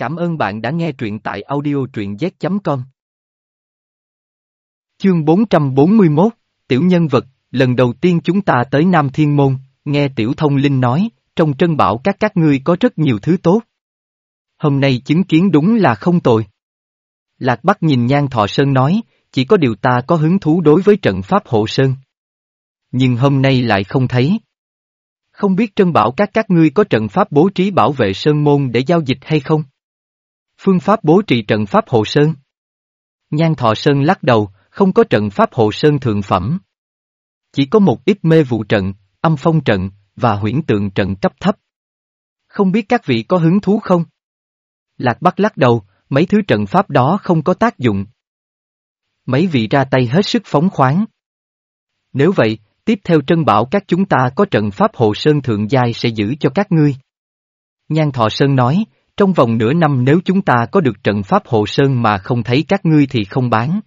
Cảm ơn bạn đã nghe truyện tại audio truyện z.com. Chương 441, Tiểu Nhân Vật, lần đầu tiên chúng ta tới Nam Thiên Môn, nghe Tiểu Thông Linh nói, trong trân bảo các các ngươi có rất nhiều thứ tốt. Hôm nay chứng kiến đúng là không tồi. Lạc Bắc nhìn Nhan Thọ Sơn nói, chỉ có điều ta có hứng thú đối với trận pháp hộ Sơn. Nhưng hôm nay lại không thấy. Không biết trân bảo các các ngươi có trận pháp bố trí bảo vệ Sơn Môn để giao dịch hay không? Phương pháp bố trị trận pháp hộ Sơn. Nhan Thọ Sơn lắc đầu, không có trận pháp hộ Sơn thượng phẩm. Chỉ có một ít mê vụ trận, âm phong trận, và huyễn tượng trận cấp thấp. Không biết các vị có hứng thú không? Lạc Bắc lắc đầu, mấy thứ trận pháp đó không có tác dụng. Mấy vị ra tay hết sức phóng khoáng. Nếu vậy, tiếp theo trân bảo các chúng ta có trận pháp hộ sơn thượng giai sẽ giữ cho các ngươi. Nhan Thọ Sơn nói, trong vòng nửa năm nếu chúng ta có được trận pháp hộ sơn mà không thấy các ngươi thì không bán.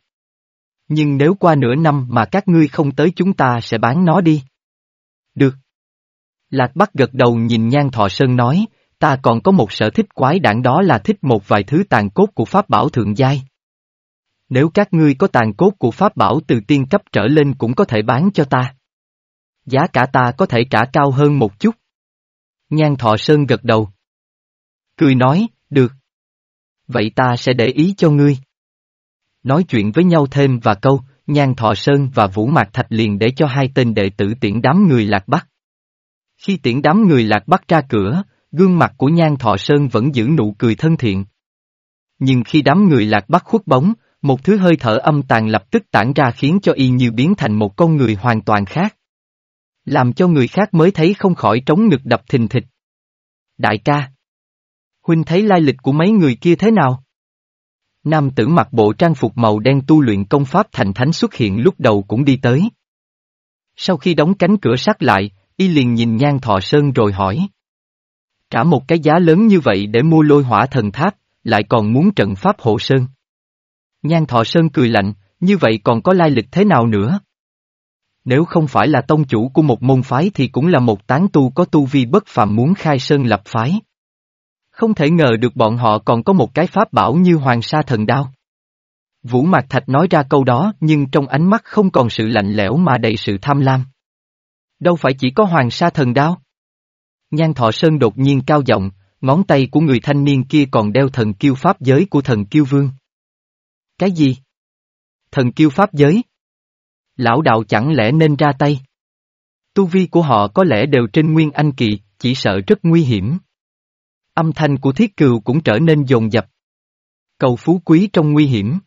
Nhưng nếu qua nửa năm mà các ngươi không tới chúng ta sẽ bán nó đi. Được. Lạc Bắc gật đầu nhìn Nhan Thọ Sơn nói, ta còn có một sở thích quái đản đó là thích một vài thứ tàn cốt của Pháp Bảo Thượng Giai. Nếu các ngươi có tàn cốt của Pháp Bảo từ tiên cấp trở lên cũng có thể bán cho ta. Giá cả ta có thể trả cao hơn một chút. Nhan Thọ Sơn gật đầu. Cười nói, được. Vậy ta sẽ để ý cho ngươi. Nói chuyện với nhau thêm và câu, Nhan Thọ Sơn và Vũ Mạc Thạch liền để cho hai tên đệ tử tiễn đám người lạc bắc. Khi tiễn đám người lạc bắc ra cửa, gương mặt của Nhan Thọ Sơn vẫn giữ nụ cười thân thiện. Nhưng khi đám người lạc bắc khuất bóng, một thứ hơi thở âm tàn lập tức tản ra khiến cho y như biến thành một con người hoàn toàn khác. Làm cho người khác mới thấy không khỏi trống ngực đập thình thịch. Đại ca! Huynh thấy lai lịch của mấy người kia thế nào? Nam tử mặc bộ trang phục màu đen tu luyện công pháp thành thánh xuất hiện lúc đầu cũng đi tới. Sau khi đóng cánh cửa sắt lại, y liền nhìn nhan thọ sơn rồi hỏi. Trả một cái giá lớn như vậy để mua lôi hỏa thần tháp, lại còn muốn trận pháp hộ sơn. Nhan thọ sơn cười lạnh, như vậy còn có lai lịch thế nào nữa? Nếu không phải là tông chủ của một môn phái thì cũng là một tán tu có tu vi bất phàm muốn khai sơn lập phái. Không thể ngờ được bọn họ còn có một cái pháp bảo như hoàng sa thần đao. Vũ Mạc Thạch nói ra câu đó nhưng trong ánh mắt không còn sự lạnh lẽo mà đầy sự tham lam. Đâu phải chỉ có hoàng sa thần đao. Nhan Thọ Sơn đột nhiên cao giọng, ngón tay của người thanh niên kia còn đeo thần kiêu pháp giới của thần kiêu vương. Cái gì? Thần kiêu pháp giới? Lão đạo chẳng lẽ nên ra tay? Tu vi của họ có lẽ đều trên nguyên anh kỳ, chỉ sợ rất nguy hiểm. Âm thanh của thiết cừu cũng trở nên dồn dập. Cầu phú quý trong nguy hiểm.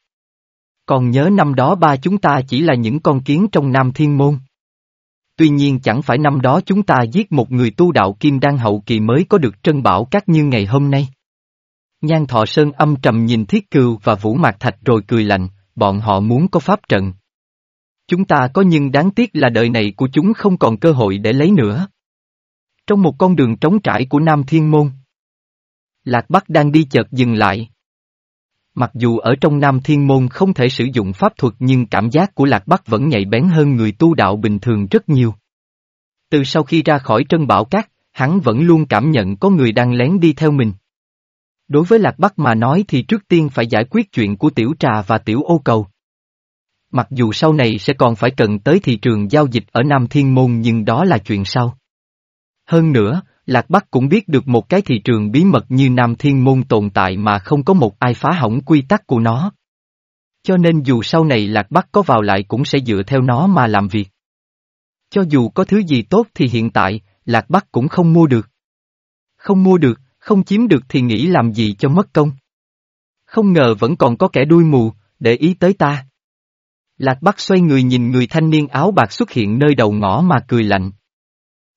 Còn nhớ năm đó ba chúng ta chỉ là những con kiến trong Nam Thiên Môn. Tuy nhiên chẳng phải năm đó chúng ta giết một người tu đạo kim đan hậu kỳ mới có được trân bảo các như ngày hôm nay. Nhan Thọ Sơn âm trầm nhìn Thiết Cừu và Vũ Mạc Thạch rồi cười lạnh, bọn họ muốn có pháp trận. Chúng ta có nhưng đáng tiếc là đời này của chúng không còn cơ hội để lấy nữa. Trong một con đường trống trải của Nam Thiên Môn, Lạc Bắc đang đi chợt dừng lại. Mặc dù ở trong Nam Thiên Môn không thể sử dụng pháp thuật nhưng cảm giác của Lạc Bắc vẫn nhạy bén hơn người tu đạo bình thường rất nhiều. Từ sau khi ra khỏi trân bảo cát, hắn vẫn luôn cảm nhận có người đang lén đi theo mình. Đối với Lạc Bắc mà nói thì trước tiên phải giải quyết chuyện của Tiểu Trà và Tiểu Ô Cầu. Mặc dù sau này sẽ còn phải cần tới thị trường giao dịch ở Nam Thiên Môn nhưng đó là chuyện sau. Hơn nữa, Lạc Bắc cũng biết được một cái thị trường bí mật như Nam Thiên Môn tồn tại mà không có một ai phá hỏng quy tắc của nó. Cho nên dù sau này Lạc Bắc có vào lại cũng sẽ dựa theo nó mà làm việc. Cho dù có thứ gì tốt thì hiện tại, Lạc Bắc cũng không mua được. Không mua được, không chiếm được thì nghĩ làm gì cho mất công. Không ngờ vẫn còn có kẻ đuôi mù, để ý tới ta. Lạc Bắc xoay người nhìn người thanh niên áo bạc xuất hiện nơi đầu ngõ mà cười lạnh.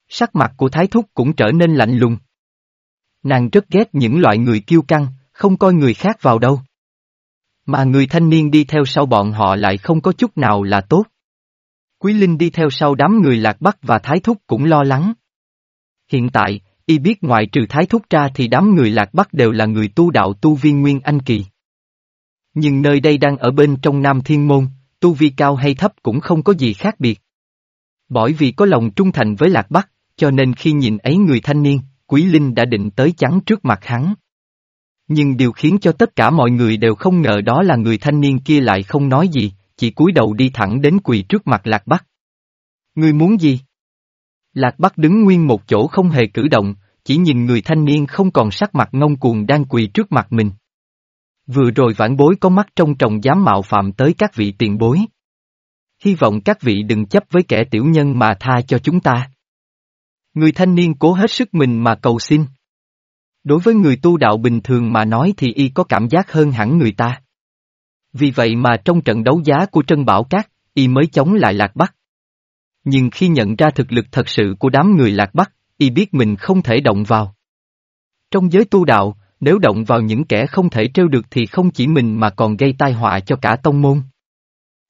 Sắc mặt của Thái Thúc cũng trở nên lạnh lùng. Nàng rất ghét những loại người kiêu căng, không coi người khác vào đâu. Mà người thanh niên đi theo sau bọn họ lại không có chút nào là tốt. Quý Linh đi theo sau đám người Lạc Bắc và Thái Thúc cũng lo lắng. Hiện tại, y biết ngoại trừ Thái Thúc ra thì đám người Lạc Bắc đều là người tu đạo tu viên Nguyên Anh Kỳ. Nhưng nơi đây đang ở bên trong Nam Thiên Môn, tu vi cao hay thấp cũng không có gì khác biệt. Bởi vì có lòng trung thành với Lạc Bắc, cho nên khi nhìn ấy người thanh niên, Quý Linh đã định tới chắn trước mặt hắn. Nhưng điều khiến cho tất cả mọi người đều không ngờ đó là người thanh niên kia lại không nói gì, chỉ cúi đầu đi thẳng đến quỳ trước mặt Lạc Bắc. Ngươi muốn gì? Lạc Bắc đứng nguyên một chỗ không hề cử động, chỉ nhìn người thanh niên không còn sắc mặt ngông cuồng đang quỳ trước mặt mình. Vừa rồi vãn bối có mắt trong tròng dám mạo phạm tới các vị tiền bối. Hy vọng các vị đừng chấp với kẻ tiểu nhân mà tha cho chúng ta. Người thanh niên cố hết sức mình mà cầu xin. Đối với người tu đạo bình thường mà nói thì y có cảm giác hơn hẳn người ta. Vì vậy mà trong trận đấu giá của Trân Bảo Cát, y mới chống lại Lạc Bắc. Nhưng khi nhận ra thực lực thật sự của đám người Lạc Bắc, y biết mình không thể động vào. Trong giới tu đạo, nếu động vào những kẻ không thể trêu được thì không chỉ mình mà còn gây tai họa cho cả tông môn.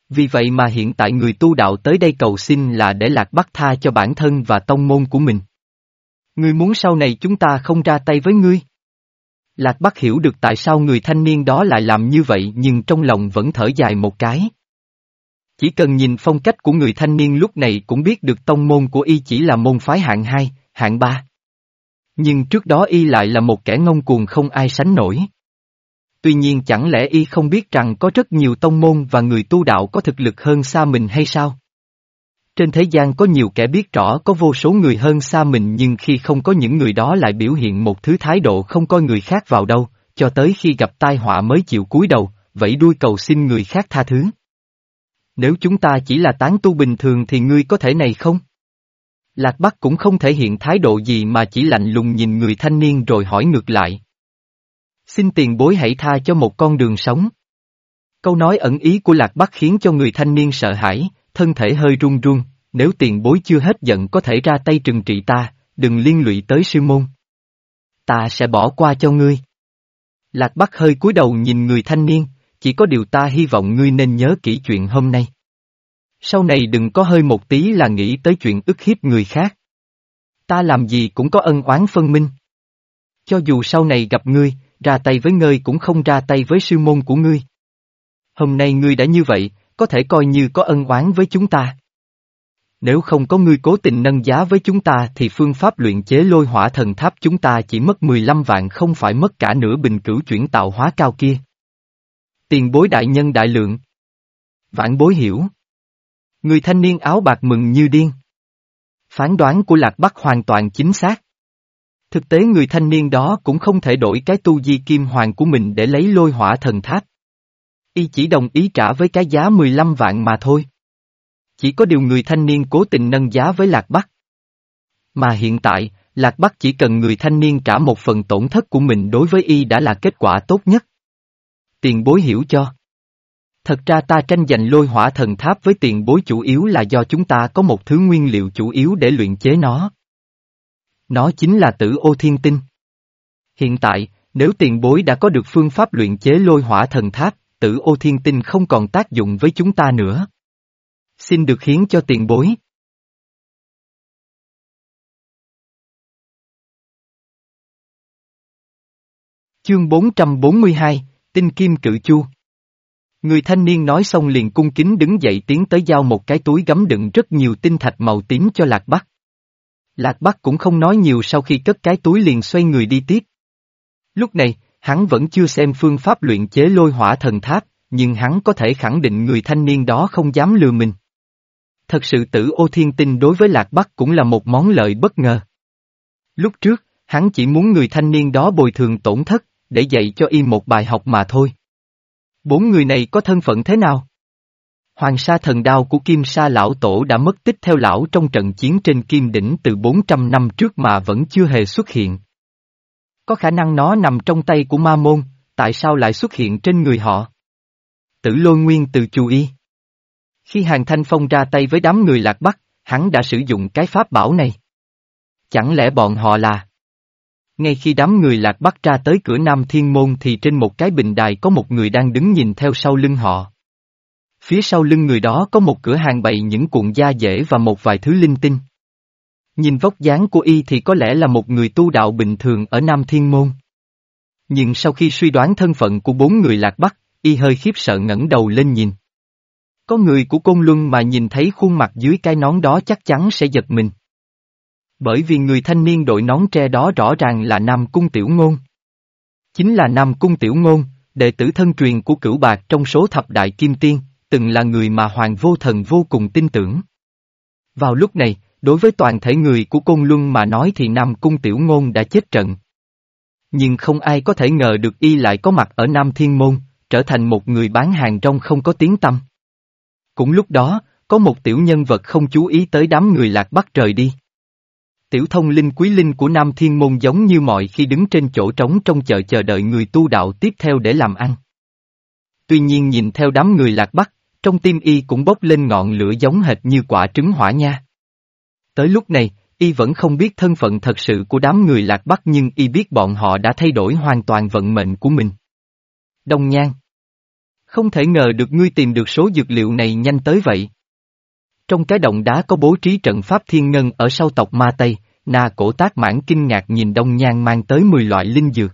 Vì vậy mà hiện tại người tu đạo tới đây cầu xin là để Lạc Bắc tha cho bản thân và tông môn của mình. Ngươi muốn sau này chúng ta không ra tay với ngươi? Lạc Bắc hiểu được tại sao người thanh niên đó lại làm như vậy nhưng trong lòng vẫn thở dài một cái. Chỉ cần nhìn phong cách của người thanh niên lúc này cũng biết được tông môn của y chỉ là môn phái hạng 2, hạng 3. Nhưng trước đó y lại là một kẻ ngông cuồng không ai sánh nổi. Tuy nhiên chẳng lẽ y không biết rằng có rất nhiều tông môn và người tu đạo có thực lực hơn xa mình hay sao? Trên thế gian có nhiều kẻ biết rõ có vô số người hơn xa mình nhưng khi không có những người đó lại biểu hiện một thứ thái độ không coi người khác vào đâu, cho tới khi gặp tai họa mới chịu cúi đầu, vẫy đuôi cầu xin người khác tha thứ. Nếu chúng ta chỉ là tán tu bình thường thì ngươi có thể này không? Lạc Bắc cũng không thể hiện thái độ gì mà chỉ lạnh lùng nhìn người thanh niên rồi hỏi ngược lại. Xin tiền bối hãy tha cho một con đường sống. Câu nói ẩn ý của Lạc Bắc khiến cho người thanh niên sợ hãi, thân thể hơi run run, nếu tiền bối chưa hết giận có thể ra tay trừng trị ta, đừng liên lụy tới sư môn. Ta sẽ bỏ qua cho ngươi. Lạc Bắc hơi cúi đầu nhìn người thanh niên, chỉ có điều ta hy vọng ngươi nên nhớ kỹ chuyện hôm nay. Sau này đừng có hơi một tí là nghĩ tới chuyện ức hiếp người khác. Ta làm gì cũng có ân oán phân minh. Cho dù sau này gặp ngươi, ra tay với ngươi cũng không ra tay với sư môn của ngươi. Hôm nay ngươi đã như vậy, có thể coi như có ân oán với chúng ta. Nếu không có ngươi cố tình nâng giá với chúng ta thì phương pháp luyện chế lôi hỏa thần tháp chúng ta chỉ mất 15 vạn không phải mất cả nửa bình cửu chuyển tạo hóa cao kia. Tiền bối đại nhân đại lượng. Vãn bối hiểu. Người thanh niên áo bạc mừng như điên. Phán đoán của Lạc Bắc hoàn toàn chính xác. Thực tế người thanh niên đó cũng không thể đổi cái tu di kim hoàng của mình để lấy lôi hỏa thần tháp. Y chỉ đồng ý trả với cái giá 15 vạn mà thôi. Chỉ có điều người thanh niên cố tình nâng giá với Lạc Bắc. Mà hiện tại, Lạc Bắc chỉ cần người thanh niên trả một phần tổn thất của mình đối với Y đã là kết quả tốt nhất. Tiền bối hiểu cho. Thật ra ta tranh giành lôi hỏa thần tháp với tiền bối chủ yếu là do chúng ta có một thứ nguyên liệu chủ yếu để luyện chế nó. Nó chính là tử ô thiên tinh. Hiện tại, nếu tiền bối đã có được phương pháp luyện chế lôi hỏa thần tháp, tử ô thiên tinh không còn tác dụng với chúng ta nữa. Xin được hiến cho tiền bối. Chương 442, Tinh Kim Cự Chu Người thanh niên nói xong liền cung kính đứng dậy tiến tới giao một cái túi gấm đựng rất nhiều tinh thạch màu tím cho Lạc Bắc. Lạc Bắc cũng không nói nhiều sau khi cất cái túi liền xoay người đi tiếp. Lúc này, hắn vẫn chưa xem phương pháp luyện chế lôi hỏa thần tháp, nhưng hắn có thể khẳng định người thanh niên đó không dám lừa mình. Thật sự tử ô thiên tinh đối với Lạc Bắc cũng là một món lợi bất ngờ. Lúc trước, hắn chỉ muốn người thanh niên đó bồi thường tổn thất, để dạy cho y một bài học mà thôi. Bốn người này có thân phận thế nào? Hoàng sa thần đao của Kim Sa lão tổ đã mất tích theo lão trong trận chiến trên Kim Đỉnh từ 400 năm trước mà vẫn chưa hề xuất hiện. Có khả năng nó nằm trong tay của ma môn, tại sao lại xuất hiện trên người họ? Tử lôi nguyên từ chú ý. Khi Hàng Thanh Phong ra tay với đám người lạc bắc, hắn đã sử dụng cái pháp bảo này. Chẳng lẽ bọn họ là... Ngay khi đám người lạc bắc ra tới cửa Nam Thiên Môn thì trên một cái bình đài có một người đang đứng nhìn theo sau lưng họ. Phía sau lưng người đó có một cửa hàng bày những cuộn da dễ và một vài thứ linh tinh. Nhìn vóc dáng của y thì có lẽ là một người tu đạo bình thường ở Nam Thiên Môn. Nhưng sau khi suy đoán thân phận của bốn người lạc bắc, y hơi khiếp sợ ngẩng đầu lên nhìn. Có người của Côn Luân mà nhìn thấy khuôn mặt dưới cái nón đó chắc chắn sẽ giật mình. Bởi vì người thanh niên đội nón tre đó rõ ràng là Nam Cung Tiểu Ngôn. Chính là Nam Cung Tiểu Ngôn, đệ tử thân truyền của cửu bạc trong số thập đại kim tiên, từng là người mà Hoàng Vô Thần vô cùng tin tưởng. Vào lúc này, đối với toàn thể người của Côn Luân mà nói thì Nam Cung Tiểu Ngôn đã chết trận. Nhưng không ai có thể ngờ được y lại có mặt ở Nam Thiên Môn, trở thành một người bán hàng rong không có tiếng tâm. Cũng lúc đó, có một tiểu nhân vật không chú ý tới đám người lạc bắt trời đi. Tiểu thông linh quý linh của Nam Thiên Môn giống như mọi khi đứng trên chỗ trống trong chợ chờ đợi người tu đạo tiếp theo để làm ăn. Tuy nhiên nhìn theo đám người lạc bắc, trong tim y cũng bốc lên ngọn lửa giống hệt như quả trứng hỏa nha. Tới lúc này, y vẫn không biết thân phận thật sự của đám người lạc bắc nhưng y biết bọn họ đã thay đổi hoàn toàn vận mệnh của mình. Đông Nhan Không thể ngờ được ngươi tìm được số dược liệu này nhanh tới vậy. Trong cái động đá có bố trí trận pháp thiên ngân ở sau tộc Ma Tây, Na cổ tác mãn kinh ngạc nhìn Đông Nhan mang tới 10 loại linh dược.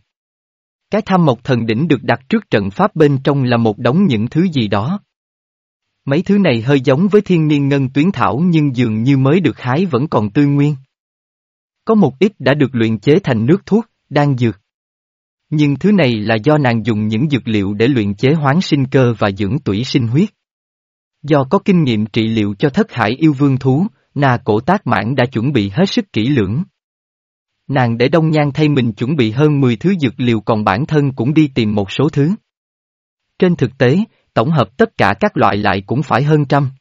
Cái tham mộc thần đỉnh được đặt trước trận pháp bên trong là một đống những thứ gì đó. Mấy thứ này hơi giống với thiên niên ngân tuyến thảo nhưng dường như mới được hái vẫn còn tươi nguyên. Có một ít đã được luyện chế thành nước thuốc, đan dược. Nhưng thứ này là do nàng dùng những dược liệu để luyện chế hoán sinh cơ và dưỡng tủy sinh huyết. Do có kinh nghiệm trị liệu cho thất hải yêu vương thú, nà cổ tác mãn đã chuẩn bị hết sức kỹ lưỡng. Nàng để đông nhan thay mình chuẩn bị hơn 10 thứ dược liệu còn bản thân cũng đi tìm một số thứ. Trên thực tế, tổng hợp tất cả các loại lại cũng phải hơn trăm.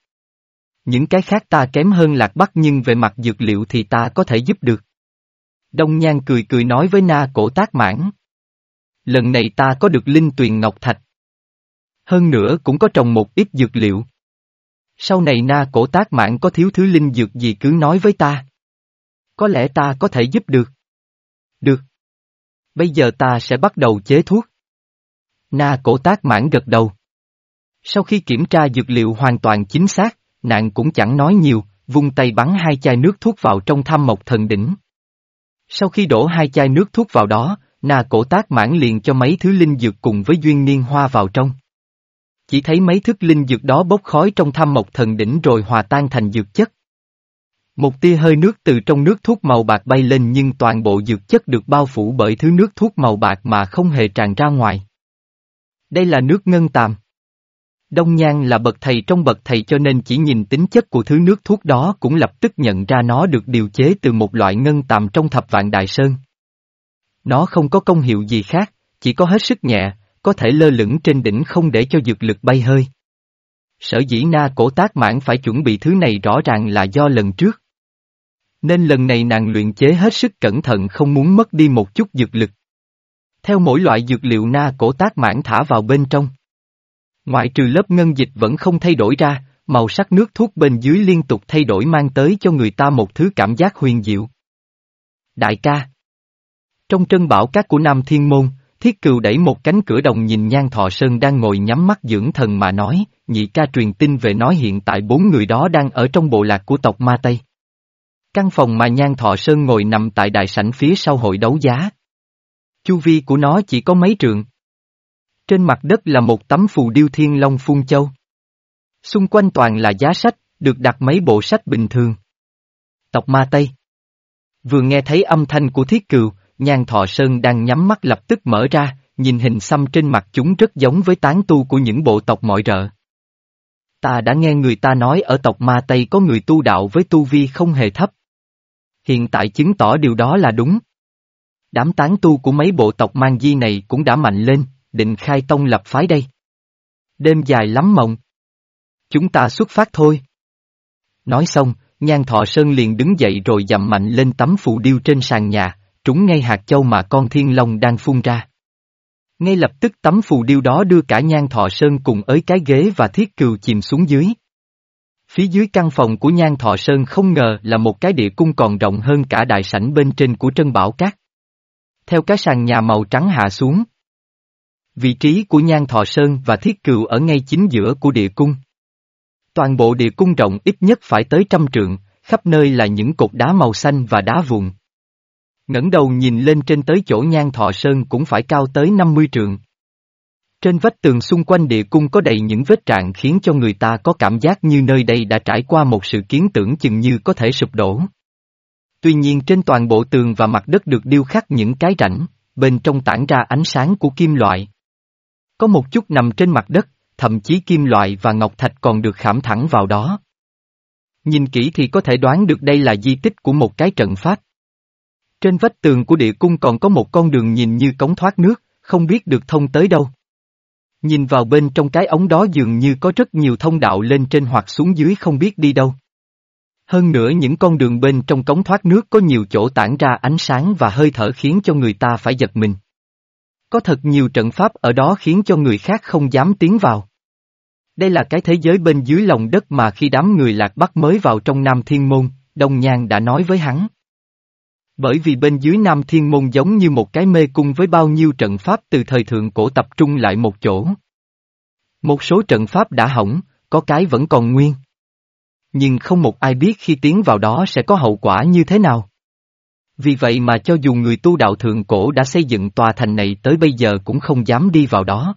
Những cái khác ta kém hơn lạc bắc nhưng về mặt dược liệu thì ta có thể giúp được. Đông Nhan cười cười nói với na cổ tác mãn. Lần này ta có được linh tuyền ngọc thạch. Hơn nữa cũng có trồng một ít dược liệu. Sau này na cổ tác mãn có thiếu thứ linh dược gì cứ nói với ta. Có lẽ ta có thể giúp được. Được. Bây giờ ta sẽ bắt đầu chế thuốc. Na cổ tác mãn gật đầu. Sau khi kiểm tra dược liệu hoàn toàn chính xác, nạn cũng chẳng nói nhiều, vung tay bắn hai chai nước thuốc vào trong tham mộc thần đỉnh. Sau khi đổ hai chai nước thuốc vào đó, nà cổ tác mãn liền cho mấy thứ linh dược cùng với duyên niên hoa vào trong. Chỉ thấy mấy thức linh dược đó bốc khói trong tham mộc thần đỉnh rồi hòa tan thành dược chất. Một tia hơi nước từ trong nước thuốc màu bạc bay lên nhưng toàn bộ dược chất được bao phủ bởi thứ nước thuốc màu bạc mà không hề tràn ra ngoài. Đây là nước ngân tàm. Đông Nhan là bậc thầy trong bậc thầy cho nên chỉ nhìn tính chất của thứ nước thuốc đó cũng lập tức nhận ra nó được điều chế từ một loại ngân tạm trong thập vạn đại sơn. Nó không có công hiệu gì khác, chỉ có hết sức nhẹ, có thể lơ lửng trên đỉnh không để cho dược lực bay hơi. Sở dĩ na cổ tác mãn phải chuẩn bị thứ này rõ ràng là do lần trước. Nên lần này nàng luyện chế hết sức cẩn thận không muốn mất đi một chút dược lực. Theo mỗi loại dược liệu na cổ tác mãn thả vào bên trong. Ngoại trừ lớp ngân dịch vẫn không thay đổi ra, màu sắc nước thuốc bên dưới liên tục thay đổi mang tới cho người ta một thứ cảm giác huyền diệu. Đại ca Trong trân bảo cát của Nam Thiên Môn, Thiết Cừu đẩy một cánh cửa đồng nhìn Nhan Thọ Sơn đang ngồi nhắm mắt dưỡng thần mà nói, nhị ca truyền tin về nói hiện tại bốn người đó đang ở trong bộ lạc của tộc Ma Tây. Căn phòng mà Nhan Thọ Sơn ngồi nằm tại đại sảnh phía sau hội đấu giá. Chu vi của nó chỉ có mấy trường. Trên mặt đất là một tấm phù điêu thiên long phun châu. Xung quanh toàn là giá sách, được đặt mấy bộ sách bình thường. Tộc Ma Tây Vừa nghe thấy âm thanh của thiết cừu, nhan thọ sơn đang nhắm mắt lập tức mở ra, nhìn hình xăm trên mặt chúng rất giống với tán tu của những bộ tộc mọi rợ. Ta đã nghe người ta nói ở tộc Ma Tây có người tu đạo với tu vi không hề thấp. Hiện tại chứng tỏ điều đó là đúng. Đám tán tu của mấy bộ tộc mang di này cũng đã mạnh lên, định khai tông lập phái đây. Đêm dài lắm mộng. Chúng ta xuất phát thôi. Nói xong, Nhan Thọ Sơn liền đứng dậy rồi dậm mạnh lên tấm phù điêu trên sàn nhà, trúng ngay hạt châu mà con thiên long đang phun ra. Ngay lập tức tấm phù điêu đó đưa cả Nhan Thọ Sơn cùng ới cái ghế và thiết cừu chìm xuống dưới. Phía dưới căn phòng của Nhan Thọ Sơn không ngờ là một cái địa cung còn rộng hơn cả đại sảnh bên trên của Trân Bảo Cát. Theo cái sàn nhà màu trắng hạ xuống, Vị trí của Nhan Thọ Sơn và Thiết Cừu ở ngay chính giữa của địa cung. Toàn bộ địa cung rộng ít nhất phải tới trăm trượng, khắp nơi là những cột đá màu xanh và đá vụn. ngẩng đầu nhìn lên trên tới chỗ Nhan Thọ Sơn cũng phải cao tới 50 trượng. Trên vách tường xung quanh địa cung có đầy những vết trạng khiến cho người ta có cảm giác như nơi đây đã trải qua một sự kiến tưởng chừng như có thể sụp đổ. Tuy nhiên trên toàn bộ tường và mặt đất được điêu khắc những cái rãnh, bên trong tản ra ánh sáng của kim loại. Có một chút nằm trên mặt đất, thậm chí kim loại và ngọc thạch còn được khảm thẳng vào đó. Nhìn kỹ thì có thể đoán được đây là di tích của một cái trận pháp. Trên vách tường của địa cung còn có một con đường nhìn như cống thoát nước, không biết được thông tới đâu. Nhìn vào bên trong cái ống đó dường như có rất nhiều thông đạo lên trên hoặc xuống dưới không biết đi đâu. Hơn nữa những con đường bên trong cống thoát nước có nhiều chỗ tản ra ánh sáng và hơi thở khiến cho người ta phải giật mình. Có thật nhiều trận pháp ở đó khiến cho người khác không dám tiến vào. Đây là cái thế giới bên dưới lòng đất mà khi đám người lạc bắc mới vào trong Nam Thiên Môn, Đông Nhan đã nói với hắn. Bởi vì bên dưới Nam Thiên Môn giống như một cái mê cung với bao nhiêu trận pháp từ thời thượng cổ tập trung lại một chỗ. Một số trận pháp đã hỏng, có cái vẫn còn nguyên. Nhưng không một ai biết khi tiến vào đó sẽ có hậu quả như thế nào. Vì vậy mà cho dù người tu đạo thượng cổ đã xây dựng tòa thành này tới bây giờ cũng không dám đi vào đó.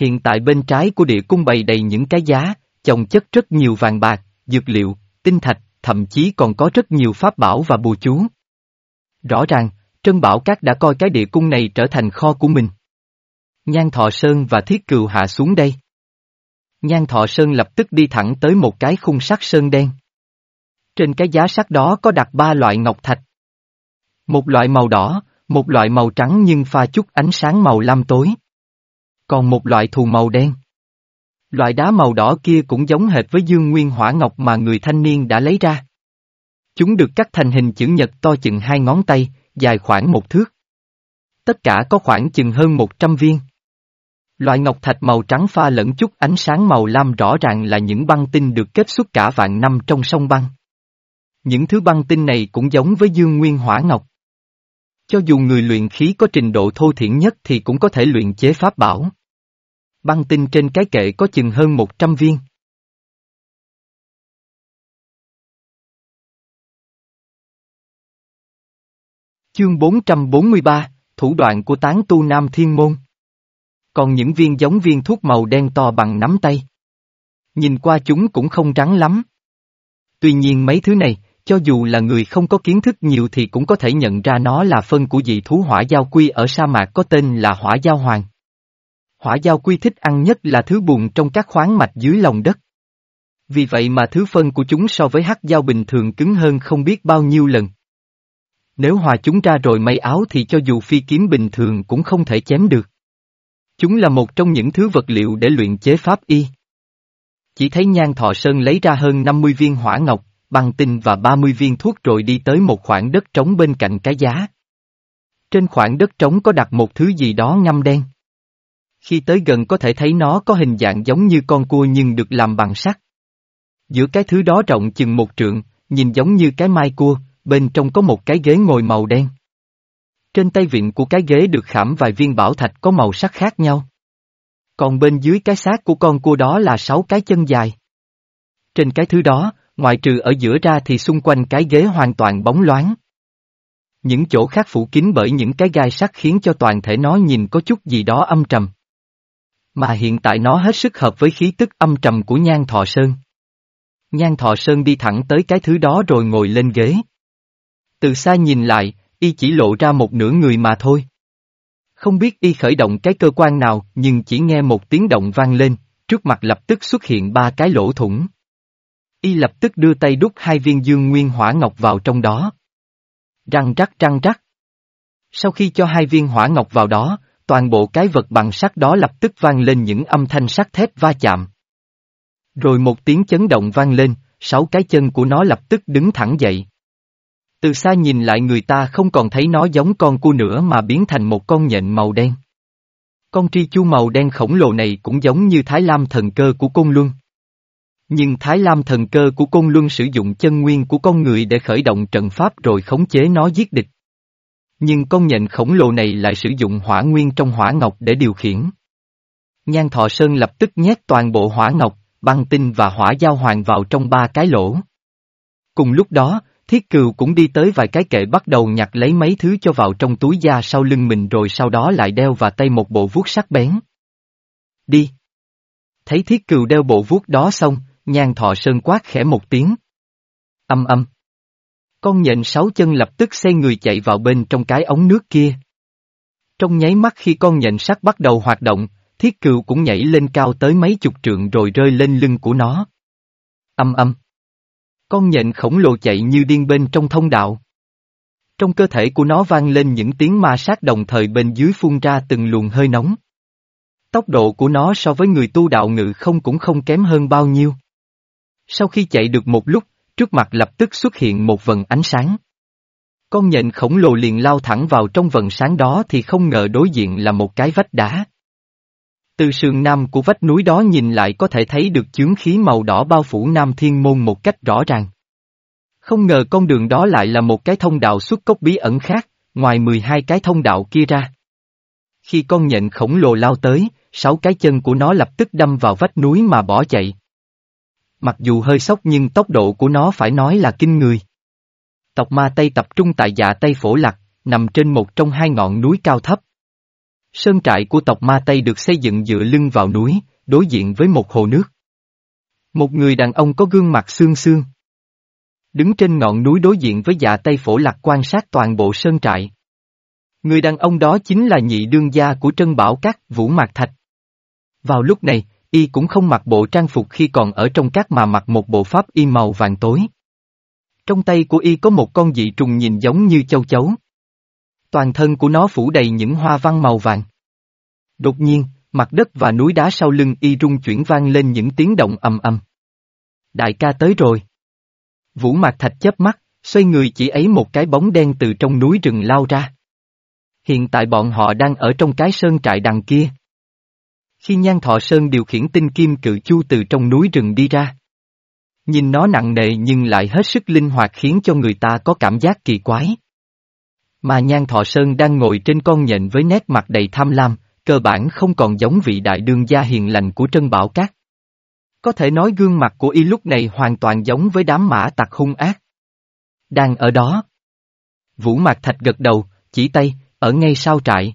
Hiện tại bên trái của địa cung bày đầy những cái giá, chồng chất rất nhiều vàng bạc, dược liệu, tinh thạch, thậm chí còn có rất nhiều pháp bảo và bùa chú. Rõ ràng, Trân Bảo Các đã coi cái địa cung này trở thành kho của mình. Nhan Thọ Sơn và Thiết Cừu hạ xuống đây. Nhan Thọ Sơn lập tức đi thẳng tới một cái khung sắt sơn đen. Trên cái giá sắt đó có đặt ba loại ngọc thạch. Một loại màu đỏ, một loại màu trắng nhưng pha chút ánh sáng màu lam tối. Còn một loại thù màu đen. Loại đá màu đỏ kia cũng giống hệt với dương nguyên hỏa ngọc mà người thanh niên đã lấy ra. Chúng được cắt thành hình chữ nhật to chừng hai ngón tay, dài khoảng một thước. Tất cả có khoảng chừng hơn một trăm viên. Loại ngọc thạch màu trắng pha lẫn chút ánh sáng màu lam rõ ràng là những băng tinh được kết xuất cả vạn năm trong sông băng. Những thứ băng tinh này cũng giống với dương nguyên hỏa ngọc. Cho dù người luyện khí có trình độ thô thiển nhất thì cũng có thể luyện chế pháp bảo. Băng tinh trên cái kệ có chừng hơn 100 viên. Chương 443, Thủ đoạn của tán tu Nam Thiên Môn. Còn những viên giống viên thuốc màu đen to bằng nắm tay. Nhìn qua chúng cũng không rắn lắm. Tuy nhiên mấy thứ này, cho dù là người không có kiến thức nhiều thì cũng có thể nhận ra nó là phân của dị thú hỏa giao quy ở sa mạc có tên là hỏa giao hoàng. Hỏa giao quy thích ăn nhất là thứ buồn trong các khoáng mạch dưới lòng đất. Vì vậy mà thứ phân của chúng so với hắc giao bình thường cứng hơn không biết bao nhiêu lần. Nếu hòa chúng ra rồi may áo thì cho dù phi kiếm bình thường cũng không thể chém được. Chúng là một trong những thứ vật liệu để luyện chế pháp y. Chỉ thấy nhan thọ sơn lấy ra hơn 50 viên hỏa ngọc, băng tinh và 30 viên thuốc rồi đi tới một khoảng đất trống bên cạnh cái giá. Trên khoảng đất trống có đặt một thứ gì đó ngâm đen. Khi tới gần có thể thấy nó có hình dạng giống như con cua nhưng được làm bằng sắt. Giữa cái thứ đó rộng chừng một trượng, nhìn giống như cái mai cua, bên trong có một cái ghế ngồi màu đen. Trên tay vịn của cái ghế được khảm vài viên bảo thạch có màu sắc khác nhau. Còn bên dưới cái xác của con cua đó là sáu cái chân dài. Trên cái thứ đó, ngoại trừ ở giữa ra thì xung quanh cái ghế hoàn toàn bóng loáng. Những chỗ khác phủ kín bởi những cái gai sắt khiến cho toàn thể nó nhìn có chút gì đó âm trầm. Mà hiện tại nó hết sức hợp với khí tức âm trầm của Nhan Thọ Sơn. Nhan Thọ Sơn đi thẳng tới cái thứ đó rồi ngồi lên ghế. Từ xa nhìn lại, y chỉ lộ ra một nửa người mà thôi. Không biết y khởi động cái cơ quan nào nhưng chỉ nghe một tiếng động vang lên, trước mặt lập tức xuất hiện ba cái lỗ thủng. Y lập tức đưa tay đút hai viên dương nguyên hỏa ngọc vào trong đó. Răng rắc răng rắc. Sau khi cho hai viên hỏa ngọc vào đó, toàn bộ cái vật bằng sắt đó lập tức vang lên những âm thanh sắt thép va chạm. Rồi một tiếng chấn động vang lên, sáu cái chân của nó lập tức đứng thẳng dậy. Từ xa nhìn lại người ta không còn thấy nó giống con cua nữa mà biến thành một con nhện màu đen. Con tri chu màu đen khổng lồ này cũng giống như Thái Lam thần cơ của Côn Luân. Nhưng Thái Lam thần cơ của Côn Luân sử dụng chân nguyên của con người để khởi động trận pháp rồi khống chế nó giết địch. Nhưng con nhện khổng lồ này lại sử dụng hỏa nguyên trong hỏa ngọc để điều khiển. Nhan Thọ Sơn lập tức nhét toàn bộ hỏa ngọc, băng tinh và hỏa giao hoàng vào trong ba cái lỗ. Cùng lúc đó, Thiết Cừu cũng đi tới vài cái kệ bắt đầu nhặt lấy mấy thứ cho vào trong túi da sau lưng mình rồi sau đó lại đeo vào tay một bộ vuốt sắc bén. Đi! Thấy Thiết Cừu đeo bộ vuốt đó xong, nhan thọ sơn quát khẽ một tiếng. Âm âm. Con nhện sáu chân lập tức xoay người chạy vào bên trong cái ống nước kia. Trong nháy mắt khi con nhện sắt bắt đầu hoạt động, thiết cừu cũng nhảy lên cao tới mấy chục trượng rồi rơi lên lưng của nó. Âm âm. Con nhện khổng lồ chạy như điên bên trong thông đạo. Trong cơ thể của nó vang lên những tiếng ma sát đồng thời bên dưới phun ra từng luồng hơi nóng. Tốc độ của nó so với người tu đạo ngự không cũng không kém hơn bao nhiêu. Sau khi chạy được một lúc, trước mặt lập tức xuất hiện một vần ánh sáng. Con nhện khổng lồ liền lao thẳng vào trong vần sáng đó thì không ngờ đối diện là một cái vách đá. Từ sườn nam của vách núi đó nhìn lại có thể thấy được chướng khí màu đỏ bao phủ Nam Thiên Môn một cách rõ ràng. Không ngờ con đường đó lại là một cái thông đạo xuất cốc bí ẩn khác, ngoài 12 cái thông đạo kia ra. Khi con nhện khổng lồ lao tới, sáu cái chân của nó lập tức đâm vào vách núi mà bỏ chạy. Mặc dù hơi sốc nhưng tốc độ của nó phải nói là kinh người. Tộc ma Tây tập trung tại dạ Tây Phổ Lạc, nằm trên một trong hai ngọn núi cao thấp. Sơn trại của tộc ma Tây được xây dựng dựa lưng vào núi, đối diện với một hồ nước. Một người đàn ông có gương mặt xương xương. Đứng trên ngọn núi đối diện với dạ Tây Phổ Lạc quan sát toàn bộ sơn trại. Người đàn ông đó chính là nhị đương gia của Trân Bảo cát Vũ Mạc Thạch. Vào lúc này, y cũng không mặc bộ trang phục khi còn ở trong các mà mặc một bộ pháp y màu vàng tối. Trong tay của y có một con dị trùng nhìn giống như châu chấu. Toàn thân của nó phủ đầy những hoa văn màu vàng. Đột nhiên, mặt đất và núi đá sau lưng y rung chuyển vang lên những tiếng động ầm ầm. Đại ca tới rồi. Vũ Mạc Thạch chớp mắt, xoay người chỉ ấy một cái bóng đen từ trong núi rừng lao ra. Hiện tại bọn họ đang ở trong cái sơn trại đằng kia. Khi Nhan Thọ Sơn điều khiển tinh kim cự chu từ trong núi rừng đi ra. Nhìn nó nặng nề nhưng lại hết sức linh hoạt khiến cho người ta có cảm giác kỳ quái. Mà Nhan Thọ Sơn đang ngồi trên con nhện với nét mặt đầy tham lam, cơ bản không còn giống vị đại đương gia hiền lành của Trân Bảo Cát. Có thể nói gương mặt của y lúc này hoàn toàn giống với đám mã tặc hung ác. Đang ở đó. Vũ Mạc Thạch gật đầu, chỉ tay, ở ngay sau trại.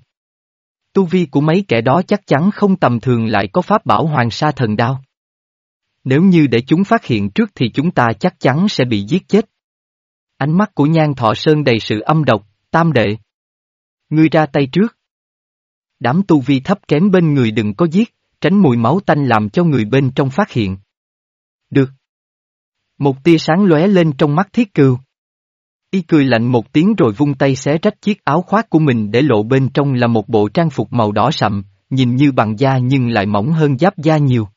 Tu vi của mấy kẻ đó chắc chắn không tầm thường lại có pháp bảo hoàng sa thần đao. Nếu như để chúng phát hiện trước thì chúng ta chắc chắn sẽ bị giết chết. Ánh mắt của nhan thọ sơn đầy sự âm độc, tam đệ. Ngươi ra tay trước. Đám tu vi thấp kém bên người đừng có giết, tránh mùi máu tanh làm cho người bên trong phát hiện. Được. Một tia sáng lóe lên trong mắt thiết cừu. Y cười lạnh một tiếng rồi vung tay xé rách chiếc áo khoác của mình để lộ bên trong là một bộ trang phục màu đỏ sậm, nhìn như bằng da nhưng lại mỏng hơn giáp da nhiều.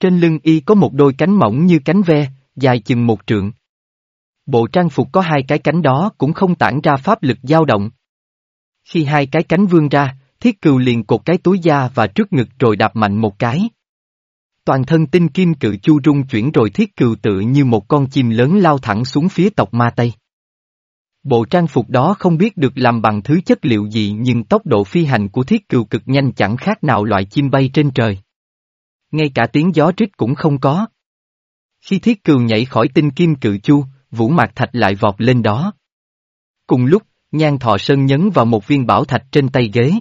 Trên lưng y có một đôi cánh mỏng như cánh ve, dài chừng một trượng. Bộ trang phục có hai cái cánh đó cũng không tản ra pháp lực dao động. Khi hai cái cánh vươn ra, thiết cừu liền cột cái túi da và trước ngực rồi đạp mạnh một cái. Toàn thân tinh kim cự chu rung chuyển rồi thiết cừu tự như một con chim lớn lao thẳng xuống phía tộc ma Tây. Bộ trang phục đó không biết được làm bằng thứ chất liệu gì nhưng tốc độ phi hành của thiết cừu cực nhanh chẳng khác nào loại chim bay trên trời. Ngay cả tiếng gió rít cũng không có. Khi thiết cừu nhảy khỏi tinh kim cự chu, vũ mạc thạch lại vọt lên đó. Cùng lúc, nhan thọ sơn nhấn vào một viên bảo thạch trên tay ghế.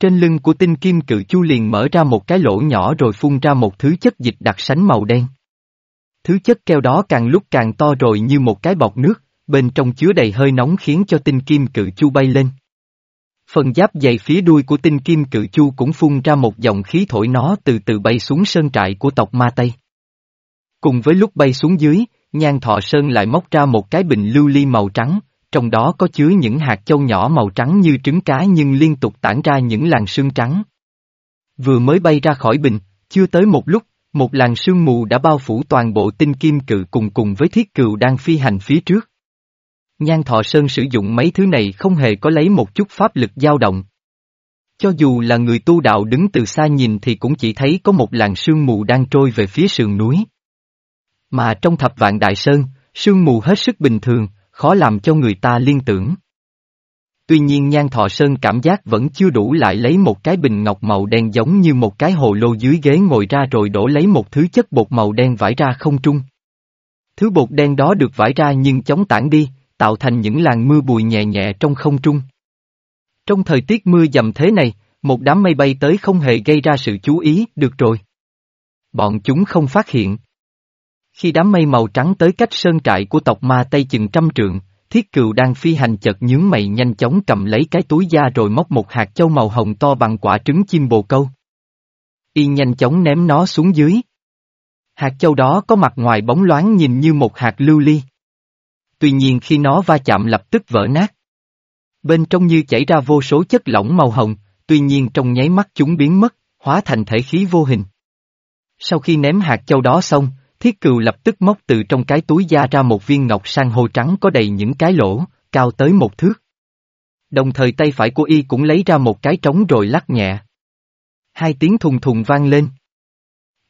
Trên lưng của tinh kim cự chu liền mở ra một cái lỗ nhỏ rồi phun ra một thứ chất dịch đặc sánh màu đen. Thứ chất keo đó càng lúc càng to rồi như một cái bọt nước, bên trong chứa đầy hơi nóng khiến cho tinh kim cự chu bay lên. Phần giáp dày phía đuôi của tinh kim cự chu cũng phun ra một dòng khí thổi nó từ từ bay xuống sơn trại của tộc Ma Tây. Cùng với lúc bay xuống dưới, nhan thọ sơn lại móc ra một cái bình lưu ly màu trắng, trong đó có chứa những hạt châu nhỏ màu trắng như trứng cá nhưng liên tục tản ra những làn sương trắng. Vừa mới bay ra khỏi bình, chưa tới một lúc, một làn sương mù đã bao phủ toàn bộ tinh kim cự cùng cùng với thiết cừu đang phi hành phía trước. Nhan Thọ Sơn sử dụng mấy thứ này không hề có lấy một chút pháp lực dao động. Cho dù là người tu đạo đứng từ xa nhìn thì cũng chỉ thấy có một làn sương mù đang trôi về phía sườn núi. Mà trong thập vạn đại sơn, sương mù hết sức bình thường, khó làm cho người ta liên tưởng. Tuy nhiên Nhan Thọ Sơn cảm giác vẫn chưa đủ lại lấy một cái bình ngọc màu đen giống như một cái hồ lô dưới ghế ngồi ra rồi đổ lấy một thứ chất bột màu đen vải ra không trung. Thứ bột đen đó được vải ra nhưng chóng tản đi, tạo thành những làn mưa bụi nhẹ nhẹ trong không trung. Trong thời tiết mưa dầm thế này, một đám mây bay tới không hề gây ra sự chú ý, được rồi. Bọn chúng không phát hiện. Khi đám mây màu trắng tới cách sơn trại của tộc ma Tây chừng trăm trượng, thiết cừu đang phi hành chợt nhướng mày nhanh chóng cầm lấy cái túi da rồi móc một hạt châu màu hồng to bằng quả trứng chim bồ câu. Y nhanh chóng ném nó xuống dưới. Hạt châu đó có mặt ngoài bóng loáng nhìn như một hạt lưu ly. Tuy nhiên khi nó va chạm lập tức vỡ nát. Bên trong như chảy ra vô số chất lỏng màu hồng, tuy nhiên trong nháy mắt chúng biến mất, hóa thành thể khí vô hình. Sau khi ném hạt châu đó xong, thiết cừu lập tức móc từ trong cái túi da ra một viên ngọc sang hồ trắng có đầy những cái lỗ, cao tới một thước. Đồng thời tay phải của y cũng lấy ra một cái trống rồi lắc nhẹ. Hai tiếng thùng thùng vang lên.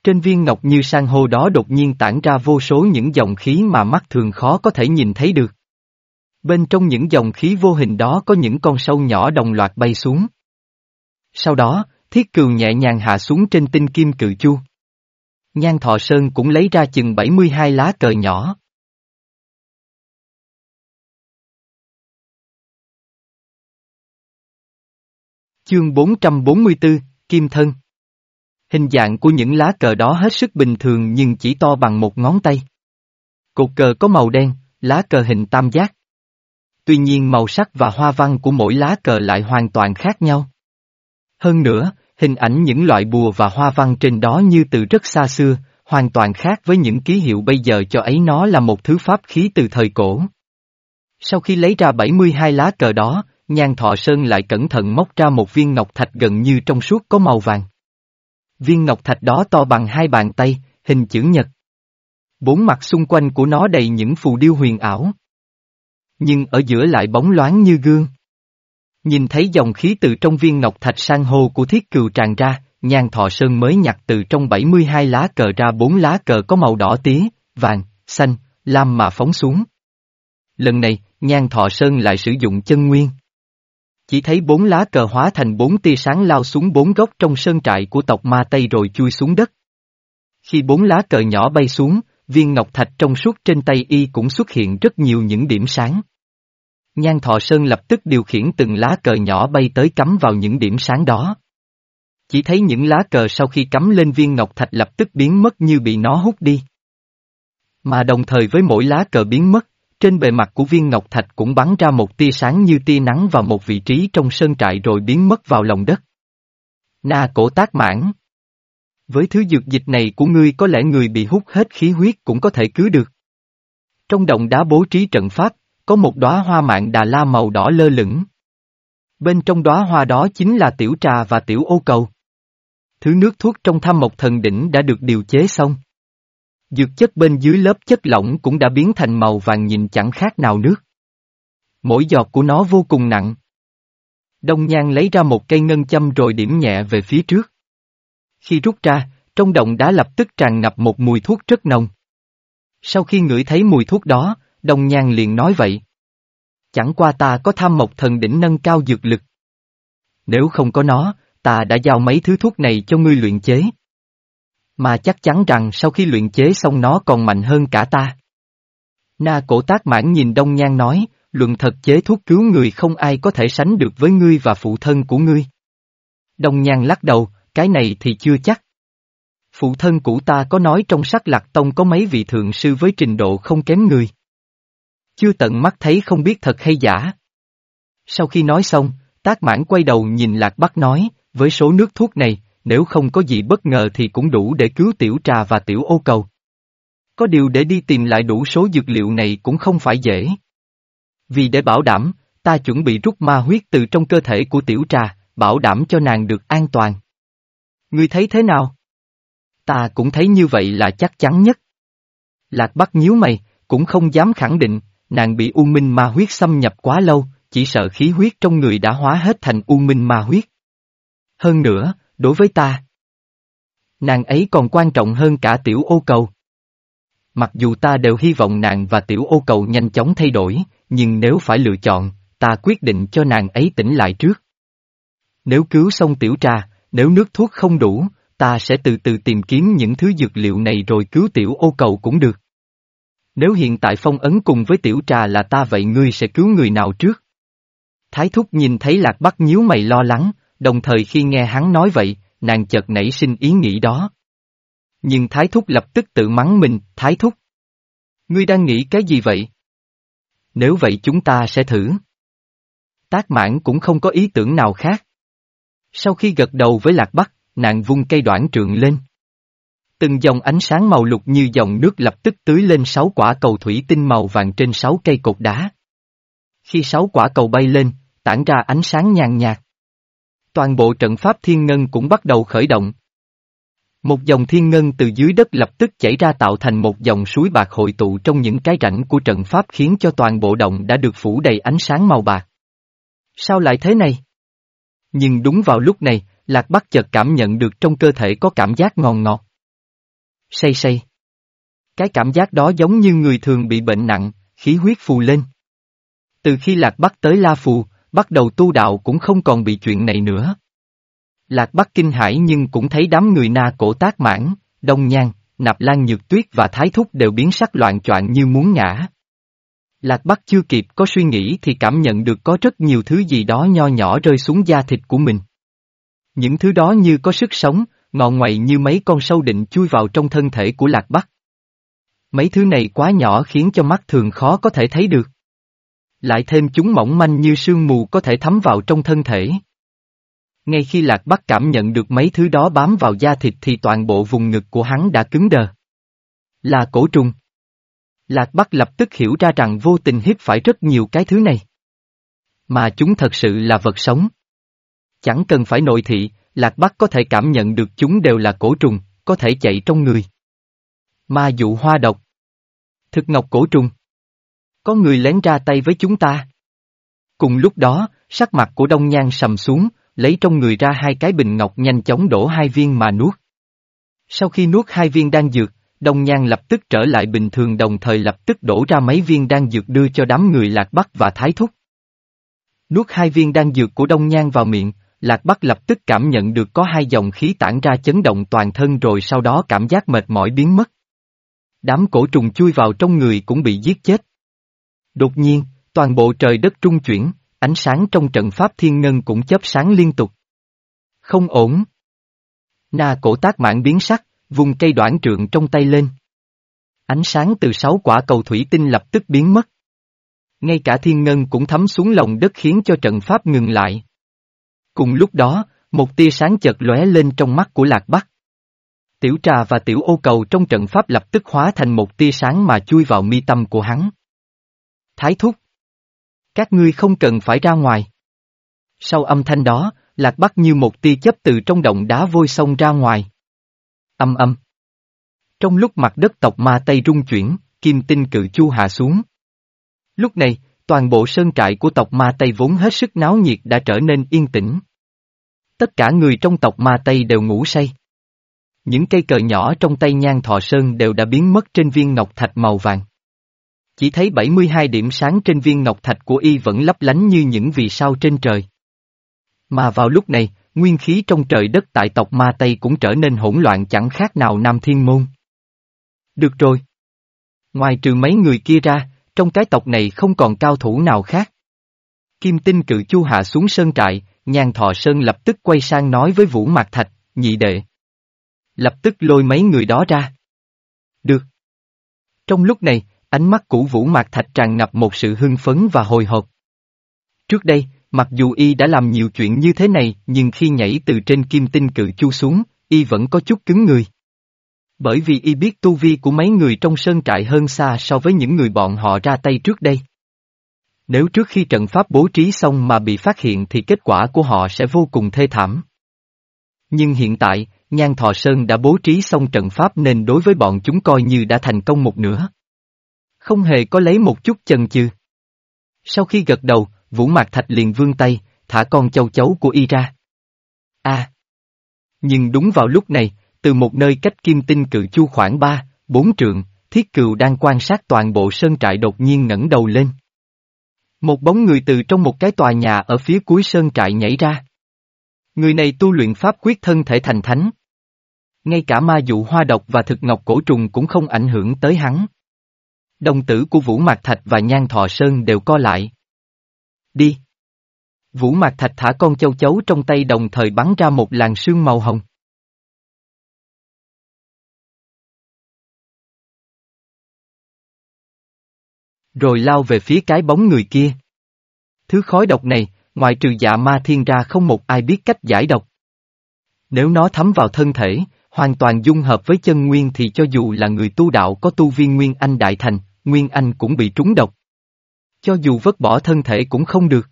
Trên viên ngọc như sang hô đó đột nhiên tản ra vô số những dòng khí mà mắt thường khó có thể nhìn thấy được. Bên trong những dòng khí vô hình đó có những con sâu nhỏ đồng loạt bay xuống. Sau đó, thiết cừu nhẹ nhàng hạ xuống trên tinh kim cự chu. Nhan Thọ Sơn cũng lấy ra chừng 72 lá cờ nhỏ. Chương 444, Kim Thân Hình dạng của những lá cờ đó hết sức bình thường nhưng chỉ to bằng một ngón tay. Cột cờ có màu đen, lá cờ hình tam giác. Tuy nhiên màu sắc và hoa văn của mỗi lá cờ lại hoàn toàn khác nhau. Hơn nữa, hình ảnh những loại bùa và hoa văn trên đó như từ rất xa xưa, hoàn toàn khác với những ký hiệu bây giờ cho ấy nó là một thứ pháp khí từ thời cổ. Sau khi lấy ra 72 lá cờ đó, Nhan Thọ Sơn lại cẩn thận móc ra một viên ngọc thạch gần như trong suốt có màu vàng. Viên ngọc thạch đó to bằng hai bàn tay, hình chữ nhật. Bốn mặt xung quanh của nó đầy những phù điêu huyền ảo. Nhưng ở giữa lại bóng loáng như gương. Nhìn thấy dòng khí từ trong viên ngọc thạch sang hô của thiết cừu tràn ra, nhan thọ sơn mới nhặt từ trong 72 lá cờ ra bốn lá cờ có màu đỏ tía, vàng, xanh, lam mà phóng xuống. Lần này, nhan thọ sơn lại sử dụng chân nguyên. Chỉ thấy bốn lá cờ hóa thành bốn tia sáng lao xuống bốn góc trong sơn trại của tộc ma Tây rồi chui xuống đất. Khi bốn lá cờ nhỏ bay xuống, viên ngọc thạch trong suốt trên tay y cũng xuất hiện rất nhiều những điểm sáng. Nhan Thọ Sơn lập tức điều khiển từng lá cờ nhỏ bay tới cắm vào những điểm sáng đó. Chỉ thấy những lá cờ sau khi cắm lên viên ngọc thạch lập tức biến mất như bị nó hút đi. Mà đồng thời với mỗi lá cờ biến mất, trên bề mặt của viên ngọc thạch cũng bắn ra một tia sáng như tia nắng vào một vị trí trong sơn trại rồi biến mất vào lòng đất. Na cổ tác mãn Với thứ dược dịch này của ngươi có lẽ người bị hút hết khí huyết cũng có thể cứu được. Trong động đá bố trí trận pháp, có một đóa hoa mạng đà la màu đỏ lơ lửng. Bên trong đóa hoa đó chính là tiểu trà và tiểu ô cầu. Thứ nước thuốc trong tham mộc thần đỉnh đã được điều chế xong. Dược chất bên dưới lớp chất lỏng cũng đã biến thành màu vàng nhìn chẳng khác nào nước. Mỗi giọt của nó vô cùng nặng. Đông Nhan lấy ra một cây ngân châm rồi điểm nhẹ về phía trước. Khi rút ra, trong động đá lập tức tràn ngập một mùi thuốc rất nồng. Sau khi ngửi thấy mùi thuốc đó, Đông Nhan liền nói vậy. Chẳng qua ta có tham mộc thần đỉnh nâng cao dược lực. Nếu không có nó, ta đã giao mấy thứ thuốc này cho ngươi luyện chế. Mà chắc chắn rằng sau khi luyện chế xong nó còn mạnh hơn cả ta. Na cổ tác mãn nhìn Đông Nhan nói, luận thật chế thuốc cứu người không ai có thể sánh được với ngươi và phụ thân của ngươi. Đông Nhan lắc đầu, cái này thì chưa chắc. Phụ thân của ta có nói trong sắc lạc tông có mấy vị thượng sư với trình độ không kém người. Chưa tận mắt thấy không biết thật hay giả. Sau khi nói xong, tác mãn quay đầu nhìn Lạc Bắc nói, với số nước thuốc này, nếu không có gì bất ngờ thì cũng đủ để cứu tiểu trà và tiểu ô cầu. Có điều để đi tìm lại đủ số dược liệu này cũng không phải dễ. Vì để bảo đảm, ta chuẩn bị rút ma huyết từ trong cơ thể của tiểu trà, bảo đảm cho nàng được an toàn. Ngươi thấy thế nào? Ta cũng thấy như vậy là chắc chắn nhất. Lạc Bắc nhíu mày, cũng không dám khẳng định, nàng bị u minh ma huyết xâm nhập quá lâu, chỉ sợ khí huyết trong người đã hóa hết thành u minh ma huyết. Hơn nữa, đối với ta, nàng ấy còn quan trọng hơn cả tiểu ô cầu. Mặc dù ta đều hy vọng nàng và tiểu ô cầu nhanh chóng thay đổi, nhưng nếu phải lựa chọn, ta quyết định cho nàng ấy tỉnh lại trước. Nếu cứu xong tiểu trà, nếu nước thuốc không đủ, ta sẽ từ từ tìm kiếm những thứ dược liệu này rồi cứu tiểu ô cầu cũng được. Nếu hiện tại phong ấn cùng với tiểu trà là ta vậy ngươi sẽ cứu người nào trước? Thái thúc nhìn thấy lạc bắc nhíu mày lo lắng, đồng thời khi nghe hắn nói vậy, nàng chợt nảy sinh ý nghĩ đó. Nhưng thái thúc lập tức tự mắng mình, thái thúc. Ngươi đang nghĩ cái gì vậy? nếu vậy chúng ta sẽ thử. Tác mãn cũng không có ý tưởng nào khác. Sau khi gật đầu với lạc bắc, nàng vung cây đoạn trượng lên. Từng dòng ánh sáng màu lục như dòng nước lập tức tưới lên sáu quả cầu thủy tinh màu vàng trên sáu cây cột đá. Khi sáu quả cầu bay lên, tản ra ánh sáng nhàn nhạt. Toàn bộ trận pháp thiên ngân cũng bắt đầu khởi động. Một dòng thiên ngân từ dưới đất lập tức chảy ra tạo thành một dòng suối bạc hội tụ trong những cái rãnh của trận pháp khiến cho toàn bộ động đã được phủ đầy ánh sáng màu bạc. Sao lại thế này? Nhưng đúng vào lúc này, Lạc Bắc chợt cảm nhận được trong cơ thể có cảm giác ngon ngọt. Say say. Cái cảm giác đó giống như người thường bị bệnh nặng, khí huyết phù lên. Từ khi Lạc Bắc tới La Phù, bắt đầu tu đạo cũng không còn bị chuyện này nữa. Lạc Bắc kinh hãi nhưng cũng thấy đám người na cổ tác mãn, đông nhan, nạp lan nhược tuyết và thái thúc đều biến sắc loạn choạng như muốn ngã. Lạc Bắc chưa kịp có suy nghĩ thì cảm nhận được có rất nhiều thứ gì đó nho nhỏ rơi xuống da thịt của mình. Những thứ đó như có sức sống, ngọn ngoại như mấy con sâu định chui vào trong thân thể của Lạc Bắc. Mấy thứ này quá nhỏ khiến cho mắt thường khó có thể thấy được. Lại thêm chúng mỏng manh như sương mù có thể thấm vào trong thân thể. Ngay khi Lạc Bắc cảm nhận được mấy thứ đó bám vào da thịt thì toàn bộ vùng ngực của hắn đã cứng đờ. Là cổ trùng. Lạc Bắc lập tức hiểu ra rằng vô tình hiếp phải rất nhiều cái thứ này. Mà chúng thật sự là vật sống. Chẳng cần phải nội thị, Lạc Bắc có thể cảm nhận được chúng đều là cổ trùng, có thể chạy trong người. Ma dụ hoa độc. Thực ngọc cổ trùng. Có người lén ra tay với chúng ta. Cùng lúc đó, sắc mặt của Đông Nhan sầm xuống, lấy trong người ra hai cái bình ngọc nhanh chóng đổ hai viên mà nuốt. Sau khi nuốt hai viên đan dược, Đông Nhan lập tức trở lại bình thường đồng thời lập tức đổ ra mấy viên đan dược đưa cho đám người Lạc Bắc và Thái Thúc. Nuốt hai viên đan dược của Đông Nhan vào miệng, Lạc Bắc lập tức cảm nhận được có hai dòng khí tản ra chấn động toàn thân rồi sau đó cảm giác mệt mỏi biến mất. Đám cổ trùng chui vào trong người cũng bị giết chết. Đột nhiên, toàn bộ trời đất trung chuyển, ánh sáng trong trận pháp thiên ngân cũng chớp sáng liên tục. Không ổn. Na cổ tác mạng biến sắc, vùng cây đoạn trượng trong tay lên. Ánh sáng từ sáu quả cầu thủy tinh lập tức biến mất. Ngay cả thiên ngân cũng thấm xuống lòng đất khiến cho trận pháp ngừng lại. Cùng lúc đó, một tia sáng chợt lóe lên trong mắt của Lạc Bắc. Tiểu trà và tiểu ô cầu trong trận pháp lập tức hóa thành một tia sáng mà chui vào mi tâm của hắn. Thái thúc. Các ngươi không cần phải ra ngoài. Sau âm thanh đó, Lạc Bắc như một tia chấp từ trong động đá vôi sông ra ngoài. Âm âm. Trong lúc mặt đất tộc ma Tây rung chuyển, kim tinh cự chu hạ xuống. Lúc này, toàn bộ sơn trại của tộc ma Tây vốn hết sức náo nhiệt đã trở nên yên tĩnh. Tất cả người trong tộc ma Tây đều ngủ say. Những cây cờ nhỏ trong tay nhan thọ sơn đều đã biến mất trên viên ngọc thạch màu vàng. Chỉ thấy 72 điểm sáng trên viên ngọc thạch của y vẫn lấp lánh như những vì sao trên trời. Mà vào lúc này, nguyên khí trong trời đất tại tộc Ma Tây cũng trở nên hỗn loạn chẳng khác nào Nam Thiên Môn. Được rồi. Ngoài trừ mấy người kia ra, trong cái tộc này không còn cao thủ nào khác. Kim tinh cự chu hạ xuống sơn trại, nhan thọ sơn lập tức quay sang nói với Vũ Mạc Thạch, nhị đệ. Lập tức lôi mấy người đó ra. Được. Trong lúc này, ánh mắt của Vũ Mạc Thạch tràn ngập một sự hưng phấn và hồi hộp. Trước đây, mặc dù y đã làm nhiều chuyện như thế này, nhưng khi nhảy từ trên kim tinh cự chu xuống, y vẫn có chút cứng người. Bởi vì y biết tu vi của mấy người trong sơn trại hơn xa so với những người bọn họ ra tay trước đây. Nếu trước khi trận pháp bố trí xong mà bị phát hiện thì kết quả của họ sẽ vô cùng thê thảm. Nhưng hiện tại, Nhan Thọ Sơn đã bố trí xong trận pháp nên đối với bọn chúng coi như đã thành công một nửa. Không hề có lấy một chút chần chừ. Sau khi gật đầu, Vũ Mạc Thạch liền vươn tay, thả con châu chấu của y ra. A. Nhưng đúng vào lúc này, từ một nơi cách kim tinh cự chu khoảng ba, bốn trượng, thiết cừu đang quan sát toàn bộ sơn trại đột nhiên ngẩng đầu lên. Một bóng người từ trong một cái tòa nhà ở phía cuối sơn trại nhảy ra. Người này tu luyện pháp quyết thân thể thành thánh. Ngay cả ma dụ hoa độc và thực ngọc cổ trùng cũng không ảnh hưởng tới hắn. Đồng tử của Vũ Mạc Thạch và Nhan Thọ Sơn đều co lại. Đi! Vũ Mạc Thạch thả con châu chấu trong tay đồng thời bắn ra một làn sương màu hồng. Rồi lao về phía cái bóng người kia. Thứ khói độc này, ngoài trừ dạ ma thiên ra không một ai biết cách giải độc. Nếu nó thấm vào thân thể, hoàn toàn dung hợp với chân nguyên thì cho dù là người tu đạo có tu viên Nguyên Anh Đại Thành, Nguyên Anh cũng bị trúng độc. Cho dù vứt bỏ thân thể cũng không được.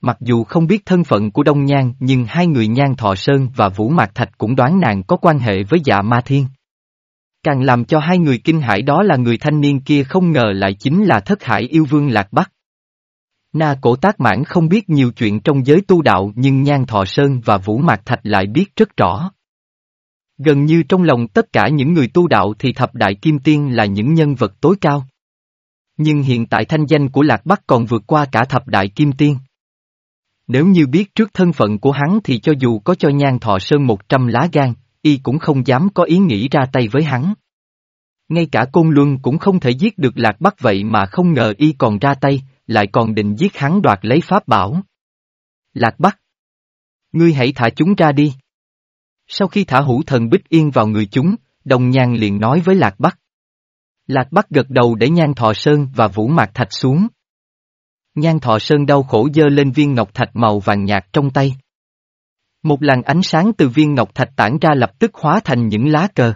Mặc dù không biết thân phận của Đông Nhan, nhưng hai người Nhan Thọ Sơn và Vũ Mạc Thạch cũng đoán nàng có quan hệ với dạ ma thiên. Càng làm cho hai người kinh hãi đó là người thanh niên kia không ngờ lại chính là thất hải yêu vương Lạc Bắc. Na cổ tác mãn không biết nhiều chuyện trong giới tu đạo, nhưng Nhan Thọ Sơn và Vũ Mạc Thạch lại biết rất rõ. Gần như trong lòng tất cả những người tu đạo thì thập đại kim tiên là những nhân vật tối cao. Nhưng hiện tại thanh danh của Lạc Bắc còn vượt qua cả thập đại kim tiên. Nếu như biết trước thân phận của hắn thì cho dù có cho nhan thọ sơn một trăm lá gan, y cũng không dám có ý nghĩ ra tay với hắn. Ngay cả Côn Luân cũng không thể giết được Lạc Bắc vậy mà không ngờ y còn ra tay, lại còn định giết hắn đoạt lấy pháp bảo. Lạc Bắc! Ngươi hãy thả chúng ra đi. Sau khi thả hữu thần bích yên vào người chúng, đồng nhan liền nói với Lạc Bắc. Lạc Bắc gật đầu để nhan thọ sơn và vũ mạc thạch xuống. Nhan thọ sơn đau khổ dơ lên viên ngọc thạch màu vàng nhạt trong tay. Một làn ánh sáng từ viên ngọc thạch tản ra lập tức hóa thành những lá cờ.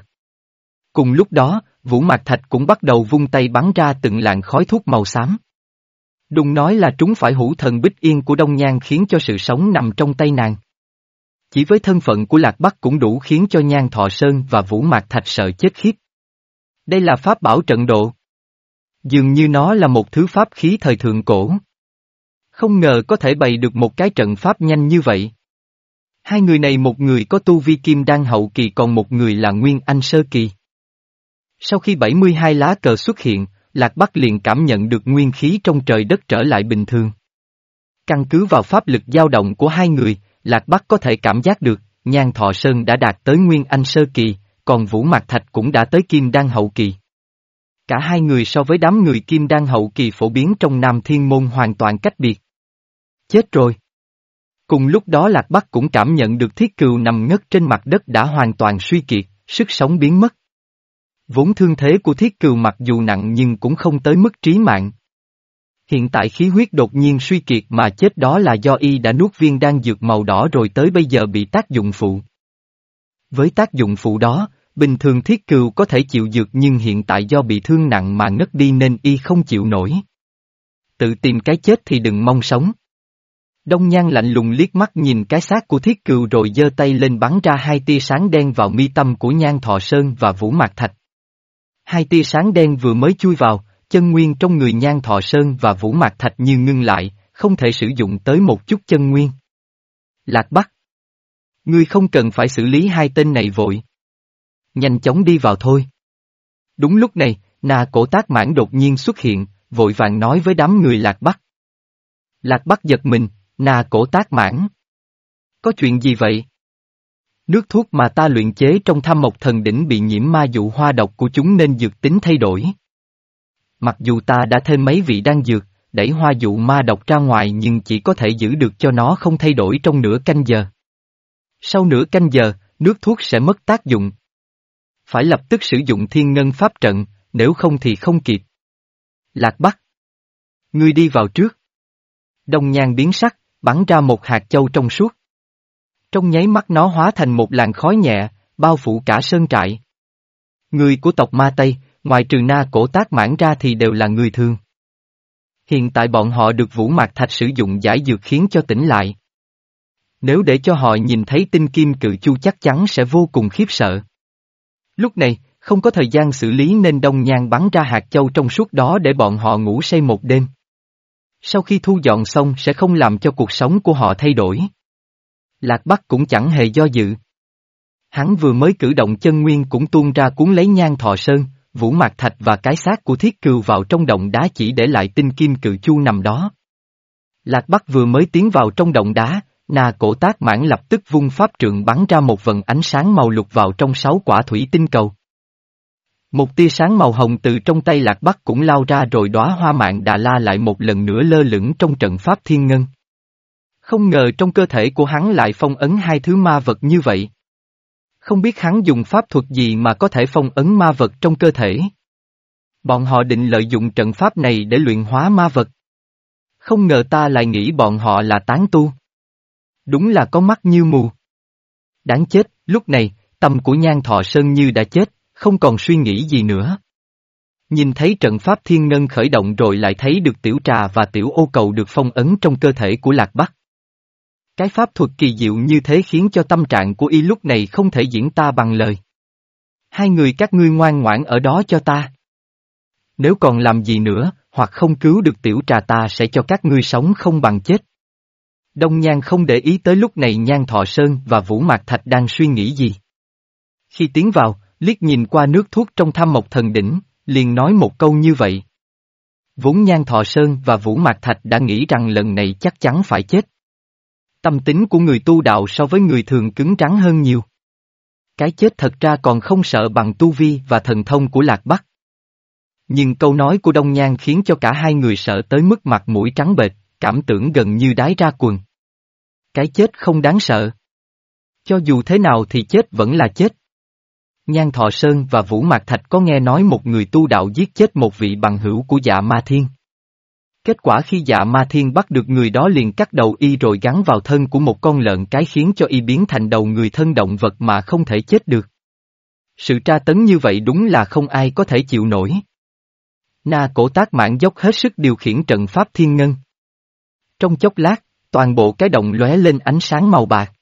Cùng lúc đó, Vũ Mạc Thạch cũng bắt đầu vung tay bắn ra từng làn khói thuốc màu xám. Đùng nói là trúng phải hữu thần bích yên của Đông Nhan khiến cho sự sống nằm trong tay nàng. Chỉ với thân phận của Lạc Bắc cũng đủ khiến cho Nhan Thọ Sơn và Vũ Mạc Thạch sợ chết khiếp. Đây là pháp bảo trận độ. Dường như nó là một thứ pháp khí thời thượng cổ. Không ngờ có thể bày được một cái trận pháp nhanh như vậy. Hai người này một người có tu vi kim đan hậu kỳ còn một người là nguyên anh sơ kỳ. Sau khi 72 lá cờ xuất hiện, Lạc Bắc liền cảm nhận được nguyên khí trong trời đất trở lại bình thường. Căn cứ vào pháp lực dao động của hai người, Lạc Bắc có thể cảm giác được, Nhan Thọ Sơn đã đạt tới Nguyên Anh Sơ Kỳ, còn Vũ Mạc Thạch cũng đã tới Kim Đan Hậu Kỳ. Cả hai người so với đám người Kim Đan Hậu Kỳ phổ biến trong Nam Thiên Môn hoàn toàn cách biệt. Chết rồi! Cùng lúc đó Lạc Bắc cũng cảm nhận được thiết cừu nằm ngất trên mặt đất đã hoàn toàn suy kiệt, sức sống biến mất. Vốn thương thế của thiết cừu mặc dù nặng nhưng cũng không tới mức trí mạng. Hiện tại khí huyết đột nhiên suy kiệt mà chết đó là do y đã nuốt viên đan dược màu đỏ rồi tới bây giờ bị tác dụng phụ. Với tác dụng phụ đó, bình thường thiết cừu có thể chịu dược nhưng hiện tại do bị thương nặng mà ngất đi nên y không chịu nổi. Tự tìm cái chết thì đừng mong sống. Đông Nhan lạnh lùng liếc mắt nhìn cái xác của thiết cừu rồi giơ tay lên bắn ra hai tia sáng đen vào mi tâm của Nhan Thọ Sơn và Vũ Mạc Thạch. Hai tia sáng đen vừa mới chui vào, chân nguyên trong người Nhan Thọ Sơn và Vũ Mạc Thạch như ngưng lại, không thể sử dụng tới một chút chân nguyên. Lạc Bắc Ngươi không cần phải xử lý hai tên này vội. Nhanh chóng đi vào thôi. Đúng lúc này, nà cổ tác mãn đột nhiên xuất hiện, vội vàng nói với đám người Lạc Bắc. Lạc Bắc giật mình, nà cổ tác mãn. Có chuyện gì vậy? Nước thuốc mà ta luyện chế trong thăm mộc thần đỉnh bị nhiễm ma dụ hoa độc của chúng nên dược tính thay đổi. Mặc dù ta đã thêm mấy vị đan dược, đẩy hoa dụ ma độc ra ngoài nhưng chỉ có thể giữ được cho nó không thay đổi trong nửa canh giờ. Sau nửa canh giờ, nước thuốc sẽ mất tác dụng. Phải lập tức sử dụng thiên ngân pháp trận, nếu không thì không kịp. Lạc Bắc. Ngươi đi vào trước. Đông nhan biến sắc, bắn ra một hạt châu trong suốt. Trong nháy mắt nó hóa thành một làn khói nhẹ, bao phủ cả sơn trại. Người của tộc Ma Tây, ngoài trừ na cổ tác mãn ra thì đều là người thường. Hiện tại bọn họ được Vũ Mạc Thạch sử dụng giải dược khiến cho tỉnh lại. Nếu để cho họ nhìn thấy tinh kim cự chu chắc chắn sẽ vô cùng khiếp sợ. Lúc này, không có thời gian xử lý nên đông nhang bắn ra hạt châu trong suốt đó để bọn họ ngủ say một đêm. Sau khi thu dọn xong sẽ không làm cho cuộc sống của họ thay đổi. Lạc Bắc cũng chẳng hề do dự. Hắn vừa mới cử động chân nguyên cũng tuôn ra cuốn lấy nhang thọ sơn, vũ mạc thạch và cái xác của thiết cừu vào trong động đá chỉ để lại tinh kim cự chu nằm đó. Lạc Bắc vừa mới tiến vào trong động đá, nà cổ tác mãn lập tức vung pháp trượng bắn ra một vần ánh sáng màu lục vào trong sáu quả thủy tinh cầu. Một tia sáng màu hồng từ trong tay Lạc Bắc cũng lao ra rồi đóa hoa mạng đà la lại một lần nữa lơ lửng trong trận pháp thiên ngân. Không ngờ trong cơ thể của hắn lại phong ấn hai thứ ma vật như vậy. Không biết hắn dùng pháp thuật gì mà có thể phong ấn ma vật trong cơ thể. Bọn họ định lợi dụng trận pháp này để luyện hóa ma vật. Không ngờ ta lại nghĩ bọn họ là tán tu. Đúng là có mắt như mù. Đáng chết, lúc này, tâm của nhan thọ sơn như đã chết, không còn suy nghĩ gì nữa. Nhìn thấy trận pháp thiên ngân khởi động rồi lại thấy được tiểu trà và tiểu ô cầu được phong ấn trong cơ thể của lạc bắc. Cái pháp thuật kỳ diệu như thế khiến cho tâm trạng của y lúc này không thể diễn ta bằng lời. Hai người các ngươi ngoan ngoãn ở đó cho ta. Nếu còn làm gì nữa, hoặc không cứu được tiểu trà ta sẽ cho các ngươi sống không bằng chết. Đông Nhan không để ý tới lúc này Nhan Thọ Sơn và Vũ Mạc Thạch đang suy nghĩ gì. Khi tiến vào, liếc nhìn qua nước thuốc trong tham mộc thần đỉnh, liền nói một câu như vậy. Vốn Nhan Thọ Sơn và Vũ Mạc Thạch đã nghĩ rằng lần này chắc chắn phải chết. Tâm tính của người tu đạo so với người thường cứng trắng hơn nhiều. Cái chết thật ra còn không sợ bằng tu vi và thần thông của Lạc Bắc. Nhưng câu nói của Đông Nhan khiến cho cả hai người sợ tới mức mặt mũi trắng bệch, cảm tưởng gần như đái ra quần. Cái chết không đáng sợ. Cho dù thế nào thì chết vẫn là chết. Nhan Thọ Sơn và Vũ Mạc Thạch có nghe nói một người tu đạo giết chết một vị bằng hữu của dạ ma thiên. Kết quả khi dạ ma thiên bắt được người đó liền cắt đầu y rồi gắn vào thân của một con lợn cái khiến cho y biến thành đầu người thân động vật mà không thể chết được. Sự tra tấn như vậy đúng là không ai có thể chịu nổi. Na cổ tác mãn dốc hết sức điều khiển trận pháp thiên ngân. Trong chốc lát, toàn bộ cái động lóe lên ánh sáng màu bạc.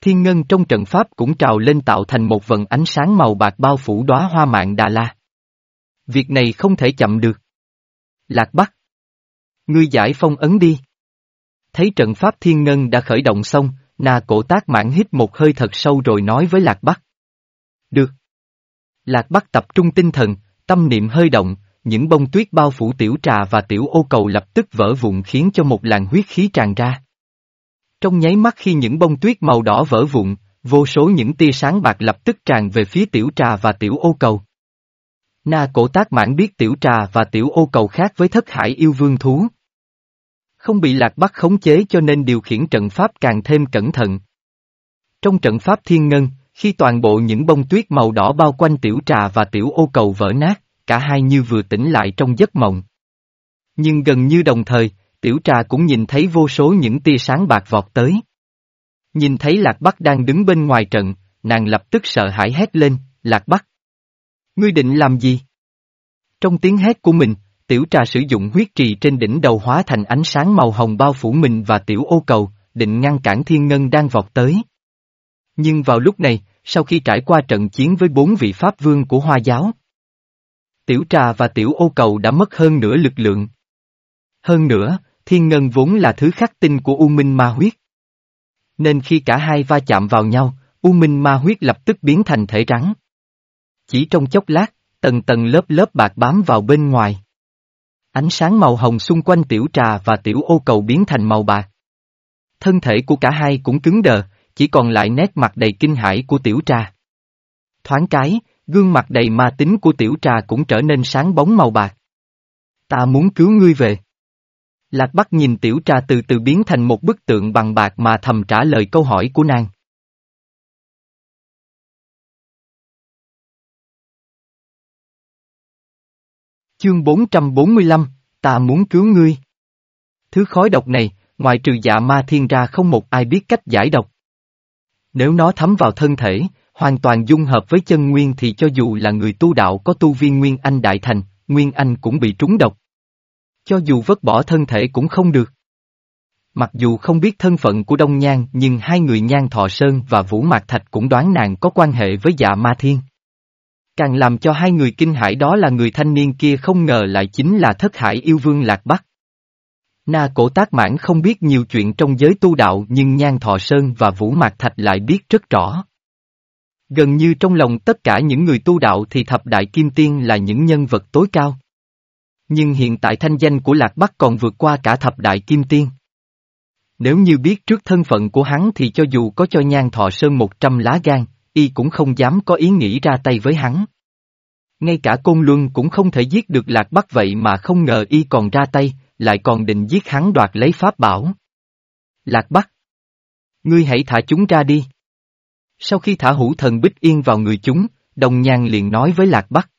Thiên ngân trong trận pháp cũng trào lên tạo thành một vần ánh sáng màu bạc bao phủ đóa hoa mạng Đà La. Việc này không thể chậm được. Lạc Bắc. Ngươi giải phong ấn đi. Thấy trận pháp thiên ngân đã khởi động xong, na cổ tác mãn hít một hơi thật sâu rồi nói với Lạc Bắc. Được. Lạc Bắc tập trung tinh thần, tâm niệm hơi động, những bông tuyết bao phủ tiểu trà và tiểu ô cầu lập tức vỡ vụn khiến cho một làn huyết khí tràn ra. Trong nháy mắt khi những bông tuyết màu đỏ vỡ vụn, vô số những tia sáng bạc lập tức tràn về phía tiểu trà và tiểu ô cầu. Na cổ tác mãn biết tiểu trà và tiểu ô cầu khác với thất hải yêu vương thú. Không bị lạc bắt khống chế cho nên điều khiển trận pháp càng thêm cẩn thận. Trong trận pháp thiên ngân, khi toàn bộ những bông tuyết màu đỏ bao quanh tiểu trà và tiểu ô cầu vỡ nát, cả hai như vừa tỉnh lại trong giấc mộng. Nhưng gần như đồng thời, tiểu trà cũng nhìn thấy vô số những tia sáng bạc vọt tới. Nhìn thấy Lạc Bắc đang đứng bên ngoài trận, nàng lập tức sợ hãi hét lên, Lạc Bắc. Ngươi định làm gì? Trong tiếng hét của mình, tiểu trà sử dụng huyết trì trên đỉnh đầu hóa thành ánh sáng màu hồng bao phủ mình và tiểu ô cầu, định ngăn cản thiên ngân đang vọt tới. Nhưng vào lúc này, sau khi trải qua trận chiến với bốn vị Pháp vương của Hoa giáo, tiểu trà và tiểu ô cầu đã mất hơn nửa lực lượng. Hơn nữa, thiên ngân vốn là thứ khắc tinh của U Minh Ma huyết. Nên khi cả hai va chạm vào nhau, U Minh Ma huyết lập tức biến thành thể rắn. Chỉ trong chốc lát, tầng tầng lớp lớp bạc bám vào bên ngoài. Ánh sáng màu hồng xung quanh tiểu trà và tiểu ô cầu biến thành màu bạc. Thân thể của cả hai cũng cứng đờ, chỉ còn lại nét mặt đầy kinh hãi của tiểu trà. Thoáng cái, gương mặt đầy ma tính của tiểu trà cũng trở nên sáng bóng màu bạc. Ta muốn cứu ngươi về. Lạc Bắc nhìn tiểu trà từ từ biến thành một bức tượng bằng bạc mà thầm trả lời câu hỏi của nàng. Chương 445, ta muốn cứu ngươi. Thứ khói độc này, ngoài trừ dạ ma thiên ra không một ai biết cách giải độc. Nếu nó thấm vào thân thể, hoàn toàn dung hợp với chân nguyên thì cho dù là người tu đạo có tu viên Nguyên Anh Đại Thành, Nguyên Anh cũng bị trúng độc. Cho dù vứt bỏ thân thể cũng không được. Mặc dù không biết thân phận của Đông Nhan nhưng hai người Nhan Thọ Sơn và Vũ Mạc Thạch cũng đoán nàng có quan hệ với dạ ma thiên. Càng làm cho hai người kinh hãi đó là người thanh niên kia không ngờ lại chính là thất hải yêu vương Lạc Bắc. Na cổ tác mãn không biết nhiều chuyện trong giới tu đạo nhưng Nhan Thọ Sơn và Vũ Mạc Thạch lại biết rất rõ. Gần như trong lòng tất cả những người tu đạo thì thập đại kim tiên là những nhân vật tối cao. Nhưng hiện tại thanh danh của Lạc Bắc còn vượt qua cả thập đại kim tiên. Nếu như biết trước thân phận của hắn thì cho dù có cho nhan thọ sơn một trăm lá gan, y cũng không dám có ý nghĩ ra tay với hắn. Ngay cả Côn Luân cũng không thể giết được Lạc Bắc vậy mà không ngờ y còn ra tay, lại còn định giết hắn đoạt lấy pháp bảo. Lạc Bắc! Ngươi hãy thả chúng ra đi. Sau khi thả hữu thần bích yên vào người chúng, đồng nhan liền nói với Lạc Bắc.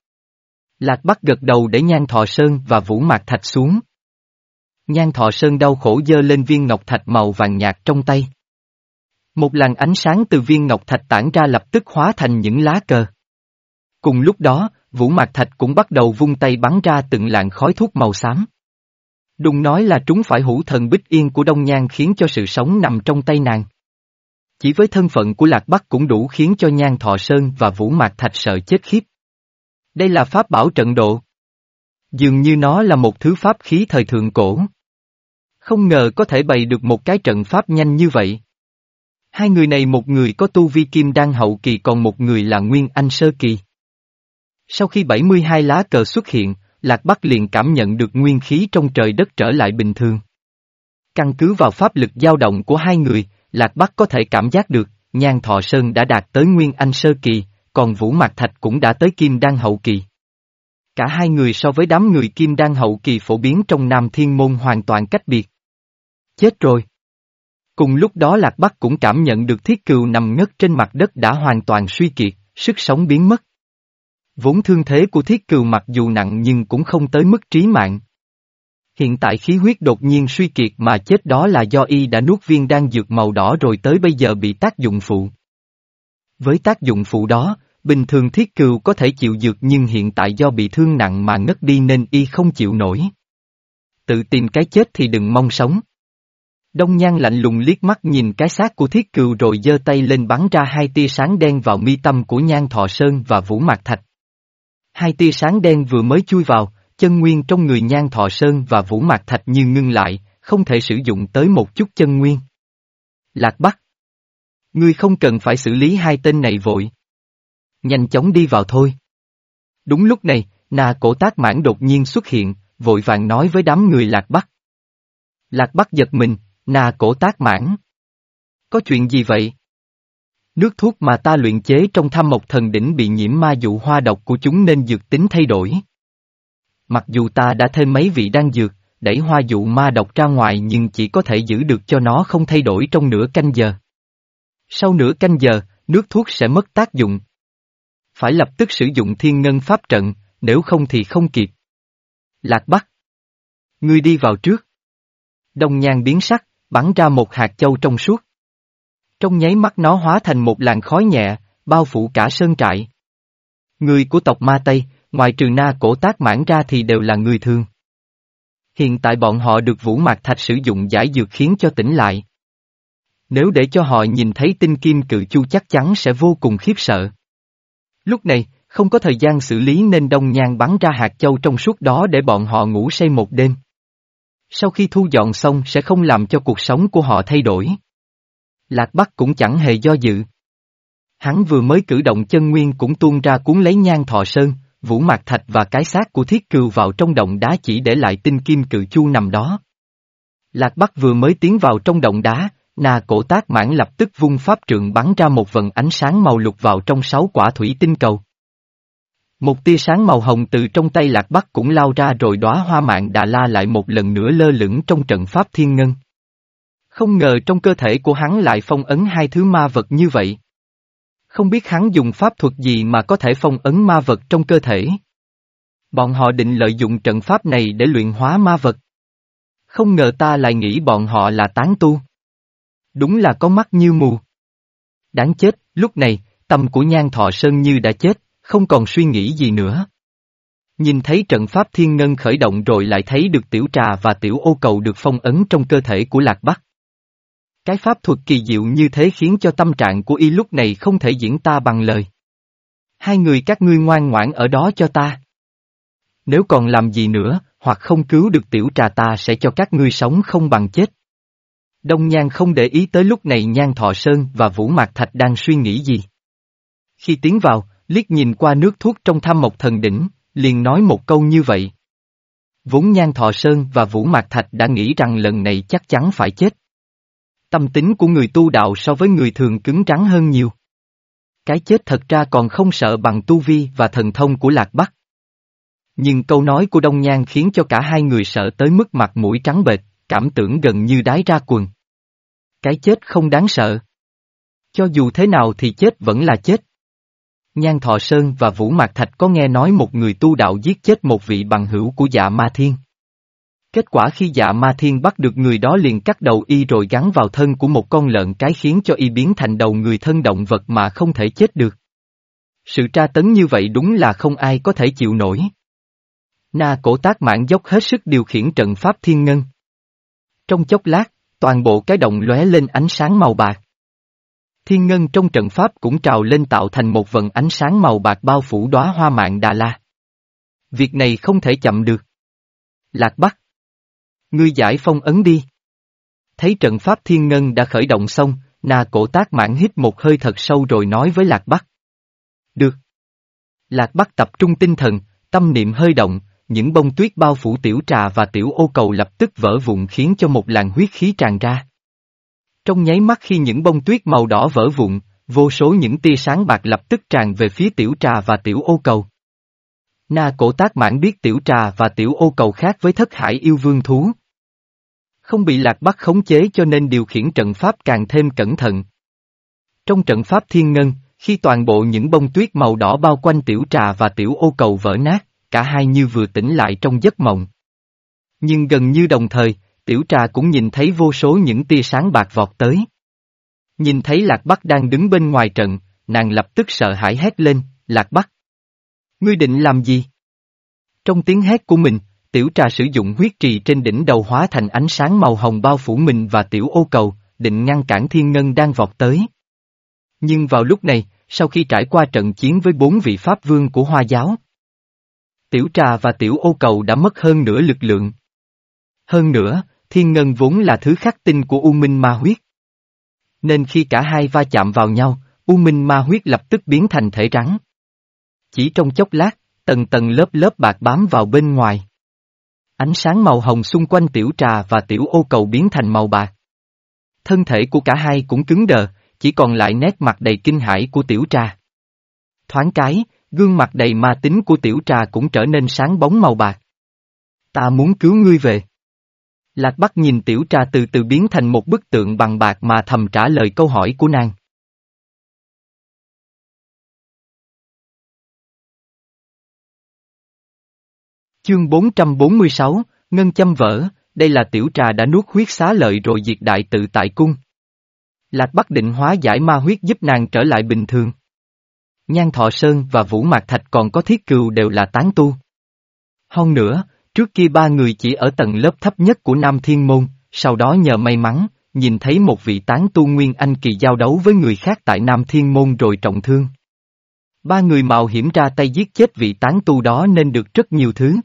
Lạc Bắc gật đầu để Nhan Thọ Sơn và Vũ Mạc Thạch xuống. Nhan Thọ Sơn đau khổ dơ lên viên ngọc thạch màu vàng nhạt trong tay. Một làn ánh sáng từ viên ngọc thạch tản ra lập tức hóa thành những lá cờ. Cùng lúc đó, Vũ Mạc Thạch cũng bắt đầu vung tay bắn ra từng làn khói thuốc màu xám. đùng nói là trúng phải hữu thần bích yên của Đông Nhan khiến cho sự sống nằm trong tay nàng. Chỉ với thân phận của Lạc Bắc cũng đủ khiến cho Nhan Thọ Sơn và Vũ Mạc Thạch sợ chết khiếp. Đây là pháp bảo trận độ. Dường như nó là một thứ pháp khí thời thượng cổ. Không ngờ có thể bày được một cái trận pháp nhanh như vậy. Hai người này một người có tu vi kim đan hậu kỳ còn một người là nguyên anh sơ kỳ. Sau khi 72 lá cờ xuất hiện, Lạc Bắc liền cảm nhận được nguyên khí trong trời đất trở lại bình thường. Căn cứ vào pháp lực dao động của hai người, Lạc Bắc có thể cảm giác được, Nhan Thọ Sơn đã đạt tới Nguyên Anh Sơ Kỳ, còn Vũ Mạc Thạch cũng đã tới Kim Đan Hậu Kỳ. Cả hai người so với đám người Kim Đan Hậu Kỳ phổ biến trong Nam Thiên Môn hoàn toàn cách biệt. Chết rồi! Cùng lúc đó Lạc Bắc cũng cảm nhận được thiết cừu nằm ngất trên mặt đất đã hoàn toàn suy kiệt, sức sống biến mất. Vốn thương thế của thiết cừu mặc dù nặng nhưng cũng không tới mức trí mạng. Hiện tại khí huyết đột nhiên suy kiệt mà chết đó là do y đã nuốt viên đan dược màu đỏ rồi tới bây giờ bị tác dụng phụ. Với tác dụng phụ đó, bình thường thiết cừu có thể chịu dược nhưng hiện tại do bị thương nặng mà ngất đi nên y không chịu nổi. Tự tìm cái chết thì đừng mong sống. Đông Nhan lạnh lùng liếc mắt nhìn cái xác của thiết cừu rồi giơ tay lên bắn ra hai tia sáng đen vào mi tâm của Nhan Thọ Sơn và Vũ Mạc Thạch. Hai tia sáng đen vừa mới chui vào, chân nguyên trong người Nhan Thọ Sơn và Vũ Mạc Thạch như ngưng lại, không thể sử dụng tới một chút chân nguyên. Lạc Bắc Ngươi không cần phải xử lý hai tên này vội. Nhanh chóng đi vào thôi. Đúng lúc này, nà cổ tác mãn đột nhiên xuất hiện, vội vàng nói với đám người Lạc Bắc. Lạc Bắc giật mình, nà cổ tác mãn. Có chuyện gì vậy? Nước thuốc mà ta luyện chế trong tham mộc thần đỉnh bị nhiễm ma dụ hoa độc của chúng nên dược tính thay đổi. Mặc dù ta đã thêm mấy vị đang dược, đẩy hoa dụ ma độc ra ngoài nhưng chỉ có thể giữ được cho nó không thay đổi trong nửa canh giờ. Sau nửa canh giờ, nước thuốc sẽ mất tác dụng. Phải lập tức sử dụng thiên ngân pháp trận, nếu không thì không kịp. Lạc Bắc. Ngươi đi vào trước. Đông nhan biến sắc, bắn ra một hạt châu trong suốt. Trong nháy mắt nó hóa thành một làn khói nhẹ, bao phủ cả sơn trại. Người của tộc Ma Tây, ngoài trừ na cổ tác mãn ra thì đều là người thương. Hiện tại bọn họ được Vũ Mạc Thạch sử dụng giải dược khiến cho tỉnh lại. Nếu để cho họ nhìn thấy tinh kim cự chu chắc chắn sẽ vô cùng khiếp sợ. Lúc này, không có thời gian xử lý nên đông nhang bắn ra hạt châu trong suốt đó để bọn họ ngủ say một đêm. Sau khi thu dọn xong sẽ không làm cho cuộc sống của họ thay đổi. Lạc Bắc cũng chẳng hề do dự. Hắn vừa mới cử động chân nguyên cũng tuôn ra cuốn lấy nhang thọ sơn, vũ mạc thạch và cái xác của thiết cừu vào trong động đá chỉ để lại tinh kim cự chu nằm đó. Lạc Bắc vừa mới tiến vào trong động đá, nà cổ tác mãn lập tức vung pháp trượng bắn ra một vần ánh sáng màu lục vào trong sáu quả thủy tinh cầu. Một tia sáng màu hồng từ trong tay Lạc Bắc cũng lao ra rồi đóa hoa mạng đà la lại một lần nữa lơ lửng trong trận pháp thiên ngân. Không ngờ trong cơ thể của hắn lại phong ấn hai thứ ma vật như vậy. Không biết hắn dùng pháp thuật gì mà có thể phong ấn ma vật trong cơ thể. Bọn họ định lợi dụng trận pháp này để luyện hóa ma vật. Không ngờ ta lại nghĩ bọn họ là tán tu. Đúng là có mắt như mù. Đáng chết, lúc này, tâm của nhan thọ sơn như đã chết, không còn suy nghĩ gì nữa. Nhìn thấy trận pháp thiên ngân khởi động rồi lại thấy được tiểu trà và tiểu ô cầu được phong ấn trong cơ thể của Lạc Bắc. Cái pháp thuật kỳ diệu như thế khiến cho tâm trạng của y lúc này không thể diễn ta bằng lời. Hai người các ngươi ngoan ngoãn ở đó cho ta. Nếu còn làm gì nữa, hoặc không cứu được tiểu trà ta sẽ cho các ngươi sống không bằng chết. Đông Nhan không để ý tới lúc này Nhan Thọ Sơn và Vũ Mạc Thạch đang suy nghĩ gì. Khi tiến vào, liếc nhìn qua nước thuốc trong thăm mộc thần đỉnh, liền nói một câu như vậy. Vốn Nhan Thọ Sơn và Vũ Mạc Thạch đã nghĩ rằng lần này chắc chắn phải chết. Tâm tính của người tu đạo so với người thường cứng rắn hơn nhiều. Cái chết thật ra còn không sợ bằng tu vi và thần thông của Lạc Bắc. Nhưng câu nói của Đông Nhan khiến cho cả hai người sợ tới mức mặt mũi trắng bệch, cảm tưởng gần như đái ra quần. Cái chết không đáng sợ. Cho dù thế nào thì chết vẫn là chết. Nhan Thọ Sơn và Vũ Mạc Thạch có nghe nói một người tu đạo giết chết một vị bằng hữu của dạ ma thiên. Kết quả khi dạ ma thiên bắt được người đó liền cắt đầu y rồi gắn vào thân của một con lợn cái khiến cho y biến thành đầu người thân động vật mà không thể chết được. Sự tra tấn như vậy đúng là không ai có thể chịu nổi. Na cổ tác mãn dốc hết sức điều khiển trận pháp thiên ngân. Trong chốc lát, toàn bộ cái động lóe lên ánh sáng màu bạc. Thiên ngân trong trận pháp cũng trào lên tạo thành một vần ánh sáng màu bạc bao phủ đóa hoa mạng Đà La. Việc này không thể chậm được. Lạc Bắc. Ngươi giải phong ấn đi. Thấy trận pháp thiên ngân đã khởi động xong, na cổ tác mãn hít một hơi thật sâu rồi nói với Lạc Bắc. Được. Lạc Bắc tập trung tinh thần, tâm niệm hơi động, những bông tuyết bao phủ tiểu trà và tiểu ô cầu lập tức vỡ vụn khiến cho một làn huyết khí tràn ra. Trong nháy mắt khi những bông tuyết màu đỏ vỡ vụn, vô số những tia sáng bạc lập tức tràn về phía tiểu trà và tiểu ô cầu. Na cổ tác mãn biết tiểu trà và tiểu ô cầu khác với thất hải yêu vương thú. Không bị lạc bắt khống chế cho nên điều khiển trận pháp càng thêm cẩn thận. Trong trận pháp thiên ngân, khi toàn bộ những bông tuyết màu đỏ bao quanh tiểu trà và tiểu ô cầu vỡ nát, cả hai như vừa tỉnh lại trong giấc mộng. Nhưng gần như đồng thời, tiểu trà cũng nhìn thấy vô số những tia sáng bạc vọt tới. Nhìn thấy Lạc Bắc đang đứng bên ngoài trận, nàng lập tức sợ hãi hét lên, Lạc Bắc. Ngươi định làm gì? Trong tiếng hét của mình, tiểu trà sử dụng huyết trì trên đỉnh đầu hóa thành ánh sáng màu hồng bao phủ mình và tiểu ô cầu, định ngăn cản thiên ngân đang vọt tới. Nhưng vào lúc này, sau khi trải qua trận chiến với bốn vị Pháp vương của Hoa giáo, tiểu trà và tiểu ô cầu đã mất hơn nửa lực lượng. Hơn nữa, thiên ngân vốn là thứ khắc tinh của U Minh Ma huyết. Nên khi cả hai va chạm vào nhau, U Minh Ma huyết lập tức biến thành thể rắn. Chỉ trong chốc lát, tầng tầng lớp lớp bạc bám vào bên ngoài. Ánh sáng màu hồng xung quanh tiểu trà và tiểu ô cầu biến thành màu bạc. Thân thể của cả hai cũng cứng đờ, chỉ còn lại nét mặt đầy kinh hãi của tiểu trà. Thoáng cái, gương mặt đầy ma tính của tiểu trà cũng trở nên sáng bóng màu bạc. Ta muốn cứu ngươi về. Lạc Bắc nhìn tiểu trà từ từ biến thành một bức tượng bằng bạc mà thầm trả lời câu hỏi của nàng. Chương 446, Ngân châm vỡ, đây là tiểu trà đã nuốt huyết xá lợi rồi diệt đại tự tại cung. Lạc Bắc định hóa giải ma huyết giúp nàng trở lại bình thường. Nhan Thọ Sơn và Vũ Mạc Thạch còn có thiết cừu đều là tán tu. Hơn nữa, trước kia ba người chỉ ở tầng lớp thấp nhất của Nam Thiên Môn, sau đó nhờ may mắn, nhìn thấy một vị tán tu Nguyên Anh kỳ giao đấu với người khác tại Nam Thiên Môn rồi trọng thương. Ba người mạo hiểm ra tay giết chết vị tán tu đó nên được rất nhiều thứ.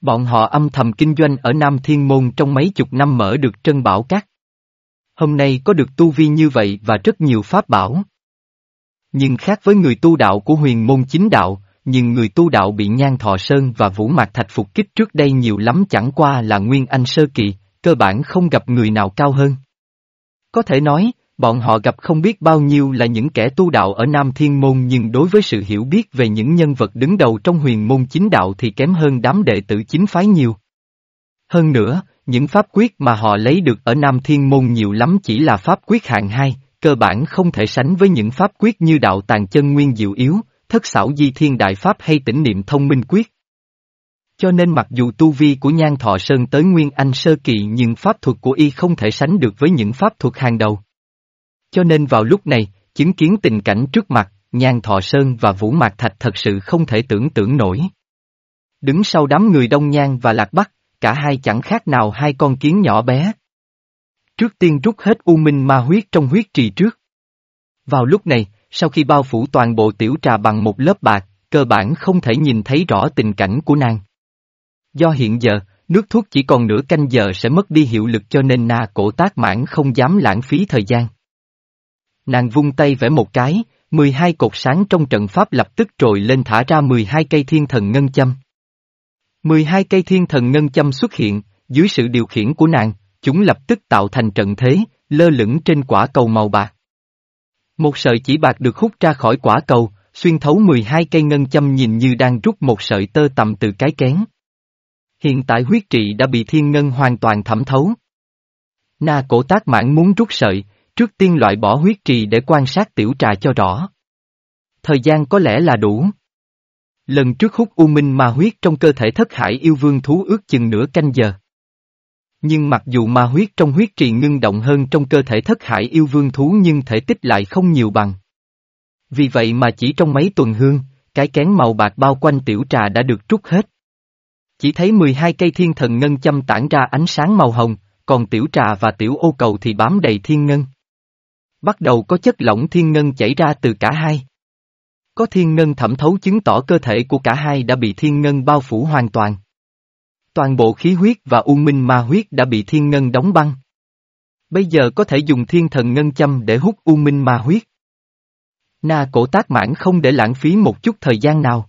Bọn họ âm thầm kinh doanh ở Nam Thiên Môn trong mấy chục năm mở được trân bảo các. Hôm nay có được tu vi như vậy và rất nhiều pháp bảo. Nhưng khác với người tu đạo của huyền môn chính đạo, nhưng người tu đạo bị Nhan Thọ Sơn và Vũ Mạc Thạch phục kích trước đây nhiều lắm chẳng qua là Nguyên Anh Sơ Kỳ, cơ bản không gặp người nào cao hơn. Có thể nói, bọn họ gặp không biết bao nhiêu là những kẻ tu đạo ở Nam Thiên Môn nhưng đối với sự hiểu biết về những nhân vật đứng đầu trong huyền môn chính đạo thì kém hơn đám đệ tử chính phái nhiều. Hơn nữa, những pháp quyết mà họ lấy được ở Nam Thiên Môn nhiều lắm chỉ là pháp quyết hạng hai, cơ bản không thể sánh với những pháp quyết như đạo tàng chân nguyên diệu yếu, thất xảo di thiên đại pháp hay tỉnh niệm thông minh quyết. Cho nên mặc dù tu vi của Nhan Thọ Sơn tới Nguyên Anh sơ kỳ nhưng pháp thuật của y không thể sánh được với những pháp thuật hàng đầu. Cho nên vào lúc này, chứng kiến tình cảnh trước mặt, Nhan Thọ Sơn và Vũ Mạc Thạch thật sự không thể tưởng tượng nổi. Đứng sau đám người Đông Nhan và Lạc Bắc, cả hai chẳng khác nào hai con kiến nhỏ bé. Trước tiên rút hết u minh ma huyết trong huyết trì trước. Vào lúc này, sau khi bao phủ toàn bộ tiểu trà bằng một lớp bạc, cơ bản không thể nhìn thấy rõ tình cảnh của nàng. Do hiện giờ, nước thuốc chỉ còn nửa canh giờ sẽ mất đi hiệu lực cho nên na cổ tác mãn không dám lãng phí thời gian. Nàng vung tay vẽ một cái, 12 cột sáng trong trận pháp lập tức trồi lên thả ra 12 cây thiên thần ngân châm. 12 cây thiên thần ngân châm xuất hiện, dưới sự điều khiển của nàng, chúng lập tức tạo thành trận thế, lơ lửng trên quả cầu màu bạc. Một sợi chỉ bạc được hút ra khỏi quả cầu, xuyên thấu 12 cây ngân châm nhìn như đang rút một sợi tơ tầm từ cái kén. Hiện tại huyết trị đã bị thiên ngân hoàn toàn thẩm thấu. Na cổ tác mãn muốn rút sợi, trước tiên loại bỏ huyết trì để quan sát tiểu trà cho rõ. Thời gian có lẽ là đủ. Lần trước hút u minh ma huyết trong cơ thể thất hải yêu vương thú ước chừng nửa canh giờ. Nhưng mặc dù ma huyết trong huyết trì ngưng động hơn trong cơ thể thất hải yêu vương thú nhưng thể tích lại không nhiều bằng. Vì vậy mà chỉ trong mấy tuần hương, cái kén màu bạc bao quanh tiểu trà đã được trút hết. Chỉ thấy 12 cây thiên thần ngân châm tản ra ánh sáng màu hồng, còn tiểu trà và tiểu ô cầu thì bám đầy thiên ngân. Bắt đầu có chất lỏng thiên ngân chảy ra từ cả hai. Có thiên ngân thẩm thấu chứng tỏ cơ thể của cả hai đã bị thiên ngân bao phủ hoàn toàn. Toàn bộ khí huyết và u minh ma huyết đã bị thiên ngân đóng băng. Bây giờ có thể dùng thiên thần ngân châm để hút u minh ma huyết. Na cổ tác mãn không để lãng phí một chút thời gian nào.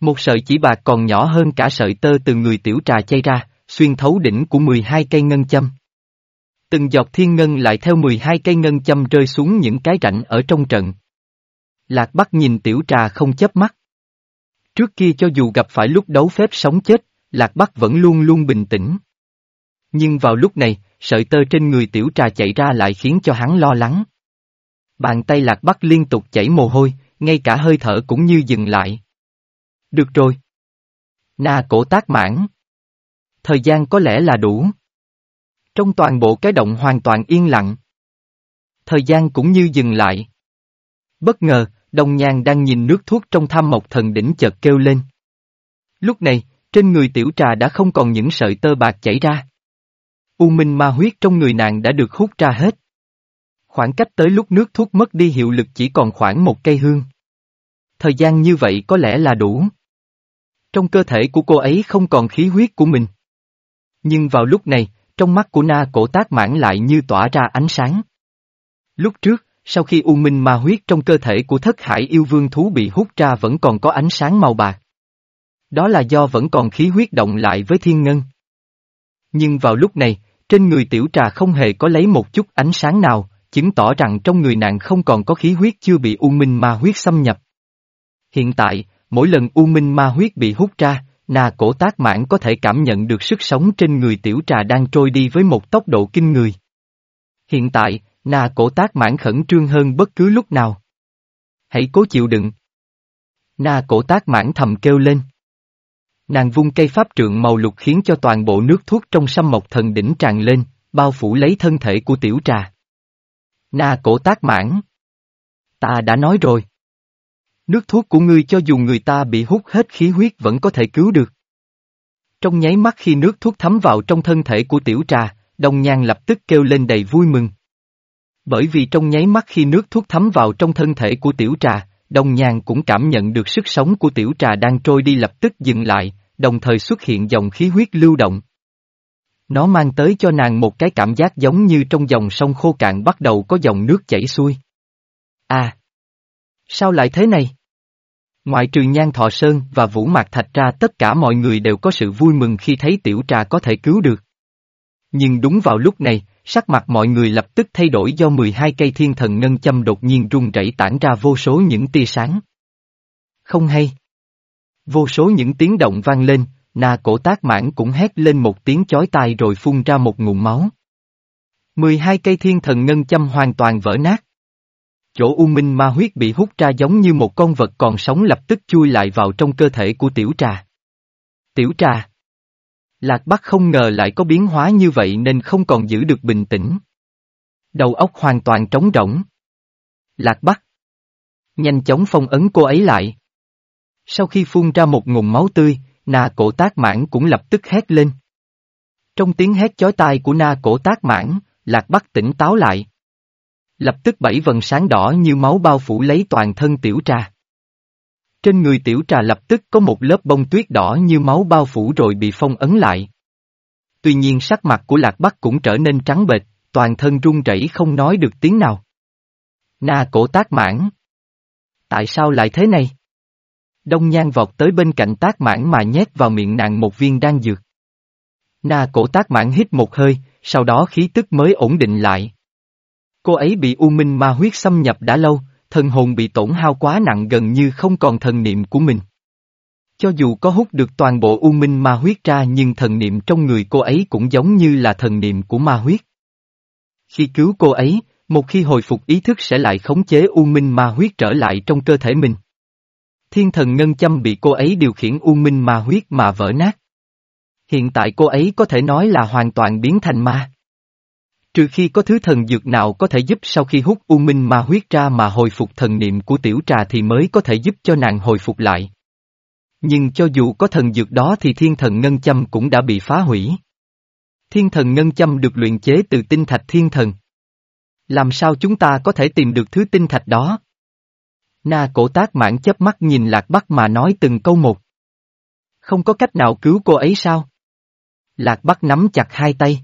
Một sợi chỉ bạc còn nhỏ hơn cả sợi tơ từ người tiểu trà chay ra, xuyên thấu đỉnh của 12 cây ngân châm. Từng giọt thiên ngân lại theo 12 cây ngân châm rơi xuống những cái rãnh ở trong trận. Lạc Bắc nhìn tiểu trà không chớp mắt. Trước kia cho dù gặp phải lúc đấu phép sống chết, Lạc Bắc vẫn luôn luôn bình tĩnh. Nhưng vào lúc này, sợi tơ trên người tiểu trà chạy ra lại khiến cho hắn lo lắng. Bàn tay Lạc Bắc liên tục chảy mồ hôi, ngay cả hơi thở cũng như dừng lại. Được rồi. Na cổ tác mãn. Thời gian có lẽ là đủ. Trong toàn bộ cái động hoàn toàn yên lặng. Thời gian cũng như dừng lại. Bất ngờ, Đông Nhan đang nhìn nước thuốc trong tham mộc thần đỉnh chợt kêu lên. Lúc này, trên người tiểu trà đã không còn những sợi tơ bạc chảy ra. U minh ma huyết trong người nàng đã được hút ra hết. Khoảng cách tới lúc nước thuốc mất đi hiệu lực chỉ còn khoảng một cây hương. Thời gian như vậy có lẽ là đủ. Trong cơ thể của cô ấy không còn khí huyết của mình. Nhưng vào lúc này, trong mắt của na cổ tác mãn lại như tỏa ra ánh sáng. Lúc trước, sau khi u minh ma huyết trong cơ thể của thất hải yêu vương thú bị hút ra vẫn còn có ánh sáng màu bạc. Đó là do vẫn còn khí huyết động lại với thiên ngân. Nhưng vào lúc này, trên người tiểu trà không hề có lấy một chút ánh sáng nào, chứng tỏ rằng trong người nàng không còn có khí huyết chưa bị u minh ma huyết xâm nhập. Hiện tại, mỗi lần u minh ma huyết bị hút ra, na cổ tác mãn có thể cảm nhận được sức sống trên người tiểu trà đang trôi đi với một tốc độ kinh người. Hiện tại, na cổ tác mãn khẩn trương hơn bất cứ lúc nào. Hãy cố chịu đựng. Na cổ tác mãn thầm kêu lên. Nàng vung cây pháp trượng màu lục khiến cho toàn bộ nước thuốc trong sâm mộc thần đỉnh tràn lên, bao phủ lấy thân thể của tiểu trà. Na cổ tác mãn. Ta đã nói rồi. Nước thuốc của ngươi cho dù người ta bị hút hết khí huyết vẫn có thể cứu được. Trong nháy mắt khi nước thuốc thấm vào trong thân thể của tiểu trà, đồng nhan lập tức kêu lên đầy vui mừng. Bởi vì trong nháy mắt khi nước thuốc thấm vào trong thân thể của tiểu trà, đồng nhan cũng cảm nhận được sức sống của tiểu trà đang trôi đi lập tức dừng lại, đồng thời xuất hiện dòng khí huyết lưu động. Nó mang tới cho nàng một cái cảm giác giống như trong dòng sông khô cạn bắt đầu có dòng nước chảy xuôi. À! Sao lại thế này? Ngoại trừ Nhan Thọ Sơn và Vũ Mạc Thạch ra tất cả mọi người đều có sự vui mừng khi thấy tiểu trà có thể cứu được. Nhưng đúng vào lúc này, sắc mặt mọi người lập tức thay đổi do 12 cây thiên thần ngân châm đột nhiên rung rẩy tản ra vô số những tia sáng. Không hay. Vô số những tiếng động vang lên, na cổ tác mãn cũng hét lên một tiếng chói tai rồi phun ra một ngụm máu. 12 cây thiên thần ngân châm hoàn toàn vỡ nát. Chỗ u minh ma huyết bị hút ra giống như một con vật còn sống lập tức chui lại vào trong cơ thể của tiểu trà. Tiểu trà. Lạc Bắc không ngờ lại có biến hóa như vậy nên không còn giữ được bình tĩnh. Đầu óc hoàn toàn trống rỗng. Lạc Bắc. Nhanh chóng phong ấn cô ấy lại. Sau khi phun ra một ngụm máu tươi, na cổ tác mãn cũng lập tức hét lên. Trong tiếng hét chói tai của na cổ tác mãn, Lạc Bắc tỉnh táo lại. Lập tức bảy vần sáng đỏ như máu bao phủ lấy toàn thân tiểu trà. Trên người tiểu trà lập tức có một lớp bông tuyết đỏ như máu bao phủ rồi bị phong ấn lại. Tuy nhiên sắc mặt của Lạc Bắc cũng trở nên trắng bệch, toàn thân run rẩy không nói được tiếng nào. Na cổ tác mãn. Tại sao lại thế này? Đông nhan vọt tới bên cạnh tác mãn mà nhét vào miệng nàng một viên đan dược. Na cổ tác mãn hít một hơi, sau đó khí tức mới ổn định lại. Cô ấy bị u minh ma huyết xâm nhập đã lâu, thần hồn bị tổn hao quá nặng gần như không còn thần niệm của mình. Cho dù có hút được toàn bộ u minh ma huyết ra nhưng thần niệm trong người cô ấy cũng giống như là thần niệm của ma huyết. Khi cứu cô ấy, Một khi hồi phục ý thức sẽ lại khống chế u minh ma huyết trở lại trong cơ thể mình. Thiên thần ngân châm bị cô ấy điều khiển u minh ma huyết mà vỡ nát. Hiện tại cô ấy có thể nói là hoàn toàn biến thành ma. Trừ khi có thứ thần dược nào có thể giúp sau khi hút u minh ma huyết ra mà hồi phục thần niệm của tiểu trà thì mới có thể giúp cho nàng hồi phục lại. Nhưng cho dù có thần dược đó thì thiên thần ngân châm cũng đã bị phá hủy. Thiên thần ngân châm được luyện chế từ tinh thạch thiên thần. Làm sao chúng ta có thể tìm được thứ tinh thạch đó? Na cổ tác mãn chớp mắt nhìn lạc bắc mà nói từng câu một. Không có cách nào cứu cô ấy sao? Lạc bắc nắm chặt hai tay.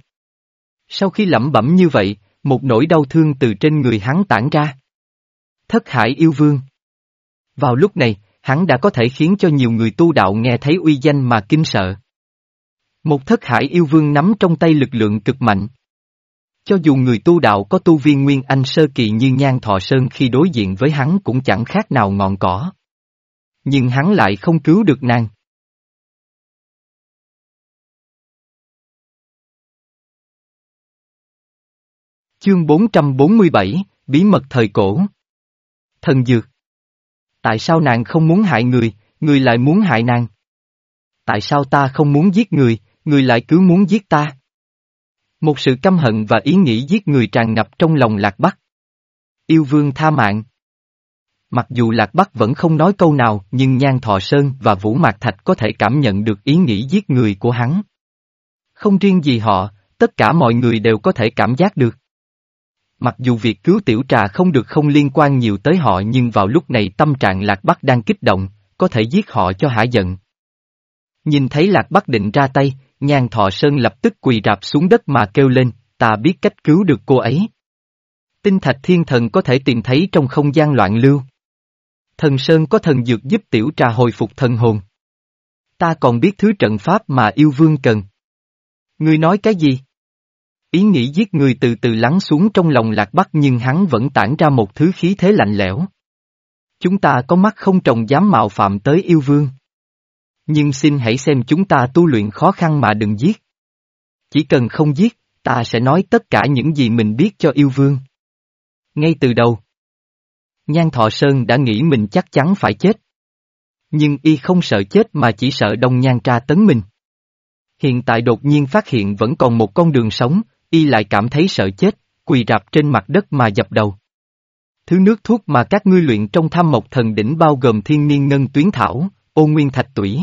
Sau khi lẩm bẩm như vậy, một nỗi đau thương từ trên người hắn tản ra. Thất hải yêu vương. Vào lúc này, hắn đã có thể khiến cho nhiều người tu đạo nghe thấy uy danh mà kinh sợ. Một thất hải yêu vương nắm trong tay lực lượng cực mạnh. Cho dù người tu đạo có tu viên nguyên anh sơ kỳ như nhan thọ sơn khi đối diện với hắn cũng chẳng khác nào ngọn cỏ. Nhưng hắn lại không cứu được nàng. Chương 447, Bí mật thời cổ Thần Dược Tại sao nàng không muốn hại người, người lại muốn hại nàng? Tại sao ta không muốn giết người, người lại cứ muốn giết ta? Một sự căm hận và ý nghĩ giết người tràn ngập trong lòng Lạc Bắc. Yêu vương tha mạng. Mặc dù Lạc Bắc vẫn không nói câu nào nhưng Nhan Thọ Sơn và Vũ Mạc Thạch có thể cảm nhận được ý nghĩ giết người của hắn. Không riêng gì họ, tất cả mọi người đều có thể cảm giác được. Mặc dù việc cứu tiểu trà không được không liên quan nhiều tới họ nhưng vào lúc này tâm trạng Lạc Bắc đang kích động, có thể giết họ cho hả giận. Nhìn thấy Lạc Bắc định ra tay, Nhan Thọ Sơn lập tức quỳ rạp xuống đất mà kêu lên, ta biết cách cứu được cô ấy. Tinh thạch thiên thần có thể tìm thấy trong không gian loạn lưu. Thần Sơn có thần dược giúp tiểu trà hồi phục thần hồn. Ta còn biết thứ trận pháp mà yêu vương cần. Ngươi nói cái gì? Ý nghĩ giết người từ từ lắng xuống trong lòng lạc bắc nhưng hắn vẫn tản ra một thứ khí thế lạnh lẽo. Chúng ta có mắt không trồng dám mạo phạm tới yêu vương. Nhưng xin hãy xem chúng ta tu luyện khó khăn mà đừng giết. Chỉ cần không giết, ta sẽ nói tất cả những gì mình biết cho yêu vương. Ngay từ đầu, Nhan Thọ Sơn đã nghĩ mình chắc chắn phải chết. Nhưng y không sợ chết mà chỉ sợ đông nhan tra tấn mình. Hiện tại đột nhiên phát hiện vẫn còn một con đường sống, y lại cảm thấy sợ chết, quỳ rạp trên mặt đất mà dập đầu. Thứ nước thuốc mà các ngươi luyện trong tham mộc thần đỉnh bao gồm thiên niên ngân tuyến thảo, ô nguyên thạch tủy.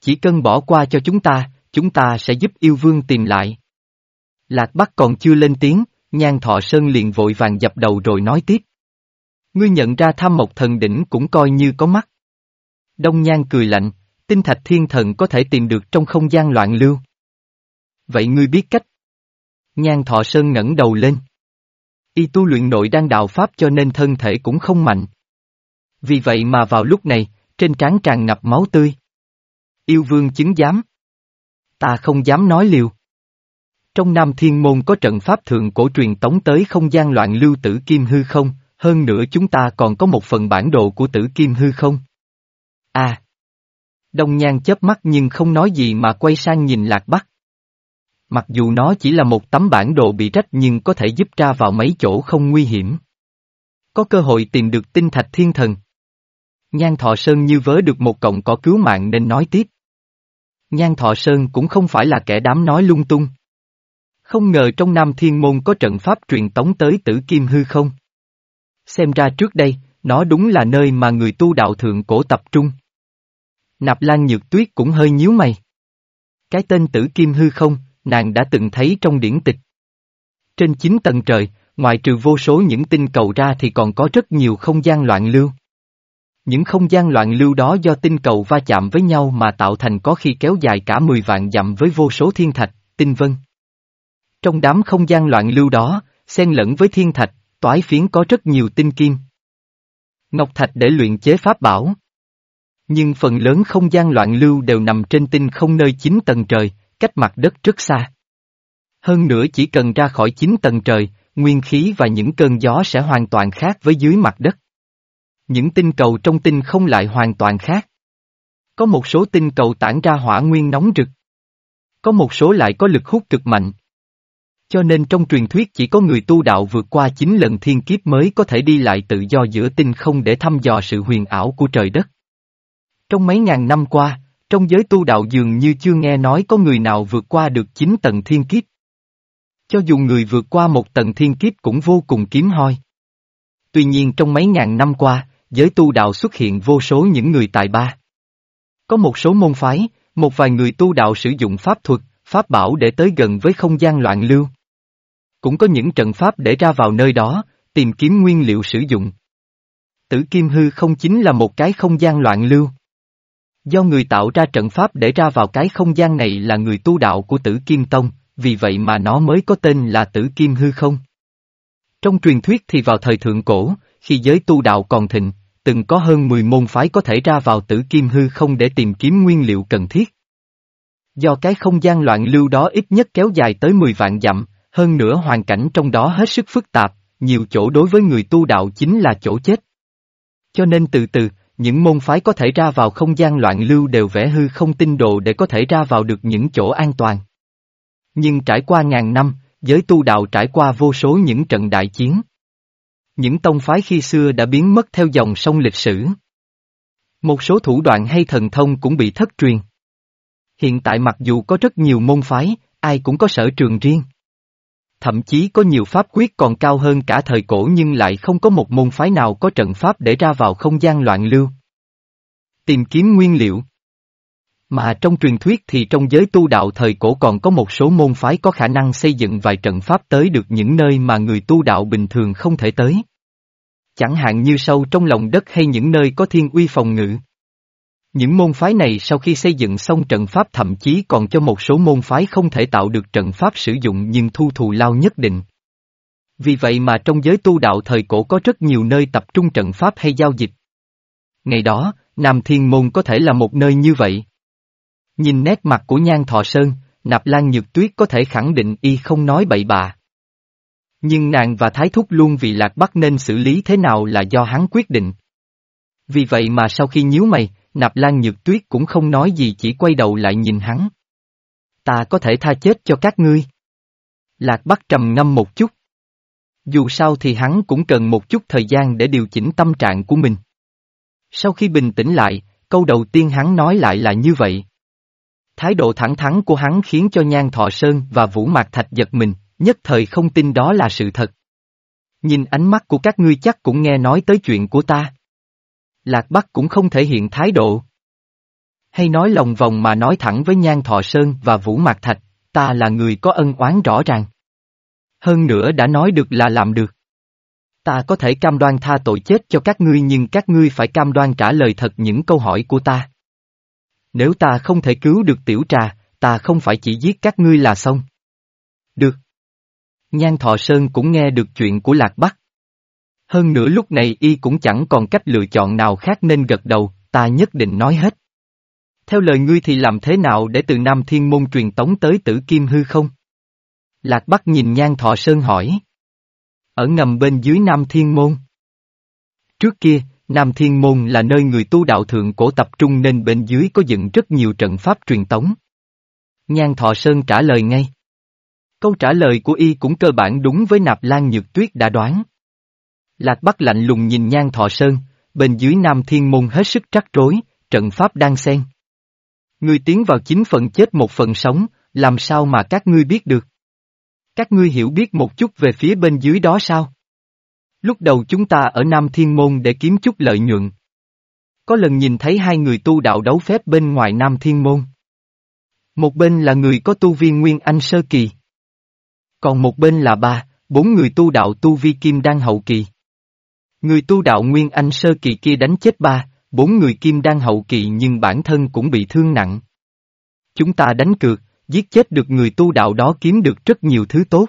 Chỉ cần bỏ qua cho chúng ta, chúng ta sẽ giúp yêu vương tìm lại. Lạc Bắc còn chưa lên tiếng, nhan thọ sơn liền vội vàng dập đầu rồi nói tiếp. Ngươi nhận ra tham mộc thần đỉnh cũng coi như có mắt. Đông nhan cười lạnh, tinh thạch thiên thần có thể tìm được trong không gian loạn lưu. Vậy ngươi biết cách Nhan Thọ Sơn ngẩng đầu lên. Y tu luyện nội đang đạo Pháp cho nên thân thể cũng không mạnh. Vì vậy mà vào lúc này, trên trán tràn ngập máu tươi. Yêu vương chứng giám. Ta không dám nói liều. Trong Nam Thiên Môn có trận pháp thượng cổ truyền tống tới không gian loạn lưu tử kim hư không, hơn nữa chúng ta còn có một phần bản đồ của tử kim hư không. À! Đông Nhan chớp mắt nhưng không nói gì mà quay sang nhìn Lạc Bắc. Mặc dù nó chỉ là một tấm bản đồ bị rách nhưng có thể giúp tra vào mấy chỗ không nguy hiểm. Có cơ hội tìm được tinh thạch thiên thần. Nhan Thọ Sơn như vớ được một cọng cỏ cứu mạng nên nói tiếp. Nhan Thọ Sơn cũng không phải là kẻ đám nói lung tung. Không ngờ trong Nam Thiên Môn có trận pháp truyền tống tới tử kim hư không. Xem ra trước đây, nó đúng là nơi mà người tu đạo thượng cổ tập trung. Nạp Lan Nhược Tuyết cũng hơi nhíu mày. Cái tên tử kim hư không, nàng đã từng thấy trong điển tịch. Trên chín tầng trời, ngoài trừ vô số những tinh cầu ra thì còn có rất nhiều không gian loạn lưu. Những không gian loạn lưu đó do tinh cầu va chạm với nhau mà tạo thành có khi kéo dài cả 10 vạn dặm với vô số thiên thạch, tinh vân. Trong đám không gian loạn lưu đó, xen lẫn với thiên thạch, toái phiến có rất nhiều tinh kim. Ngọc thạch để luyện chế pháp bảo. Nhưng phần lớn không gian loạn lưu đều nằm trên tinh không nơi chín tầng trời, cách mặt đất rất xa. Hơn nữa chỉ cần ra khỏi chín tầng trời, nguyên khí và những cơn gió sẽ hoàn toàn khác với dưới mặt đất. Những tinh cầu trong tinh không lại hoàn toàn khác. Có một số tinh cầu tản ra hỏa nguyên nóng rực. Có một số lại có lực hút cực mạnh. Cho nên trong truyền thuyết chỉ có người tu đạo vượt qua 9 lần thiên kiếp mới có thể đi lại tự do giữa tinh không để thăm dò sự huyền ảo của trời đất. Trong mấy ngàn năm qua, trong giới tu đạo dường như chưa nghe nói có người nào vượt qua được 9 tầng thiên kiếp. Cho dù người vượt qua một tầng thiên kiếp cũng vô cùng kiếm hoi. Tuy nhiên trong mấy ngàn năm qua, giới tu đạo xuất hiện vô số những người tài ba. Có một số môn phái, một vài người tu đạo sử dụng pháp thuật, pháp bảo để tới gần với không gian loạn lưu. Cũng có những trận pháp để ra vào nơi đó, tìm kiếm nguyên liệu sử dụng. Tử Kim Hư không chính là một cái không gian loạn lưu. Do người tạo ra trận pháp để ra vào cái không gian này là người tu đạo của Tử Kim Tông, vì vậy mà nó mới có tên là Tử Kim Hư không. Trong truyền thuyết thì vào thời thượng cổ, khi giới tu đạo còn thịnh, từng có hơn 10 môn phái có thể ra vào Tử Kim Hư không để tìm kiếm nguyên liệu cần thiết. Do cái không gian loạn lưu đó ít nhất kéo dài tới 10 vạn dặm, hơn nữa hoàn cảnh trong đó hết sức phức tạp, nhiều chỗ đối với người tu đạo chính là chỗ chết. Cho nên từ từ, những môn phái có thể ra vào không gian loạn lưu đều vẽ hư không tinh đồ để có thể ra vào được những chỗ an toàn. Nhưng trải qua ngàn năm, giới tu đạo trải qua vô số những trận đại chiến. Những tông phái khi xưa đã biến mất theo dòng sông lịch sử. Một số thủ đoạn hay thần thông cũng bị thất truyền. Hiện tại mặc dù có rất nhiều môn phái, ai cũng có sở trường riêng. Thậm chí có nhiều pháp quyết còn cao hơn cả thời cổ nhưng lại không có một môn phái nào có trận pháp để ra vào không gian loạn lưu. Tìm kiếm nguyên liệu mà trong truyền thuyết thì trong giới tu đạo thời cổ còn có một số môn phái có khả năng xây dựng vài trận pháp tới được những nơi mà người tu đạo bình thường không thể tới. Chẳng hạn như sâu trong lòng đất hay những nơi có thiên uy phòng ngự. Những môn phái này sau khi xây dựng xong trận pháp thậm chí còn cho một số môn phái không thể tạo được trận pháp sử dụng nhưng thu thù lao nhất định. Vì vậy mà trong giới tu đạo thời cổ có rất nhiều nơi tập trung trận pháp hay giao dịch. Ngày đó, Nam Thiên Môn có thể là một nơi như vậy. Nhìn nét mặt của Nhan Thọ Sơn, Nạp Lan Nhược Tuyết có thể khẳng định y không nói bậy bạ. Nhưng nàng và Thái Thúc luôn vì Lạc Bắc nên xử lý thế nào là do hắn quyết định. Vì vậy mà sau khi nhíu mày, Nạp Lan Nhược Tuyết cũng không nói gì chỉ quay đầu lại nhìn hắn. Ta có thể tha chết cho các ngươi. Lạc Bắc trầm ngâm một chút. Dù sao thì hắn cũng cần một chút thời gian để điều chỉnh tâm trạng của mình. Sau khi bình tĩnh lại, câu đầu tiên hắn nói lại là như vậy. Thái độ thẳng thắn của hắn khiến cho Nhan Thọ Sơn và Vũ Mạc Thạch giật mình, nhất thời không tin đó là sự thật. Nhìn ánh mắt của các ngươi chắc cũng nghe nói tới chuyện của ta. Lạc Bắc cũng không thể hiện thái độ. Hay nói lòng vòng mà nói thẳng với Nhan Thọ Sơn và Vũ Mạc Thạch, ta là người có ân oán rõ ràng. Hơn nữa đã nói được là làm được. Ta có thể cam đoan tha tội chết cho các ngươi nhưng các ngươi phải cam đoan trả lời thật những câu hỏi của ta. Nếu ta không thể cứu được tiểu trà, ta không phải chỉ giết các ngươi là xong. Được. Nhan Thọ Sơn cũng nghe được chuyện của Lạc Bắc. Hơn nữa lúc này y cũng chẳng còn cách lựa chọn nào khác nên gật đầu, ta nhất định nói hết. Theo lời ngươi thì làm thế nào để từ Nam Thiên Môn truyền tống tới tử Kim Hư không? Lạc Bắc nhìn Nhan Thọ Sơn hỏi. Ở ngầm bên dưới Nam Thiên Môn. Trước kia, Nam Thiên Môn là nơi người tu đạo thượng cổ tập trung nên bên dưới có dựng rất nhiều trận pháp truyền tống. Nhan Thọ Sơn trả lời ngay. Câu trả lời của y cũng cơ bản đúng với Nạp Lan Nhược Tuyết đã đoán. Lạc Bắc lạnh lùng nhìn nhan thọ sơn, bên dưới Nam Thiên Môn hết sức trắc rối, trận pháp đang xen. Ngươi tiến vào chính phần chết một phần sống, làm sao mà các ngươi biết được? Các ngươi hiểu biết một chút về phía bên dưới đó sao? Lúc đầu chúng ta ở Nam Thiên Môn để kiếm chút lợi nhuận. Có lần nhìn thấy hai người tu đạo đấu phép bên ngoài Nam Thiên Môn. Một bên là người có tu viên Nguyên Anh Sơ Kỳ. Còn một bên là ba, bốn người tu đạo tu vi Kim Đan Hậu Kỳ. Người tu đạo Nguyên Anh sơ kỳ kia đánh chết ba, bốn người kim đan hậu kỳ nhưng bản thân cũng bị thương nặng. Chúng ta đánh cược, giết chết được người tu đạo đó kiếm được rất nhiều thứ tốt.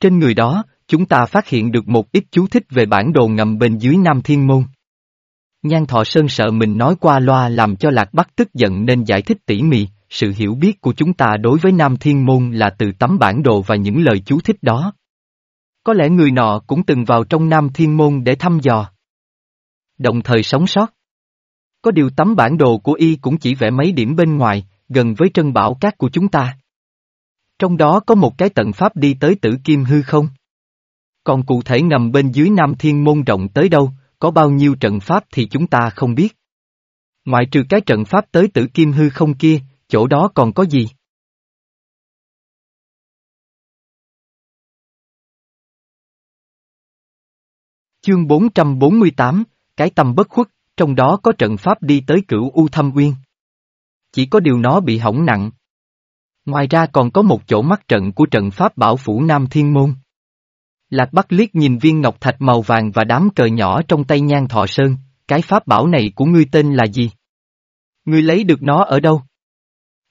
Trên người đó, chúng ta phát hiện được một ít chú thích về bản đồ ngầm bên dưới Nam Thiên Môn. Nhan Thọ Sơn sợ mình nói qua loa làm cho Lạc Bắc tức giận nên giải thích tỉ mỉ, sự hiểu biết của chúng ta đối với Nam Thiên Môn là từ tấm bản đồ và những lời chú thích đó. Có lẽ người nọ cũng từng vào trong Nam Thiên Môn để thăm dò. Đồng thời sống sót. Có điều tấm bản đồ của y cũng chỉ vẽ mấy điểm bên ngoài, gần với trân bảo cát của chúng ta. Trong đó có một cái tận pháp đi tới tử kim hư không? Còn cụ thể ngầm bên dưới Nam Thiên Môn rộng tới đâu, có bao nhiêu trận pháp thì chúng ta không biết. Ngoại trừ cái trận pháp tới tử kim hư không kia, chỗ đó còn có gì? Chương 448, cái tâm bất khuất, trong đó có trận pháp đi tới cửu U Thâm Uyên. Chỉ có điều nó bị hỏng nặng. Ngoài ra còn có một chỗ mắc trận của trận pháp bảo phủ Nam Thiên Môn. Lạc Bắc liếc nhìn viên ngọc thạch màu vàng và đám cờ nhỏ trong tay nhan thọ sơn, cái pháp bảo này của ngươi tên là gì? Ngươi lấy được nó ở đâu?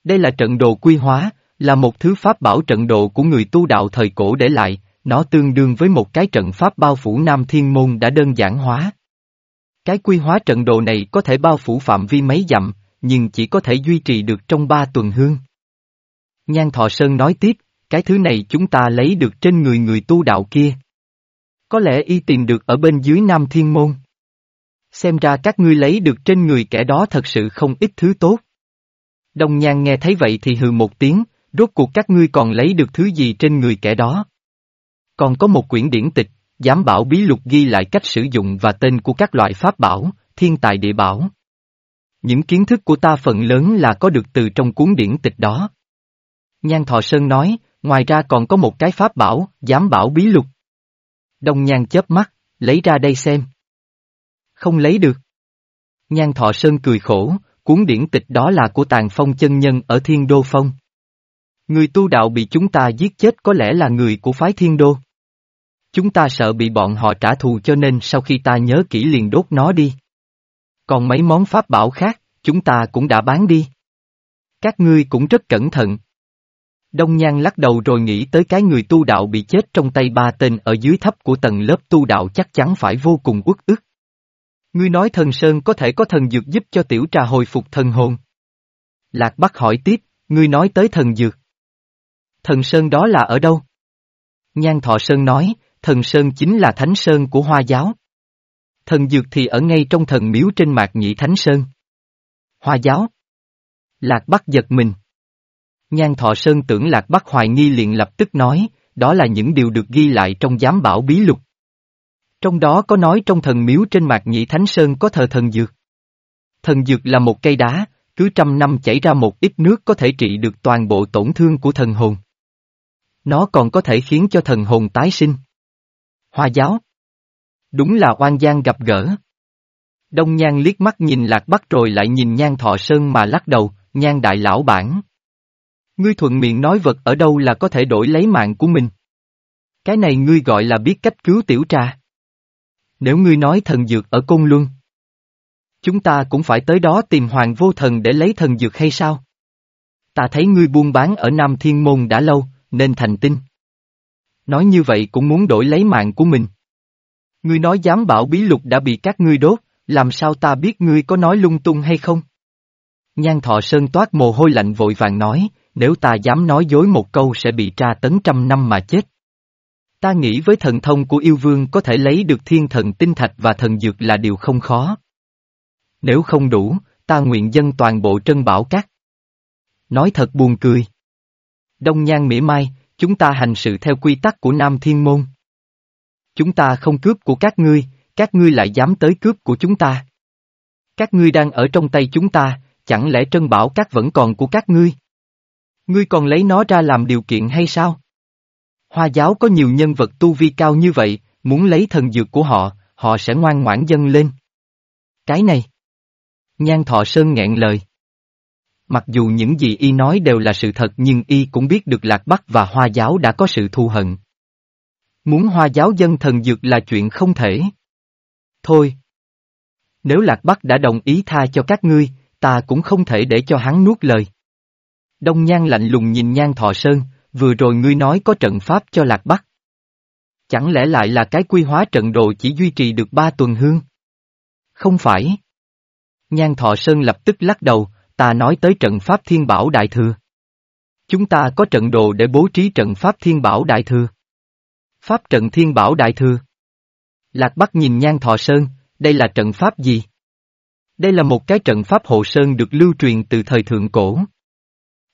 Đây là trận đồ quy hóa, là một thứ pháp bảo trận đồ của người tu đạo thời cổ để lại, nó tương đương với một cái trận pháp bao phủ Nam Thiên Môn đã đơn giản hóa. Cái quy hóa trận đồ này có thể bao phủ phạm vi mấy dặm, nhưng chỉ có thể duy trì được trong ba tuần hương. Nhan Thọ Sơn nói tiếp, cái thứ này chúng ta lấy được trên người người tu đạo kia. Có lẽ y tìm được ở bên dưới Nam Thiên Môn. Xem ra các ngươi lấy được trên người kẻ đó thật sự không ít thứ tốt. Đông Nhan nghe thấy vậy thì hừ một tiếng, rốt cuộc các ngươi còn lấy được thứ gì trên người kẻ đó. Còn có một quyển điển tịch, giám bảo bí lục ghi lại cách sử dụng và tên của các loại pháp bảo, thiên tài địa bảo. Những kiến thức của ta phần lớn là có được từ trong cuốn điển tịch đó. Nhan Thọ Sơn nói, ngoài ra còn có một cái pháp bảo, giám bảo bí lục. Đông Nhan chớp mắt, lấy ra đây xem. Không lấy được. Nhan Thọ Sơn cười khổ, cuốn điển tịch đó là của tàn phong chân nhân ở Thiên Đô Phong. Người tu đạo bị chúng ta giết chết có lẽ là người của phái Thiên Đô. Chúng ta sợ bị bọn họ trả thù cho nên sau khi ta nhớ kỹ liền đốt nó đi. Còn mấy món pháp bảo khác, chúng ta cũng đã bán đi. Các ngươi cũng rất cẩn thận. Đông Nhan lắc đầu rồi nghĩ tới cái người tu đạo bị chết trong tay ba tên ở dưới thấp của tầng lớp tu đạo chắc chắn phải vô cùng uất ức. Ngươi nói thần Sơn có thể có thần dược giúp cho tiểu trà hồi phục thần hồn. Lạc Bắc hỏi tiếp, ngươi nói tới thần dược. Thần Sơn đó là ở đâu? Nhan Thọ Sơn nói, thần Sơn chính là Thánh Sơn của Hoa giáo. Thần dược thì ở ngay trong thần miếu trên mạc nhị Thánh Sơn. Hoa giáo. Lạc Bắc giật mình. Nhan Thọ Sơn tưởng Lạc Bắc hoài nghi liền lập tức nói, đó là những điều được ghi lại trong giám bảo bí lục. Trong đó có nói trong thần miếu trên mạc nhị Thánh Sơn có thờ thần dược. Thần dược là một cây đá, cứ trăm năm chảy ra một ít nước có thể trị được toàn bộ tổn thương của thần hồn. Nó còn có thể khiến cho thần hồn tái sinh. Hoa giáo. Đúng là oan gian gặp gỡ. Đông Nhan liếc mắt nhìn Lạc Bắc rồi lại nhìn Nhan Thọ Sơn mà lắc đầu, Nhan đại lão bản. Ngươi thuận miệng nói vật ở đâu là có thể đổi lấy mạng của mình. Cái này ngươi gọi là biết cách cứu tiểu trà. Nếu ngươi nói thần dược ở Côn Luân. Chúng ta cũng phải tới đó tìm hoàng vô thần để lấy thần dược hay sao? Ta thấy ngươi buôn bán ở Nam Thiên Môn đã lâu, nên thành tinh. Nói như vậy cũng muốn đổi lấy mạng của mình. Ngươi nói dám bảo bí lục đã bị các ngươi đốt, làm sao ta biết ngươi có nói lung tung hay không? Nhan thọ sơn toát mồ hôi lạnh vội vàng nói, nếu ta dám nói dối một câu sẽ bị tra tấn trăm năm mà chết. Ta nghĩ với thần thông của yêu vương có thể lấy được thiên thần tinh thạch và thần dược là điều không khó. Nếu không đủ, ta nguyện dân toàn bộ trân bảo các. Nói thật buồn cười. Đông Nhan mỉa mai, chúng ta hành sự theo quy tắc của Nam Thiên Môn. Chúng ta không cướp của các ngươi, các ngươi lại dám tới cướp của chúng ta. Các ngươi đang ở trong tay chúng ta, chẳng lẽ trân bảo các vẫn còn của các ngươi? Ngươi còn lấy nó ra làm điều kiện hay sao? Hoa giáo có nhiều nhân vật tu vi cao như vậy, muốn lấy thần dược của họ, họ sẽ ngoan ngoãn dâng lên. Cái này. Nhan Thọ Sơn nghẹn lời. Mặc dù những gì y nói đều là sự thật nhưng y cũng biết được Lạc Bắc và Hoa giáo đã có sự thù hận. Muốn Hoa giáo dân thần dược là chuyện không thể. Thôi. Nếu Lạc Bắc đã đồng ý tha cho các ngươi, ta cũng không thể để cho hắn nuốt lời. Đông Nhan lạnh lùng nhìn Nhan Thọ Sơn, vừa rồi ngươi nói có trận pháp cho Lạc Bắc. Chẳng lẽ lại là cái quy hóa trận đồ chỉ duy trì được ba tuần hương? Không phải. Nhan Thọ Sơn lập tức lắc đầu, ta nói tới trận pháp thiên bảo đại thừa. Chúng ta có trận đồ để bố trí trận pháp thiên bảo đại thừa. Pháp trận thiên bảo đại thừa. Lạc Bắc nhìn Nhan Thọ Sơn, đây là trận pháp gì? Đây là một cái trận pháp hộ sơn được lưu truyền từ thời thượng cổ.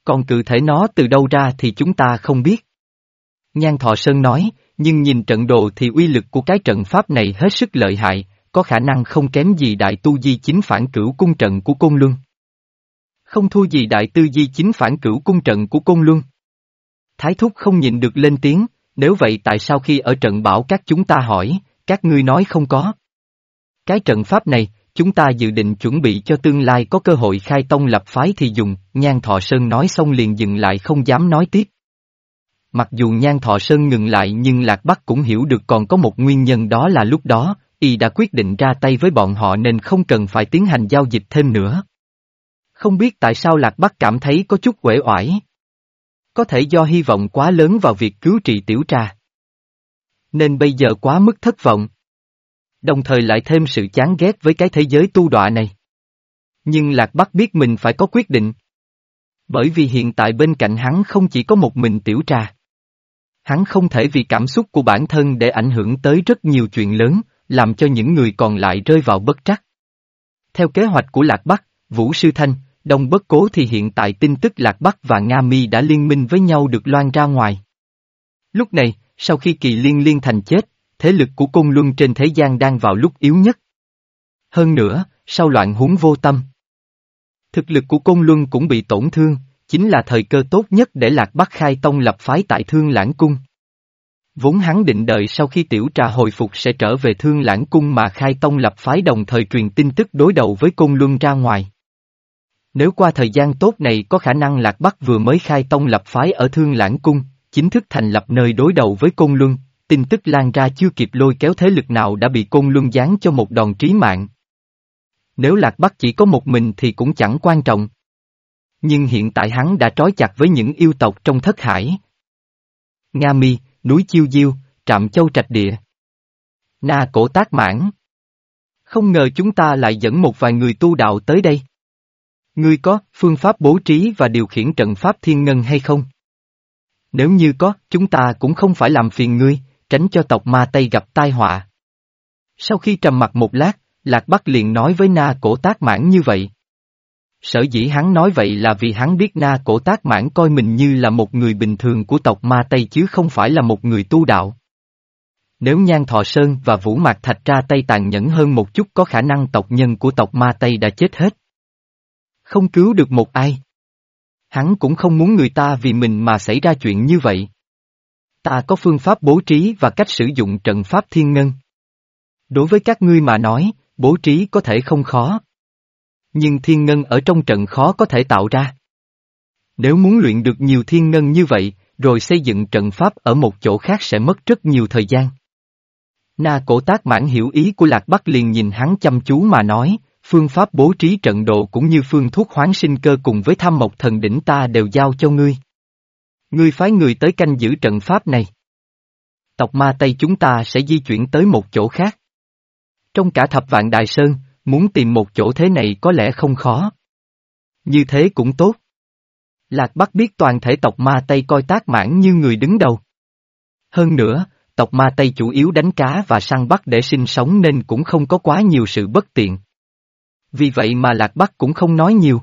Còn cự thể nó từ đâu ra thì chúng ta không biết. Nhan Thọ Sơn nói, nhưng nhìn trận đồ thì uy lực của cái trận pháp này hết sức lợi hại, có khả năng không kém gì đại tu di chính phản cửu cung trận của Côn Luân. Không thua gì đại tư di chính phản cửu cung trận của Côn Luân. Thái Thúc không nhìn được lên tiếng, nếu vậy tại sao khi ở trận bảo các chúng ta hỏi, các ngươi nói không có. Cái trận pháp này, chúng ta dự định chuẩn bị cho tương lai có cơ hội khai tông lập phái thì dùng, Nhan Thọ Sơn nói xong liền dừng lại không dám nói tiếp. Mặc dù Nhan Thọ Sơn ngừng lại nhưng Lạc Bắc cũng hiểu được còn có một nguyên nhân đó là lúc đó, y đã quyết định ra tay với bọn họ nên không cần phải tiến hành giao dịch thêm nữa. Không biết tại sao Lạc Bắc cảm thấy có chút uể oải. Có thể do hy vọng quá lớn vào việc cứu trị tiểu trà. Nên bây giờ quá mức thất vọng. Đồng thời lại thêm sự chán ghét với cái thế giới tu đọa này. Nhưng Lạc Bắc biết mình phải có quyết định. Bởi vì hiện tại bên cạnh hắn không chỉ có một mình tiểu trà. Hắn không thể vì cảm xúc của bản thân để ảnh hưởng tới rất nhiều chuyện lớn, làm cho những người còn lại rơi vào bất trắc. Theo kế hoạch của Lạc Bắc, Vũ Sư Thanh, Đông Bất Cố thì hiện tại tin tức Lạc Bắc và Nga Mi đã liên minh với nhau được loan ra ngoài. Lúc này, sau khi kỳ liên liên thành chết, thế lực của cung Luân trên thế gian đang vào lúc yếu nhất. Hơn nữa, sau loạn huống vô tâm. Thực lực của cung Luân cũng bị tổn thương, chính là thời cơ tốt nhất để Lạc Bắc khai tông lập phái tại Thương Lãng Cung. Vốn hắn định đợi sau khi tiểu trà hồi phục sẽ trở về Thương Lãng Cung mà khai tông lập phái đồng thời truyền tin tức đối đầu với cung Luân ra ngoài. Nếu qua thời gian tốt này có khả năng Lạc Bắc vừa mới khai tông lập phái ở Thương Lãng Cung, chính thức thành lập nơi đối đầu với cung Luân, tin tức lan ra chưa kịp lôi kéo thế lực nào đã bị Côn Luân giáng cho một đòn trí mạng. Nếu Lạc Bắc chỉ có một mình thì cũng chẳng quan trọng. Nhưng hiện tại hắn đã trói chặt với những yêu tộc trong thất hải. Nga Mi, núi Chiêu Diêu, Trạm Châu Trạch Địa. Na Cổ Tác Mãn. Không ngờ chúng ta lại dẫn một vài người tu đạo tới đây. Ngươi có phương pháp bố trí và điều khiển trận pháp thiên ngân hay không? Nếu như có, chúng ta cũng không phải làm phiền ngươi, tránh cho tộc ma Tây gặp tai họa. Sau khi trầm mặt một lát, Lạc Bắc liền nói với Na Cổ Tác Mãn như vậy. Sở dĩ hắn nói vậy là vì hắn biết Na Cổ Tác Mãn coi mình như là một người bình thường của tộc ma Tây chứ không phải là một người tu đạo. Nếu Nhan Thọ Sơn và Vũ Mạc Thạch ra tay tàn nhẫn hơn một chút có khả năng tộc nhân của tộc ma Tây đã chết hết. Không cứu được một ai. Hắn cũng không muốn người ta vì mình mà xảy ra chuyện như vậy. Ta có phương pháp bố trí và cách sử dụng trận pháp thiên ngân. Đối với các ngươi mà nói, bố trí có thể không khó. Nhưng thiên ngân ở trong trận khó có thể tạo ra. Nếu muốn luyện được nhiều thiên ngân như vậy, rồi xây dựng trận pháp ở một chỗ khác sẽ mất rất nhiều thời gian. Na cổ tác mãn hiểu ý của Lạc Bắc liền nhìn hắn chăm chú mà nói, phương pháp bố trí trận độ cũng như phương thuốc hoán sinh cơ cùng với tham mộc thần đỉnh ta đều giao cho ngươi. Ngươi phái người tới canh giữ trận pháp này. Tộc ma Tây chúng ta sẽ di chuyển tới một chỗ khác. Trong cả thập vạn Đại Sơn, muốn tìm một chỗ thế này có lẽ không khó. Như thế cũng tốt. Lạc Bắc biết toàn thể tộc ma Tây coi tác mãn như người đứng đầu. Hơn nữa, tộc ma Tây chủ yếu đánh cá và săn bắt để sinh sống nên cũng không có quá nhiều sự bất tiện. Vì vậy mà Lạc Bắc cũng không nói nhiều.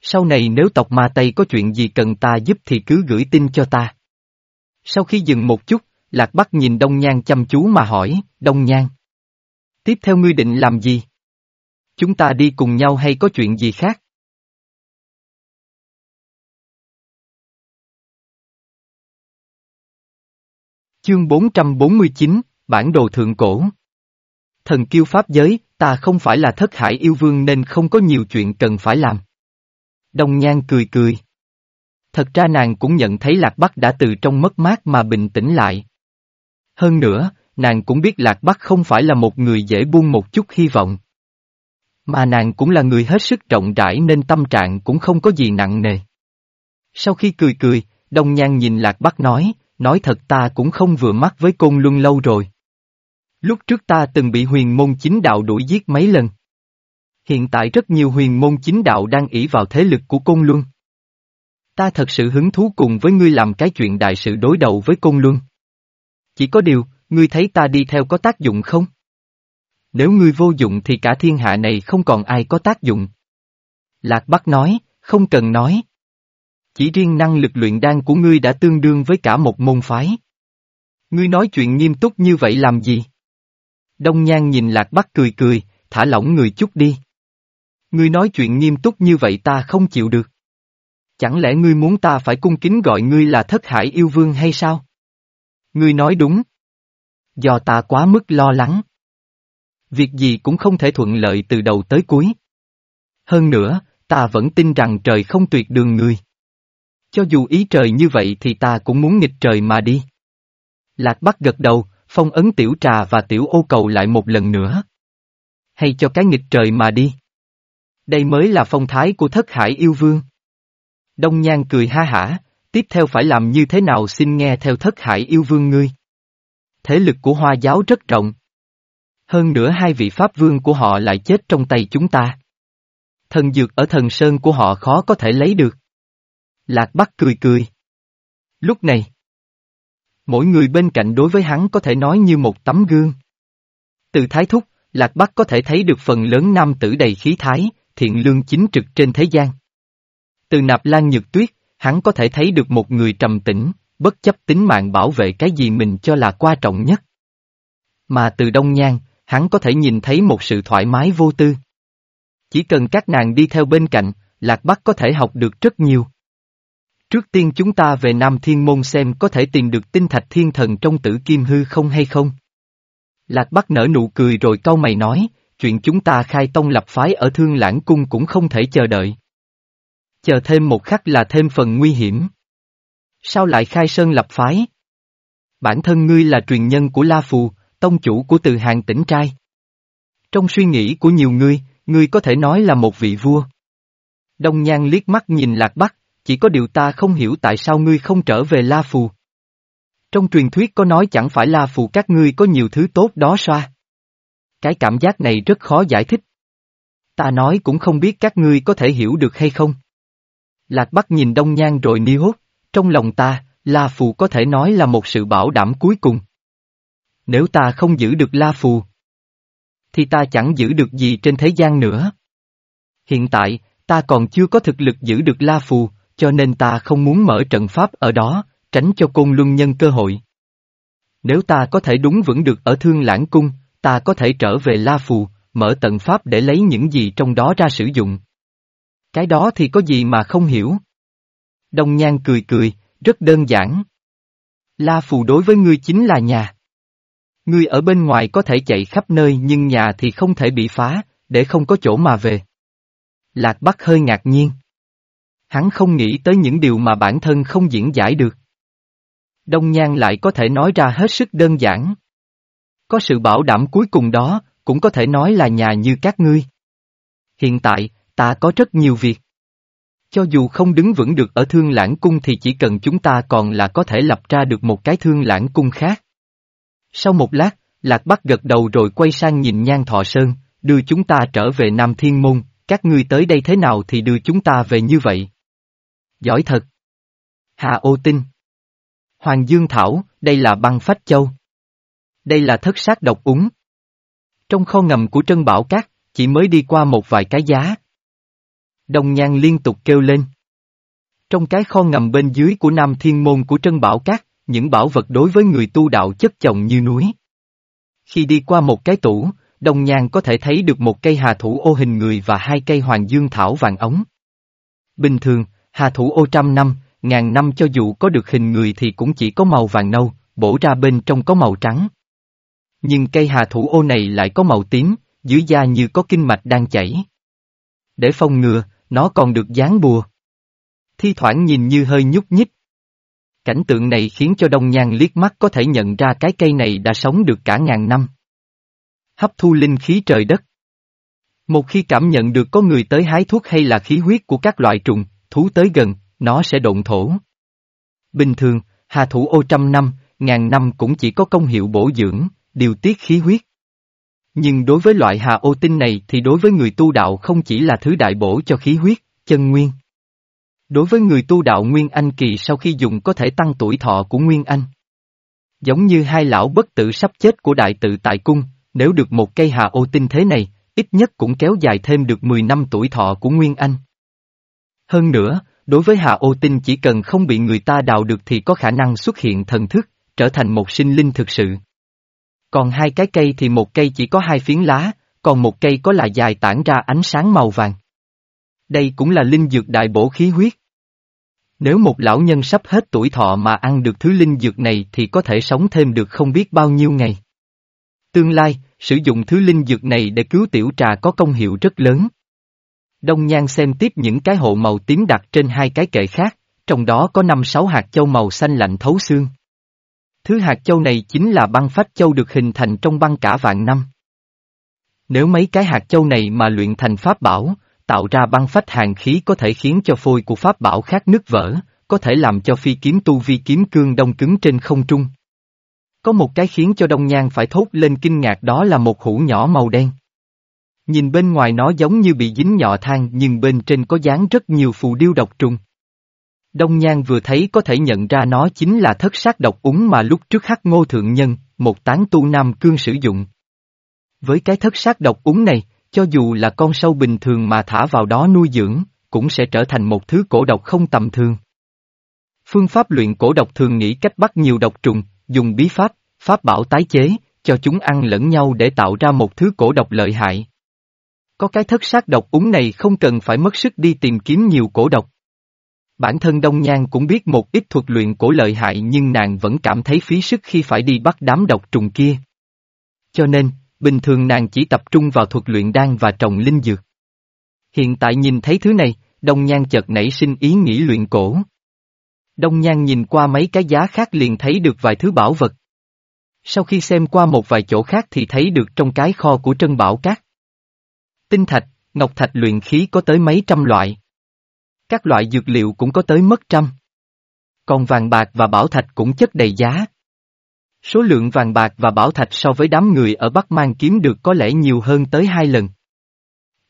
Sau này nếu tộc ma Tây có chuyện gì cần ta giúp thì cứ gửi tin cho ta. Sau khi dừng một chút, Lạc Bắc nhìn Đông Nhan chăm chú mà hỏi, Đông Nhan. Tiếp theo ngươi định làm gì? Chúng ta đi cùng nhau hay có chuyện gì khác? Chương 449, Bản đồ thượng cổ Thần kiêu pháp giới, ta không phải là thất hải yêu vương nên không có nhiều chuyện cần phải làm. Đông Nhan cười cười. Thật ra nàng cũng nhận thấy Lạc Bắc đã từ trong mất mát mà bình tĩnh lại. Hơn nữa, nàng cũng biết Lạc Bắc không phải là một người dễ buông một chút hy vọng. Mà nàng cũng là người hết sức rộng rãi nên tâm trạng cũng không có gì nặng nề. Sau khi cười cười, Đông Nhan nhìn Lạc Bắc nói, nói thật ta cũng không vừa mắt với Côn Luân lâu rồi. Lúc trước ta từng bị huyền môn chính đạo đuổi giết mấy lần. Hiện tại rất nhiều huyền môn chính đạo đang ỷ vào thế lực của Côn Luân. Ta thật sự hứng thú cùng với ngươi làm cái chuyện đại sự đối đầu với Côn Luân. Chỉ có điều, ngươi thấy ta đi theo có tác dụng không? Nếu ngươi vô dụng thì cả thiên hạ này không còn ai có tác dụng. Lạc Bắc nói, không cần nói. Chỉ riêng năng lực luyện đan của ngươi đã tương đương với cả một môn phái. Ngươi nói chuyện nghiêm túc như vậy làm gì? Đông Nhan nhìn Lạc Bắc cười cười, thả lỏng người chút đi. Ngươi nói chuyện nghiêm túc như vậy ta không chịu được. Chẳng lẽ ngươi muốn ta phải cung kính gọi ngươi là thất hải yêu vương hay sao? Ngươi nói đúng. Do ta quá mức lo lắng. Việc gì cũng không thể thuận lợi từ đầu tới cuối. Hơn nữa, ta vẫn tin rằng trời không tuyệt đường người. Cho dù ý trời như vậy thì ta cũng muốn nghịch trời mà đi. Lạc Bắc gật đầu, phong ấn tiểu trà và tiểu ô cầu lại một lần nữa. Hay cho cái nghịch trời mà đi. Đây mới là phong thái của thất hải yêu vương. Đông Nhan cười ha hả, tiếp theo phải làm như thế nào xin nghe theo thất hải yêu vương ngươi. Thế lực của hoa giáo rất rộng. Hơn nữa hai vị pháp vương của họ lại chết trong tay chúng ta. Thần dược ở thần sơn của họ khó có thể lấy được. Lạc Bắc cười cười. Lúc này, mỗi người bên cạnh đối với hắn có thể nói như một tấm gương. Từ thái thúc, Lạc Bắc có thể thấy được phần lớn nam tử đầy khí thái, thiện lương chính trực trên thế gian. Từ nạp lan nhược tuyết, hắn có thể thấy được một người trầm tĩnh, bất chấp tính mạng bảo vệ cái gì mình cho là quan trọng nhất. Mà từ đông nhan, hắn có thể nhìn thấy một sự thoải mái vô tư. Chỉ cần các nàng đi theo bên cạnh, Lạc Bắc có thể học được rất nhiều. Trước tiên chúng ta về Nam Thiên Môn xem có thể tìm được tinh thạch thiên thần trong tử kim hư không hay không. Lạc Bắc nở nụ cười rồi câu mày nói, chuyện chúng ta khai tông lập phái ở Thương Lãng Cung cũng không thể chờ đợi. Chờ thêm một khắc là thêm phần nguy hiểm. Sao lại khai sơn lập phái? Bản thân ngươi là truyền nhân của La Phù, tông chủ của từ hàng tỉnh trai. Trong suy nghĩ của nhiều người, ngươi có thể nói là một vị vua. Đông Nhan liếc mắt nhìn Lạc Bắc, chỉ có điều ta không hiểu tại sao ngươi không trở về La Phù. Trong truyền thuyết có nói chẳng phải La Phù các ngươi có nhiều thứ tốt đó xoa. Cái cảm giác này rất khó giải thích. Ta nói cũng không biết các ngươi có thể hiểu được hay không. Lạc Bắc nhìn Đông Nhan rồi ni hốt, trong lòng ta, La Phù có thể nói là một sự bảo đảm cuối cùng. Nếu ta không giữ được La Phù, thì ta chẳng giữ được gì trên thế gian nữa. Hiện tại, ta còn chưa có thực lực giữ được La Phù, cho nên ta không muốn mở trận pháp ở đó, tránh cho côn luân nhân cơ hội. Nếu ta có thể đúng vững được ở Thương Lãng Cung, ta có thể trở về La Phù, mở tận pháp để lấy những gì trong đó ra sử dụng. Cái đó thì có gì mà không hiểu. Đông Nhan cười cười, rất đơn giản. La Phù đối với ngươi chính là nhà. Ngươi ở bên ngoài có thể chạy khắp nơi nhưng nhà thì không thể bị phá, để không có chỗ mà về. Lạc Bắc hơi ngạc nhiên. Hắn không nghĩ tới những điều mà bản thân không diễn giải được. Đông Nhan lại có thể nói ra hết sức đơn giản. Có sự bảo đảm cuối cùng đó, cũng có thể nói là nhà như các ngươi. Hiện tại, ta có rất nhiều việc. Cho dù không đứng vững được ở thương lãng cung thì chỉ cần chúng ta còn là có thể lập ra được một cái thương lãng cung khác. Sau một lát, Lạc Bắc gật đầu rồi quay sang nhìn Nhan Thọ Sơn, đưa chúng ta trở về Nam Thiên Môn, các ngươi tới đây thế nào thì đưa chúng ta về như vậy. Giỏi thật. Hà Ô Tinh. Hoàng Dương Thảo, đây là băng phách châu. Đây là thất sát độc úng. Trong kho ngầm của Trân Bảo Cát, chỉ mới đi qua một vài cái giá. Đồng nhan liên tục kêu lên. Trong cái kho ngầm bên dưới của Nam Thiên Môn của Trân Bảo Cát, những bảo vật đối với người tu đạo chất chồng như núi. Khi đi qua một cái tủ, đồng nhàn có thể thấy được một cây hà thủ ô hình người và hai cây hoàng dương thảo vàng ống. Bình thường, hà thủ ô trăm năm, ngàn năm cho dù có được hình người thì cũng chỉ có màu vàng nâu, bổ ra bên trong có màu trắng. Nhưng cây hà thủ ô này lại có màu tím, dưới da như có kinh mạch đang chảy. Để phòng ngừa, nó còn được dán bùa. Thi thoảng nhìn như hơi nhúc nhích. Cảnh tượng này khiến cho Đông Nhan liếc mắt có thể nhận ra cái cây này đã sống được cả ngàn năm. Hấp thu linh khí trời đất. Một khi cảm nhận được có người tới hái thuốc hay là khí huyết của các loại trùng, thú tới gần, nó sẽ động thổ. Bình thường, hà thủ ô trăm năm, ngàn năm cũng chỉ có công hiệu bổ dưỡng, điều tiết khí huyết. Nhưng đối với loại hà ô tinh này thì đối với người tu đạo không chỉ là thứ đại bổ cho khí huyết, chân nguyên. Đối với người tu đạo Nguyên Anh kỳ sau khi dùng có thể tăng tuổi thọ của Nguyên Anh. Giống như hai lão bất tử sắp chết của đại tự tại cung, nếu được một cây hà ô tinh thế này, ít nhất cũng kéo dài thêm được 10 năm tuổi thọ của Nguyên Anh. Hơn nữa, Đối với Hạ Ô Tinh chỉ cần không bị người ta đào được thì có khả năng xuất hiện thần thức, trở thành một sinh linh thực sự. Còn hai cái cây thì một cây chỉ có hai phiến lá, còn một cây có là dài tản ra ánh sáng màu vàng. Đây cũng là linh dược đại bổ khí huyết. Nếu một lão nhân sắp hết tuổi thọ mà ăn được thứ linh dược này thì có thể sống thêm được không biết bao nhiêu ngày. Tương lai, sử dụng thứ linh dược này để cứu tiểu trà có công hiệu rất lớn. Đông Nhan xem tiếp những cái hộ màu tím đặt trên hai cái kệ khác, trong đó có năm sáu hạt châu màu xanh lạnh thấu xương. Thứ hạt châu này chính là băng phách châu được hình thành trong băng cả vạn năm. Nếu mấy cái hạt châu này mà luyện thành pháp bảo, tạo ra băng phách hàng khí có thể khiến cho phôi của pháp bảo khác nứt vỡ, có thể làm cho phi kiếm tu vi kiếm cương đông cứng trên không trung. Có một cái khiến cho Đông Nhan phải thốt lên kinh ngạc đó là một hũ nhỏ màu đen. Nhìn bên ngoài nó giống như bị dính nhọ than nhưng bên trên có dán rất nhiều phù điêu độc trùng. Đông Nhan vừa thấy có thể nhận ra nó chính là thất sát độc úng mà lúc trước hắc ngô thượng nhân, một tán tu nam cương sử dụng. Với cái thất sát độc úng này, cho dù là con sâu bình thường mà thả vào đó nuôi dưỡng, cũng sẽ trở thành một thứ cổ độc không tầm thường. Phương pháp luyện cổ độc thường nghĩ cách bắt nhiều độc trùng, dùng bí pháp, pháp bảo tái chế, cho chúng ăn lẫn nhau để tạo ra một thứ cổ độc lợi hại. Có cái thất sát độc úng này không cần phải mất sức đi tìm kiếm nhiều cổ độc. Bản thân Đông Nhan cũng biết một ít thuật luyện cổ lợi hại nhưng nàng vẫn cảm thấy phí sức khi phải đi bắt đám độc trùng kia. Cho nên, bình thường nàng chỉ tập trung vào thuật luyện đan và trồng linh dược. Hiện tại nhìn thấy thứ này, Đông Nhan chợt nảy sinh ý nghĩ luyện cổ. Đông Nhan nhìn qua mấy cái giá khác liền thấy được vài thứ bảo vật. Sau khi xem qua một vài chỗ khác thì thấy được trong cái kho của Trân Bảo Cát. Tinh thạch, ngọc thạch luyện khí có tới mấy trăm loại. Các loại dược liệu cũng có tới mất trăm. Còn vàng bạc và bảo thạch cũng chất đầy giá. Số lượng vàng bạc và bảo thạch so với đám người ở Bắc Mang kiếm được có lẽ nhiều hơn tới hai lần.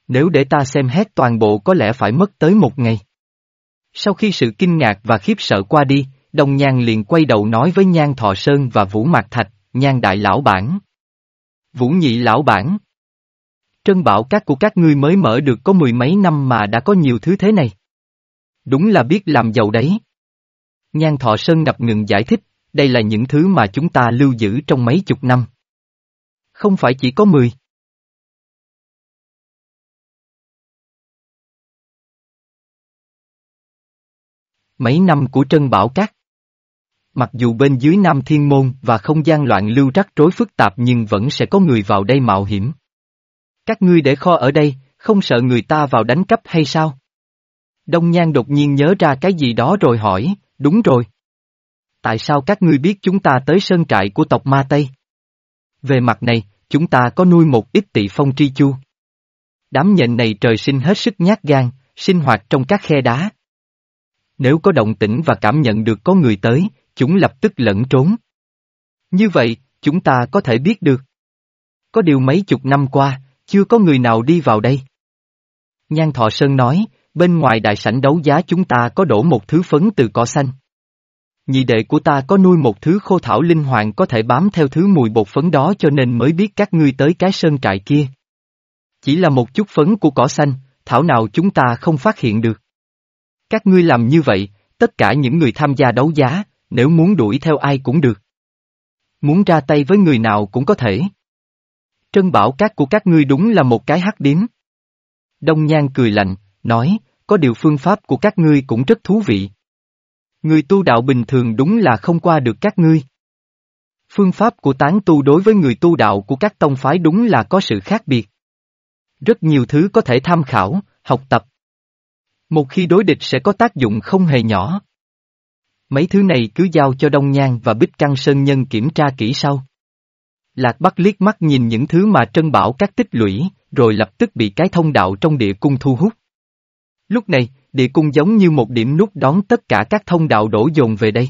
Nếu để ta xem hết toàn bộ có lẽ phải mất tới một ngày. Sau khi sự kinh ngạc và khiếp sợ qua đi, Đồng Nhan liền quay đầu nói với Nhan Thọ Sơn và Vũ Mạc Thạch, Nhan Đại Lão Bản. Vũ Nhị Lão Bản. Trân bảo các của các ngươi mới mở được có mười mấy năm mà đã có nhiều thứ thế này. Đúng là biết làm giàu đấy. Nhan Thọ Sơn ngập ngừng giải thích, đây là những thứ mà chúng ta lưu giữ trong mấy chục năm. Không phải chỉ có mười. Mấy năm của Trân Bảo Cát. Mặc dù bên dưới Nam Thiên Môn và không gian loạn lưu rắc rối phức tạp nhưng vẫn sẽ có người vào đây mạo hiểm. Các ngươi để kho ở đây, không sợ người ta vào đánh cắp hay sao? Đông Nhan đột nhiên nhớ ra cái gì đó rồi hỏi, đúng rồi. Tại sao các ngươi biết chúng ta tới sơn trại của tộc Ma Tây? Về mặt này, chúng ta có nuôi một ít tị phong tri chu. Đám nhện này trời sinh hết sức nhát gan, sinh hoạt trong các khe đá. Nếu có động tĩnh và cảm nhận được có người tới, chúng lập tức lẫn trốn. Như vậy, chúng ta có thể biết được. Có điều mấy chục năm qua, chưa có người nào đi vào đây. Nhan Thọ Sơn nói, bên ngoài đại sảnh đấu giá chúng ta có đổ một thứ phấn từ cỏ xanh. Nhị đệ của ta có nuôi một thứ khô thảo linh hoàng có thể bám theo thứ mùi bột phấn đó cho nên mới biết các ngươi tới cái sơn trại kia. Chỉ là một chút phấn của cỏ xanh, thảo nào chúng ta không phát hiện được. Các ngươi làm như vậy, tất cả những người tham gia đấu giá, nếu muốn đuổi theo ai cũng được. Muốn ra tay với người nào cũng có thể. Trân bảo các của các ngươi đúng là một cái hắc điếm. Đông Nhan cười lạnh, nói, có điều phương pháp của các ngươi cũng rất thú vị. Người tu đạo bình thường đúng là không qua được các ngươi. Phương pháp của tán tu đối với người tu đạo của các tông phái đúng là có sự khác biệt. Rất nhiều thứ có thể tham khảo, học tập. Một khi đối địch sẽ có tác dụng không hề nhỏ. Mấy thứ này cứ giao cho Đông Nhan và Bích Căng Sơn Nhân kiểm tra kỹ sau. Lạc Bắc liếc mắt nhìn những thứ mà Trân Bảo các tích lũy, rồi lập tức bị cái thông đạo trong địa cung thu hút. Lúc này, địa cung giống như một điểm nút đón tất cả các thông đạo đổ dồn về đây.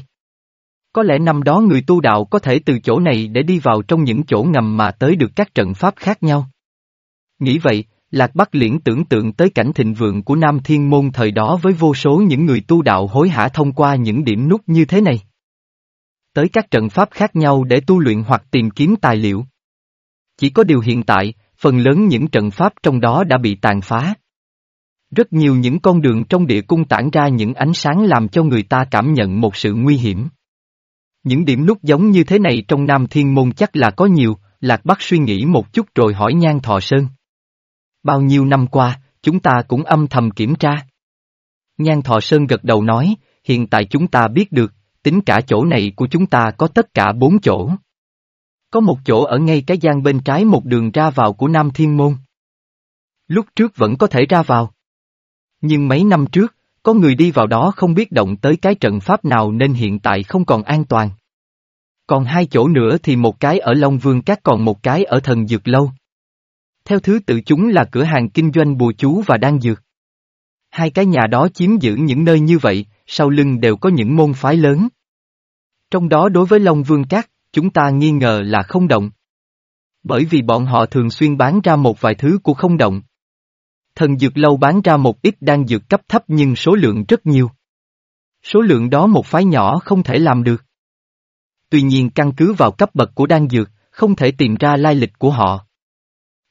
Có lẽ năm đó người tu đạo có thể từ chỗ này để đi vào trong những chỗ ngầm mà tới được các trận pháp khác nhau. Nghĩ vậy, Lạc Bắc liễn tưởng tượng tới cảnh thịnh vượng của Nam Thiên Môn thời đó với vô số những người tu đạo hối hả thông qua những điểm nút như thế này. Tới các trận pháp khác nhau để tu luyện hoặc tìm kiếm tài liệu. Chỉ có điều hiện tại, phần lớn những trận pháp trong đó đã bị tàn phá. Rất nhiều những con đường trong địa cung tản ra những ánh sáng làm cho người ta cảm nhận một sự nguy hiểm. Những điểm nút giống như thế này trong Nam Thiên Môn chắc là có nhiều, Lạc Bắc suy nghĩ một chút rồi hỏi Nhan Thọ Sơn. Bao nhiêu năm qua, chúng ta cũng âm thầm kiểm tra. Nhan Thọ Sơn gật đầu nói, hiện tại chúng ta biết được, tính cả chỗ này của chúng ta có tất cả bốn chỗ. Có một chỗ ở ngay cái gian bên trái một đường ra vào của Nam Thiên Môn. Lúc trước vẫn có thể ra vào. Nhưng mấy năm trước, có người đi vào đó không biết động tới cái trận pháp nào nên hiện tại không còn an toàn. Còn hai chỗ nữa thì một cái ở Long Vương Các còn một cái ở Thần Dược Lâu. Theo thứ tự chúng là cửa hàng kinh doanh bùa chú và đan dược. Hai cái nhà đó chiếm giữ những nơi như vậy, sau lưng đều có những môn phái lớn. Trong đó đối với Long Vương Các, chúng ta nghi ngờ là không động. Bởi vì bọn họ thường xuyên bán ra một vài thứ của không động. Thần dược lâu bán ra một ít đan dược cấp thấp nhưng số lượng rất nhiều. Số lượng đó một phái nhỏ không thể làm được. Tuy nhiên căn cứ vào cấp bậc của đan dược, không thể tìm ra lai lịch của họ.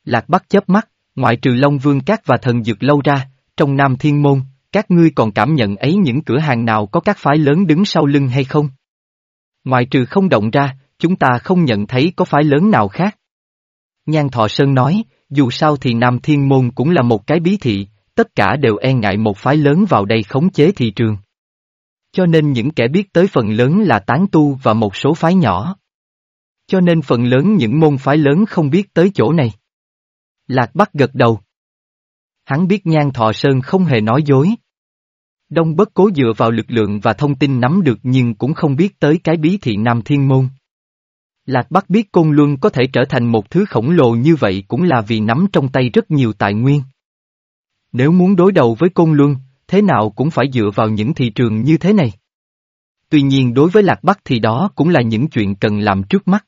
Lạc Bắc chớp mắt, ngoại trừ Long Vương Các và Thần Dược Lâu ra, trong Nam Thiên Môn, các ngươi còn cảm nhận ấy những cửa hàng nào có các phái lớn đứng sau lưng hay không? Ngoại trừ không động ra, chúng ta không nhận thấy có phái lớn nào khác. Nhan Thọ Sơn nói, dù sao thì Nam Thiên Môn cũng là một cái bí thị, tất cả đều e ngại một phái lớn vào đây khống chế thị trường. Cho nên những kẻ biết tới phần lớn là tán tu và một số phái nhỏ. Cho nên phần lớn những môn phái lớn không biết tới chỗ này. Lạc Bắc gật đầu. Hắn biết Nhan Thọ Sơn không hề nói dối. Đông bất cố dựa vào lực lượng và thông tin nắm được nhưng cũng không biết tới cái bí thị Nam Thiên Môn. Lạc Bắc biết Côn Luân có thể trở thành một thứ khổng lồ như vậy cũng là vì nắm trong tay rất nhiều tài nguyên. Nếu muốn đối đầu với Côn Luân, thế nào cũng phải dựa vào những thị trường như thế này. Tuy nhiên đối với Lạc Bắc thì đó cũng là những chuyện cần làm trước mắt.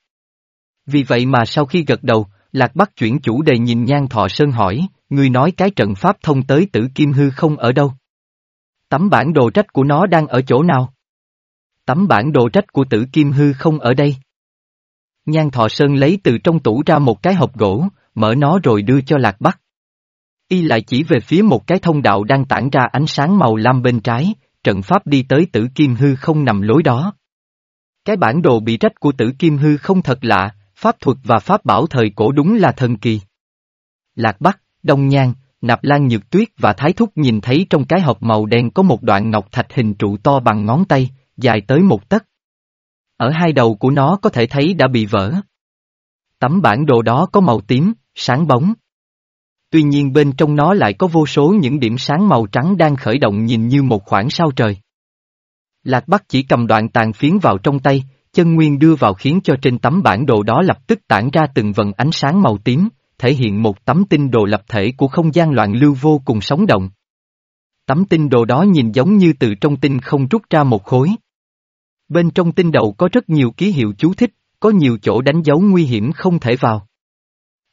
Vì vậy mà sau khi gật đầu, Lạc Bắc chuyển chủ đề nhìn Nhan Thọ Sơn hỏi, người nói cái trận pháp thông tới tử kim hư không ở đâu? Tấm bản đồ trách của nó đang ở chỗ nào? Tấm bản đồ trách của tử kim hư không ở đây. Nhan Thọ Sơn lấy từ trong tủ ra một cái hộp gỗ, mở nó rồi đưa cho Lạc Bắc. Y lại chỉ về phía một cái thông đạo đang tản ra ánh sáng màu lam bên trái, trận pháp đi tới tử kim hư không nằm lối đó. Cái bản đồ bị trách của tử kim hư không thật lạ, pháp thuật và pháp bảo thời cổ đúng là thần kỳ. Lạc Bắc, Đông Nhan, Nạp Lan Nhược Tuyết và Thái Thúc nhìn thấy trong cái hộp màu đen có một đoạn ngọc thạch hình trụ to bằng ngón tay, dài tới một tấc. Ở hai đầu của nó có thể thấy đã bị vỡ. Tấm bản đồ đó có màu tím, sáng bóng. Tuy nhiên bên trong nó lại có vô số những điểm sáng màu trắng đang khởi động nhìn như một khoảng sao trời. Lạc Bắc chỉ cầm đoạn tàn phiến vào trong tay, chân nguyên đưa vào khiến cho trên tấm bản đồ đó lập tức tản ra từng vần ánh sáng màu tím, thể hiện một tấm tinh đồ lập thể của không gian loạn lưu vô cùng sống động. Tấm tinh đồ đó nhìn giống như từ trong tinh không rút ra một khối. Bên trong tinh đậu có rất nhiều ký hiệu chú thích, có nhiều chỗ đánh dấu nguy hiểm không thể vào.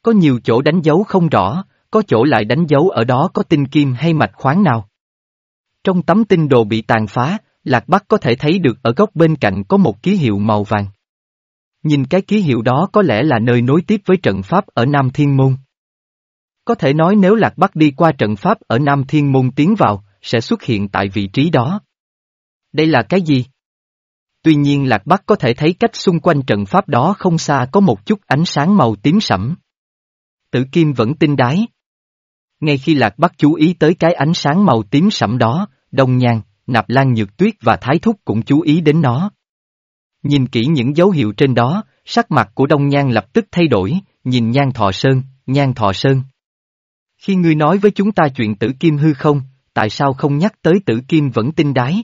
Có nhiều chỗ đánh dấu không rõ, có chỗ lại đánh dấu ở đó có tinh kim hay mạch khoáng nào. Trong tấm tinh đồ bị tàn phá, Lạc Bắc có thể thấy được ở góc bên cạnh có một ký hiệu màu vàng. Nhìn cái ký hiệu đó có lẽ là nơi nối tiếp với trận pháp ở Nam Thiên Môn. Có thể nói nếu Lạc Bắc đi qua trận pháp ở Nam Thiên Môn tiến vào, sẽ xuất hiện tại vị trí đó. Đây là cái gì? Tuy nhiên Lạc Bắc có thể thấy cách xung quanh trận pháp đó không xa có một chút ánh sáng màu tím sẫm. Tử Kim vẫn tinh đái. Ngay khi Lạc Bắc chú ý tới cái ánh sáng màu tím sẫm đó, Đông Nhan, Nạp Lan Nhược Tuyết và Thái Thúc cũng chú ý đến nó. Nhìn kỹ những dấu hiệu trên đó, sắc mặt của Đông Nhan lập tức thay đổi, nhìn Nhan Thọ Sơn, Nhan Thọ Sơn. Khi ngươi nói với chúng ta chuyện tử kim hư không, tại sao không nhắc tới tử kim vẫn tinh đái?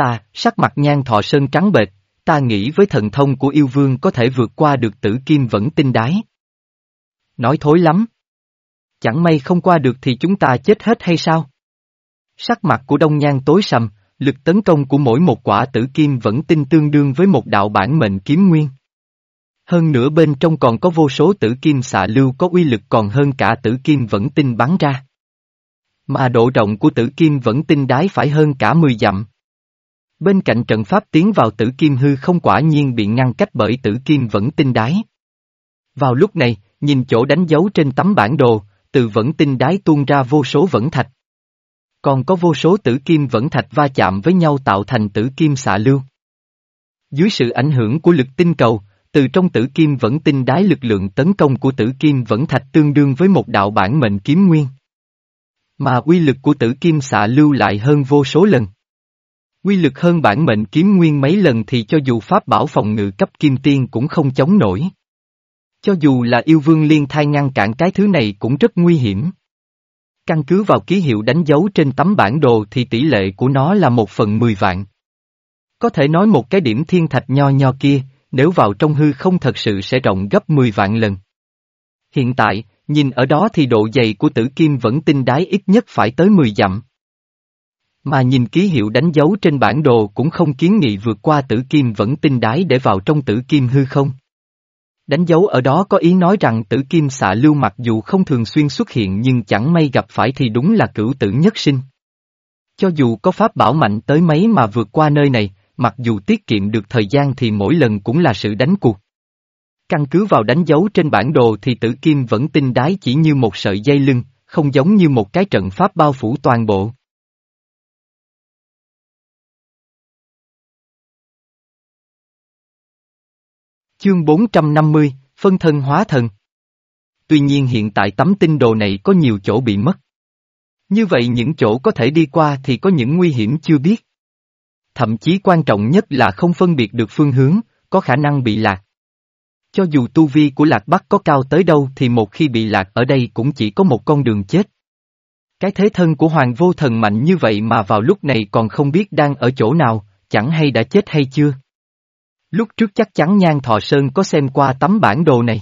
Ta, sắc mặt Nhan Thọ Sơn trắng bệch, ta nghĩ với thần thông của yêu vương có thể vượt qua được tử kim vẫn tinh đái. Nói thối lắm. Chẳng may không qua được thì chúng ta chết hết hay sao? Sắc mặt của Đông Nhan tối sầm, lực tấn công của mỗi một quả tử kim vẫn tinh tương đương với một đạo bản mệnh kiếm nguyên. Hơn nữa bên trong còn có vô số tử kim xạ lưu có uy lực còn hơn cả tử kim vẫn tinh bắn ra. Mà độ rộng của tử kim vẫn tinh đái phải hơn cả 10 dặm. Bên cạnh trận pháp tiến vào tử kim hư không quả nhiên bị ngăn cách bởi tử kim vẫn tinh đái. Vào lúc này, nhìn chỗ đánh dấu trên tấm bản đồ, từ vẫn tinh đái tuôn ra vô số vẫn thạch. Còn có vô số tử kim vẫn thạch va chạm với nhau tạo thành tử kim xạ lưu. Dưới sự ảnh hưởng của lực tinh cầu, từ trong tử kim vẫn tinh đái lực lượng tấn công của tử kim vẫn thạch tương đương với một đạo bản mệnh kiếm nguyên. Mà uy lực của tử kim xạ lưu lại hơn vô số lần. Quy lực hơn bản mệnh kiếm nguyên mấy lần thì cho dù pháp bảo phòng ngự cấp kim tiên cũng không chống nổi. Cho dù là yêu vương liên thai ngăn cản cái thứ này cũng rất nguy hiểm. Căn cứ vào ký hiệu đánh dấu trên tấm bản đồ thì tỷ lệ của nó là một phần mười vạn. Có thể nói một cái điểm thiên thạch nho nho kia, nếu vào trong hư không thật sự sẽ rộng gấp 10 vạn lần. Hiện tại, nhìn ở đó thì độ dày của tử kim vẫn tinh đái ít nhất phải tới 10 dặm. Mà nhìn ký hiệu đánh dấu trên bản đồ cũng không kiến nghị vượt qua tử kim vẫn tinh đái để vào trong tử kim hư không. Đánh dấu ở đó có ý nói rằng tử kim xạ lưu mặc dù không thường xuyên xuất hiện nhưng chẳng may gặp phải thì đúng là cửu tử nhất sinh. Cho dù có pháp bảo mạnh tới mấy mà vượt qua nơi này, mặc dù tiết kiệm được thời gian thì mỗi lần cũng là sự đánh cuộc. Căn cứ vào đánh dấu trên bản đồ thì tử kim vẫn tinh đái chỉ như một sợi dây lưng, không giống như một cái trận pháp bao phủ toàn bộ. Chương 450, Phân thân hóa thần Tuy nhiên hiện tại tấm tinh đồ này có nhiều chỗ bị mất. Như vậy những chỗ có thể đi qua thì có những nguy hiểm chưa biết. Thậm chí quan trọng nhất là không phân biệt được phương hướng, có khả năng bị lạc. Cho dù tu vi của lạc bắc có cao tới đâu thì một khi bị lạc ở đây cũng chỉ có một con đường chết. Cái thế thân của hoàng vô thần mạnh như vậy mà vào lúc này còn không biết đang ở chỗ nào, chẳng hay đã chết hay chưa. Lúc trước chắc chắn Nhan Thọ Sơn có xem qua tấm bản đồ này.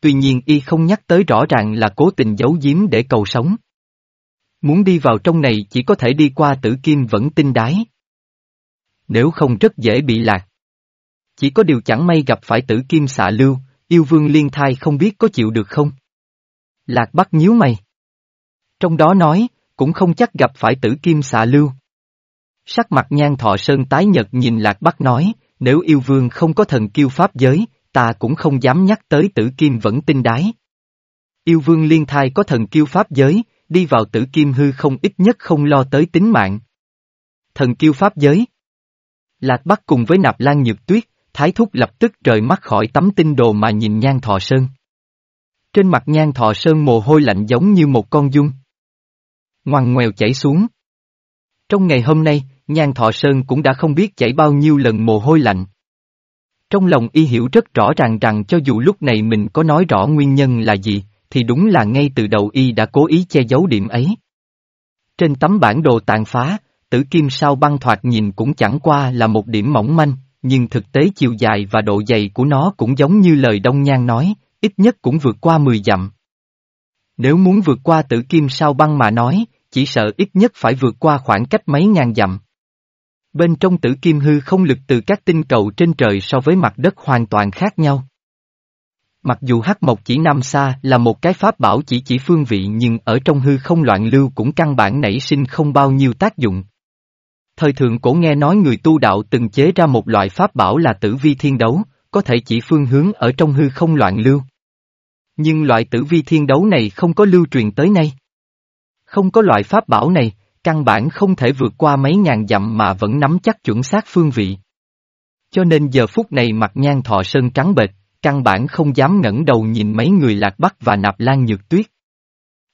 Tuy nhiên y không nhắc tới rõ ràng là cố tình giấu giếm để cầu sống. Muốn đi vào trong này chỉ có thể đi qua tử kim vẫn tinh đái. Nếu không rất dễ bị lạc. Chỉ có điều chẳng may gặp phải tử kim xạ lưu, yêu vương liên thai không biết có chịu được không. Lạc bắt nhíu mày. Trong đó nói, cũng không chắc gặp phải tử kim xạ lưu. Sắc mặt nhan thọ sơn tái nhật nhìn lạc bắc nói, nếu yêu vương không có thần kiêu pháp giới, ta cũng không dám nhắc tới tử kim vẫn tinh đái. Yêu vương liên thai có thần kiêu pháp giới, đi vào tử kim hư không ít nhất không lo tới tính mạng. Thần kiêu pháp giới. Lạc Bắc cùng với nạp lan nhược tuyết, thái thúc lập tức rời mắt khỏi tấm tinh đồ mà nhìn nhan thọ sơn. Trên mặt nhan thọ sơn mồ hôi lạnh giống như một con dung. Ngoằn ngoèo chảy xuống. Trong ngày hôm nay, Nhan Thọ Sơn cũng đã không biết chảy bao nhiêu lần mồ hôi lạnh. Trong lòng y hiểu rất rõ ràng rằng cho dù lúc này mình có nói rõ nguyên nhân là gì, thì đúng là ngay từ đầu y đã cố ý che giấu điểm ấy. Trên tấm bản đồ tàn phá, tử kim sao băng thoạt nhìn cũng chẳng qua là một điểm mỏng manh, nhưng thực tế chiều dài và độ dày của nó cũng giống như lời Đông Nhan nói, ít nhất cũng vượt qua 10 dặm. Nếu muốn vượt qua tử kim sao băng mà nói, chỉ sợ ít nhất phải vượt qua khoảng cách mấy ngàn dặm. Bên trong tử kim hư không lực từ các tinh cầu trên trời so với mặt đất hoàn toàn khác nhau. Mặc dù hắc mộc chỉ nam xa là một cái pháp bảo chỉ chỉ phương vị nhưng ở trong hư không loạn lưu cũng căn bản nảy sinh không bao nhiêu tác dụng. Thời thượng cổ nghe nói người tu đạo từng chế ra một loại pháp bảo là tử vi thiên đấu, có thể chỉ phương hướng ở trong hư không loạn lưu. Nhưng loại tử vi thiên đấu này không có lưu truyền tới nay. Không có loại pháp bảo này, căn bản không thể vượt qua mấy ngàn dặm mà vẫn nắm chắc chuẩn xác phương vị. Cho nên giờ phút này mặt nhan thọ sơn trắng bệch, căn bản không dám ngẩng đầu nhìn mấy người lạc bắc và nạp lan nhược tuyết.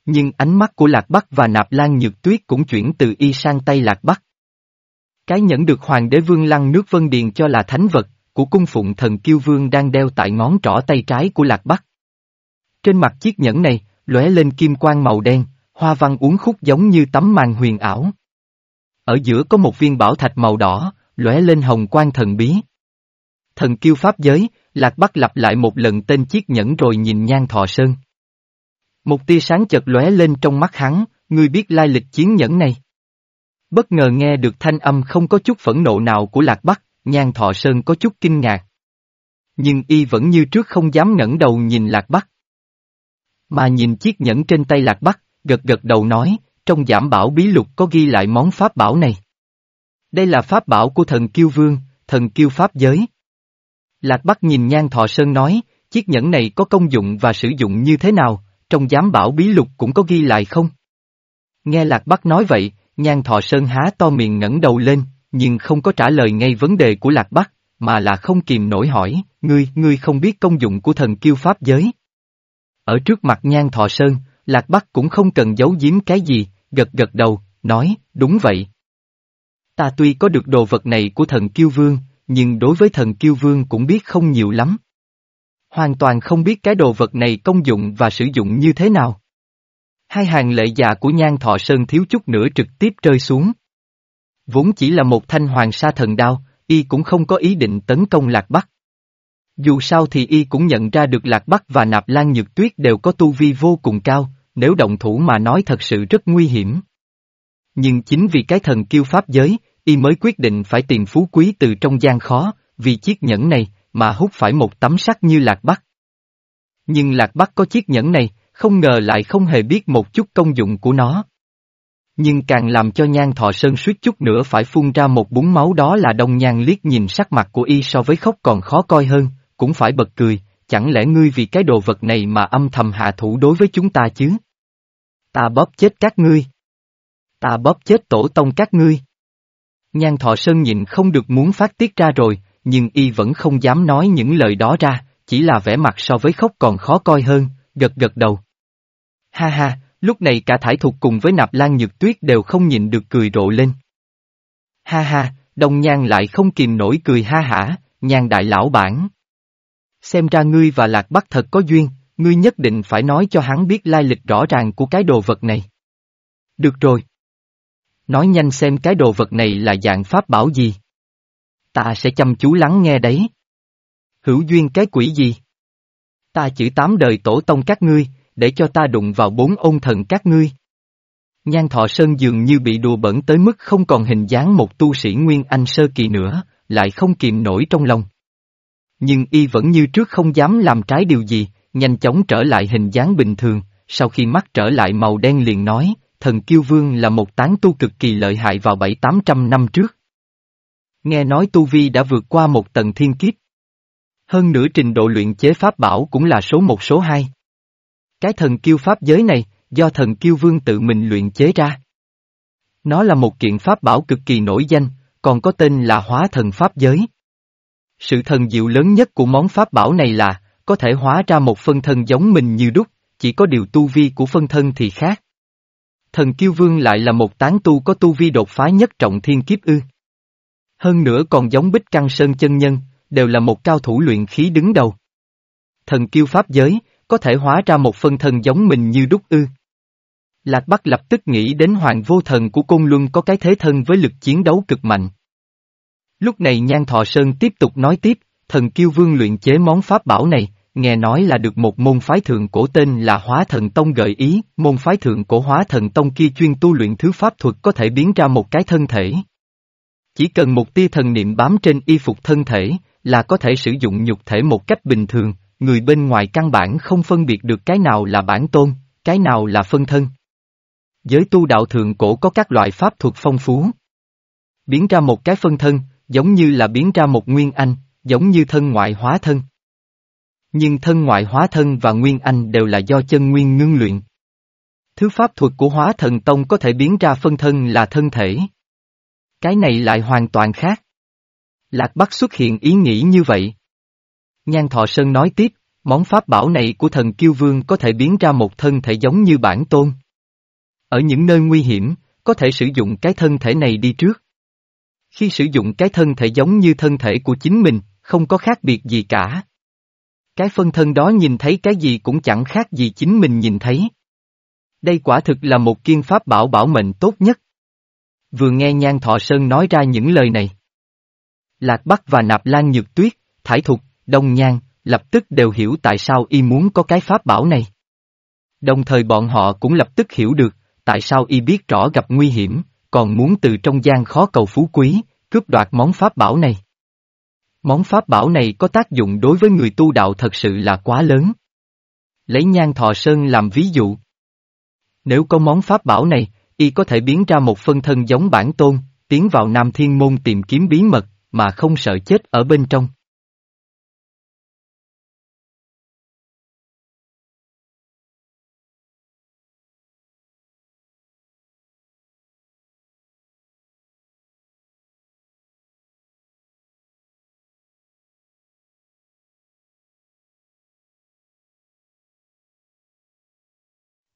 Nhưng ánh mắt của lạc bắc và nạp lan nhược tuyết cũng chuyển từ y sang tay lạc bắc. Cái nhẫn được hoàng đế vương lăng nước vân điền cho là thánh vật, của cung phụng thần kiêu vương đang đeo tại ngón trỏ tay trái của lạc bắc. Trên mặt chiếc nhẫn này, lóe lên kim quang màu đen, hoa văn uốn khúc giống như tấm màn huyền ảo. Ở giữa có một viên bảo thạch màu đỏ, lóe lên hồng quang thần bí. Thần kiêu pháp giới, Lạc Bắc lặp lại một lần tên chiếc nhẫn rồi nhìn nhan thọ sơn. Một tia sáng chợt lóe lên trong mắt hắn, ngươi biết lai lịch chiến nhẫn này. Bất ngờ nghe được thanh âm không có chút phẫn nộ nào của Lạc Bắc, nhan thọ sơn có chút kinh ngạc. Nhưng y vẫn như trước không dám ngẩng đầu nhìn Lạc Bắc. Mà nhìn chiếc nhẫn trên tay Lạc Bắc, gật gật đầu nói, trong giảm bảo bí lục có ghi lại món pháp bảo này. Đây là pháp bảo của thần kiêu vương, thần kiêu pháp giới. Lạc Bắc nhìn nhan thọ sơn nói, chiếc nhẫn này có công dụng và sử dụng như thế nào, trong giám bảo bí lục cũng có ghi lại không? Nghe Lạc Bắc nói vậy, Nhan Thọ Sơn há to miệng ngẩng đầu lên, nhưng không có trả lời ngay vấn đề của Lạc Bắc, mà là không kìm nổi hỏi, ngươi, ngươi không biết công dụng của thần kiêu pháp giới. Ở trước mặt Nhan Thọ Sơn, Lạc Bắc cũng không cần giấu giếm cái gì, gật gật đầu, nói, đúng vậy. Ta tuy có được đồ vật này của thần kiêu vương, nhưng đối với thần kiêu vương cũng biết không nhiều lắm. Hoàn toàn không biết cái đồ vật này công dụng và sử dụng như thế nào. Hai hàng lệ già của nhan thọ sơn thiếu chút nữa trực tiếp rơi xuống. Vốn chỉ là một thanh hoàng sa thần đao, y cũng không có ý định tấn công Lạc Bắc. Dù sao thì y cũng nhận ra được Lạc Bắc và Nạp Lan Nhược Tuyết đều có tu vi vô cùng cao, nếu động thủ mà nói thật sự rất nguy hiểm. Nhưng chính vì cái thần kiêu pháp giới, y mới quyết định phải tìm phú quý từ trong gian khó, vì chiếc nhẫn này, mà hút phải một tấm sắt như Lạc Bắc. Nhưng Lạc Bắc có chiếc nhẫn này, không ngờ lại không hề biết một chút công dụng của nó. Nhưng càng làm cho nhan thọ sơn suýt chút nữa phải phun ra một búng máu đó là đông nhan liếc nhìn sắc mặt của y so với khóc còn khó coi hơn, cũng phải bật cười, chẳng lẽ ngươi vì cái đồ vật này mà âm thầm hạ thủ đối với chúng ta chứ? Ta bóp chết các ngươi. Ta bóp chết tổ tông các ngươi. Nhan thọ sơn nhịn không được muốn phát tiết ra rồi, nhưng y vẫn không dám nói những lời đó ra, chỉ là vẻ mặt so với khóc còn khó coi hơn, gật gật đầu. Ha ha, lúc này cả thải thục cùng với nạp lan nhược tuyết đều không nhịn được cười rộ lên. Ha ha, đông nhan lại không kìm nổi cười ha hả, nhan đại lão bản. Xem ra ngươi và lạc bắc thật có duyên, ngươi nhất định phải nói cho hắn biết lai lịch rõ ràng của cái đồ vật này. Được rồi. Nói nhanh xem cái đồ vật này là dạng pháp bảo gì. Ta sẽ chăm chú lắng nghe đấy. Hữu duyên cái quỷ gì? Ta chữ tám đời tổ tông các ngươi, để cho ta đụng vào bốn ôn thần các ngươi. Nhan thọ sơn dường như bị đùa bẩn tới mức không còn hình dáng một tu sĩ Nguyên Anh sơ kỳ nữa, lại không kìm nổi trong lòng. Nhưng y vẫn như trước không dám làm trái điều gì, nhanh chóng trở lại hình dáng bình thường, sau khi mắt trở lại màu đen liền nói, thần kiêu vương là một tán tu cực kỳ lợi hại vào bảy tám trăm năm trước. Nghe nói tu vi đã vượt qua một tầng thiên kiếp. Hơn nữa trình độ luyện chế pháp bảo cũng là số một số hai. Cái thần kiêu pháp giới này, do thần kiêu vương tự mình luyện chế ra. Nó là một kiện pháp bảo cực kỳ nổi danh, còn có tên là hóa thần pháp giới. Sự thần diệu lớn nhất của món pháp bảo này là, có thể hóa ra một phân thân giống mình như đúc, chỉ có điều tu vi của phân thân thì khác. Thần kiêu vương lại là một tán tu có tu vi đột phá nhất trọng thiên kiếp ư. Hơn nữa còn giống bích căng sơn chân nhân, đều là một cao thủ luyện khí đứng đầu. Thần kiêu pháp giới, có thể hóa ra một phân thân giống mình như đúc ư. Lạc Bắc lập tức nghĩ đến hoàng vô thần của Côn Luân có cái thế thân với lực chiến đấu cực mạnh. Lúc này Nhan Thọ Sơn tiếp tục nói tiếp, thần kiêu vương luyện chế món pháp bảo này, nghe nói là được một môn phái thượng cổ tên là Hóa Thần Tông gợi ý, môn phái thượng cổ Hóa Thần Tông kia chuyên tu luyện thứ pháp thuật có thể biến ra một cái thân thể. Chỉ cần một tia thần niệm bám trên y phục thân thể, là có thể sử dụng nhục thể một cách bình thường, người bên ngoài căn bản không phân biệt được cái nào là bản tôn, cái nào là phân thân. Giới tu đạo thượng cổ có các loại pháp thuật phong phú. Biến ra một cái phân thân, giống như là biến ra một nguyên anh, giống như thân ngoại hóa thân. Nhưng thân ngoại hóa thân và nguyên anh đều là do chân nguyên ngưng luyện. Thứ pháp thuật của hóa thần tông có thể biến ra phân thân là thân thể. Cái này lại hoàn toàn khác. Lạc Bắc xuất hiện ý nghĩ như vậy. Nhan Thọ Sơn nói tiếp, món pháp bảo này của thần kiêu vương có thể biến ra một thân thể giống như bản tôn. Ở những nơi nguy hiểm, có thể sử dụng cái thân thể này đi trước. Khi sử dụng cái thân thể giống như thân thể của chính mình, không có khác biệt gì cả. Cái phân thân đó nhìn thấy cái gì cũng chẳng khác gì chính mình nhìn thấy. Đây quả thực là một kiên pháp bảo bảo mệnh tốt nhất. Vừa nghe Nhan Thọ Sơn nói ra những lời này. Lạc Bắc và Nạp Lan Nhược Tuyết, Thải Thục, Đông Nhan, lập tức đều hiểu tại sao y muốn có cái pháp bảo này. Đồng thời bọn họ cũng lập tức hiểu được, tại sao y biết rõ gặp nguy hiểm, còn muốn từ trong gian khó cầu phú quý, cướp đoạt món pháp bảo này. Món pháp bảo này có tác dụng đối với người tu đạo thật sự là quá lớn. Lấy nhan thọ sơn làm ví dụ. Nếu có món pháp bảo này, y có thể biến ra một phân thân giống bản tôn, tiến vào Nam Thiên Môn tìm kiếm bí mật, mà không sợ chết ở bên trong.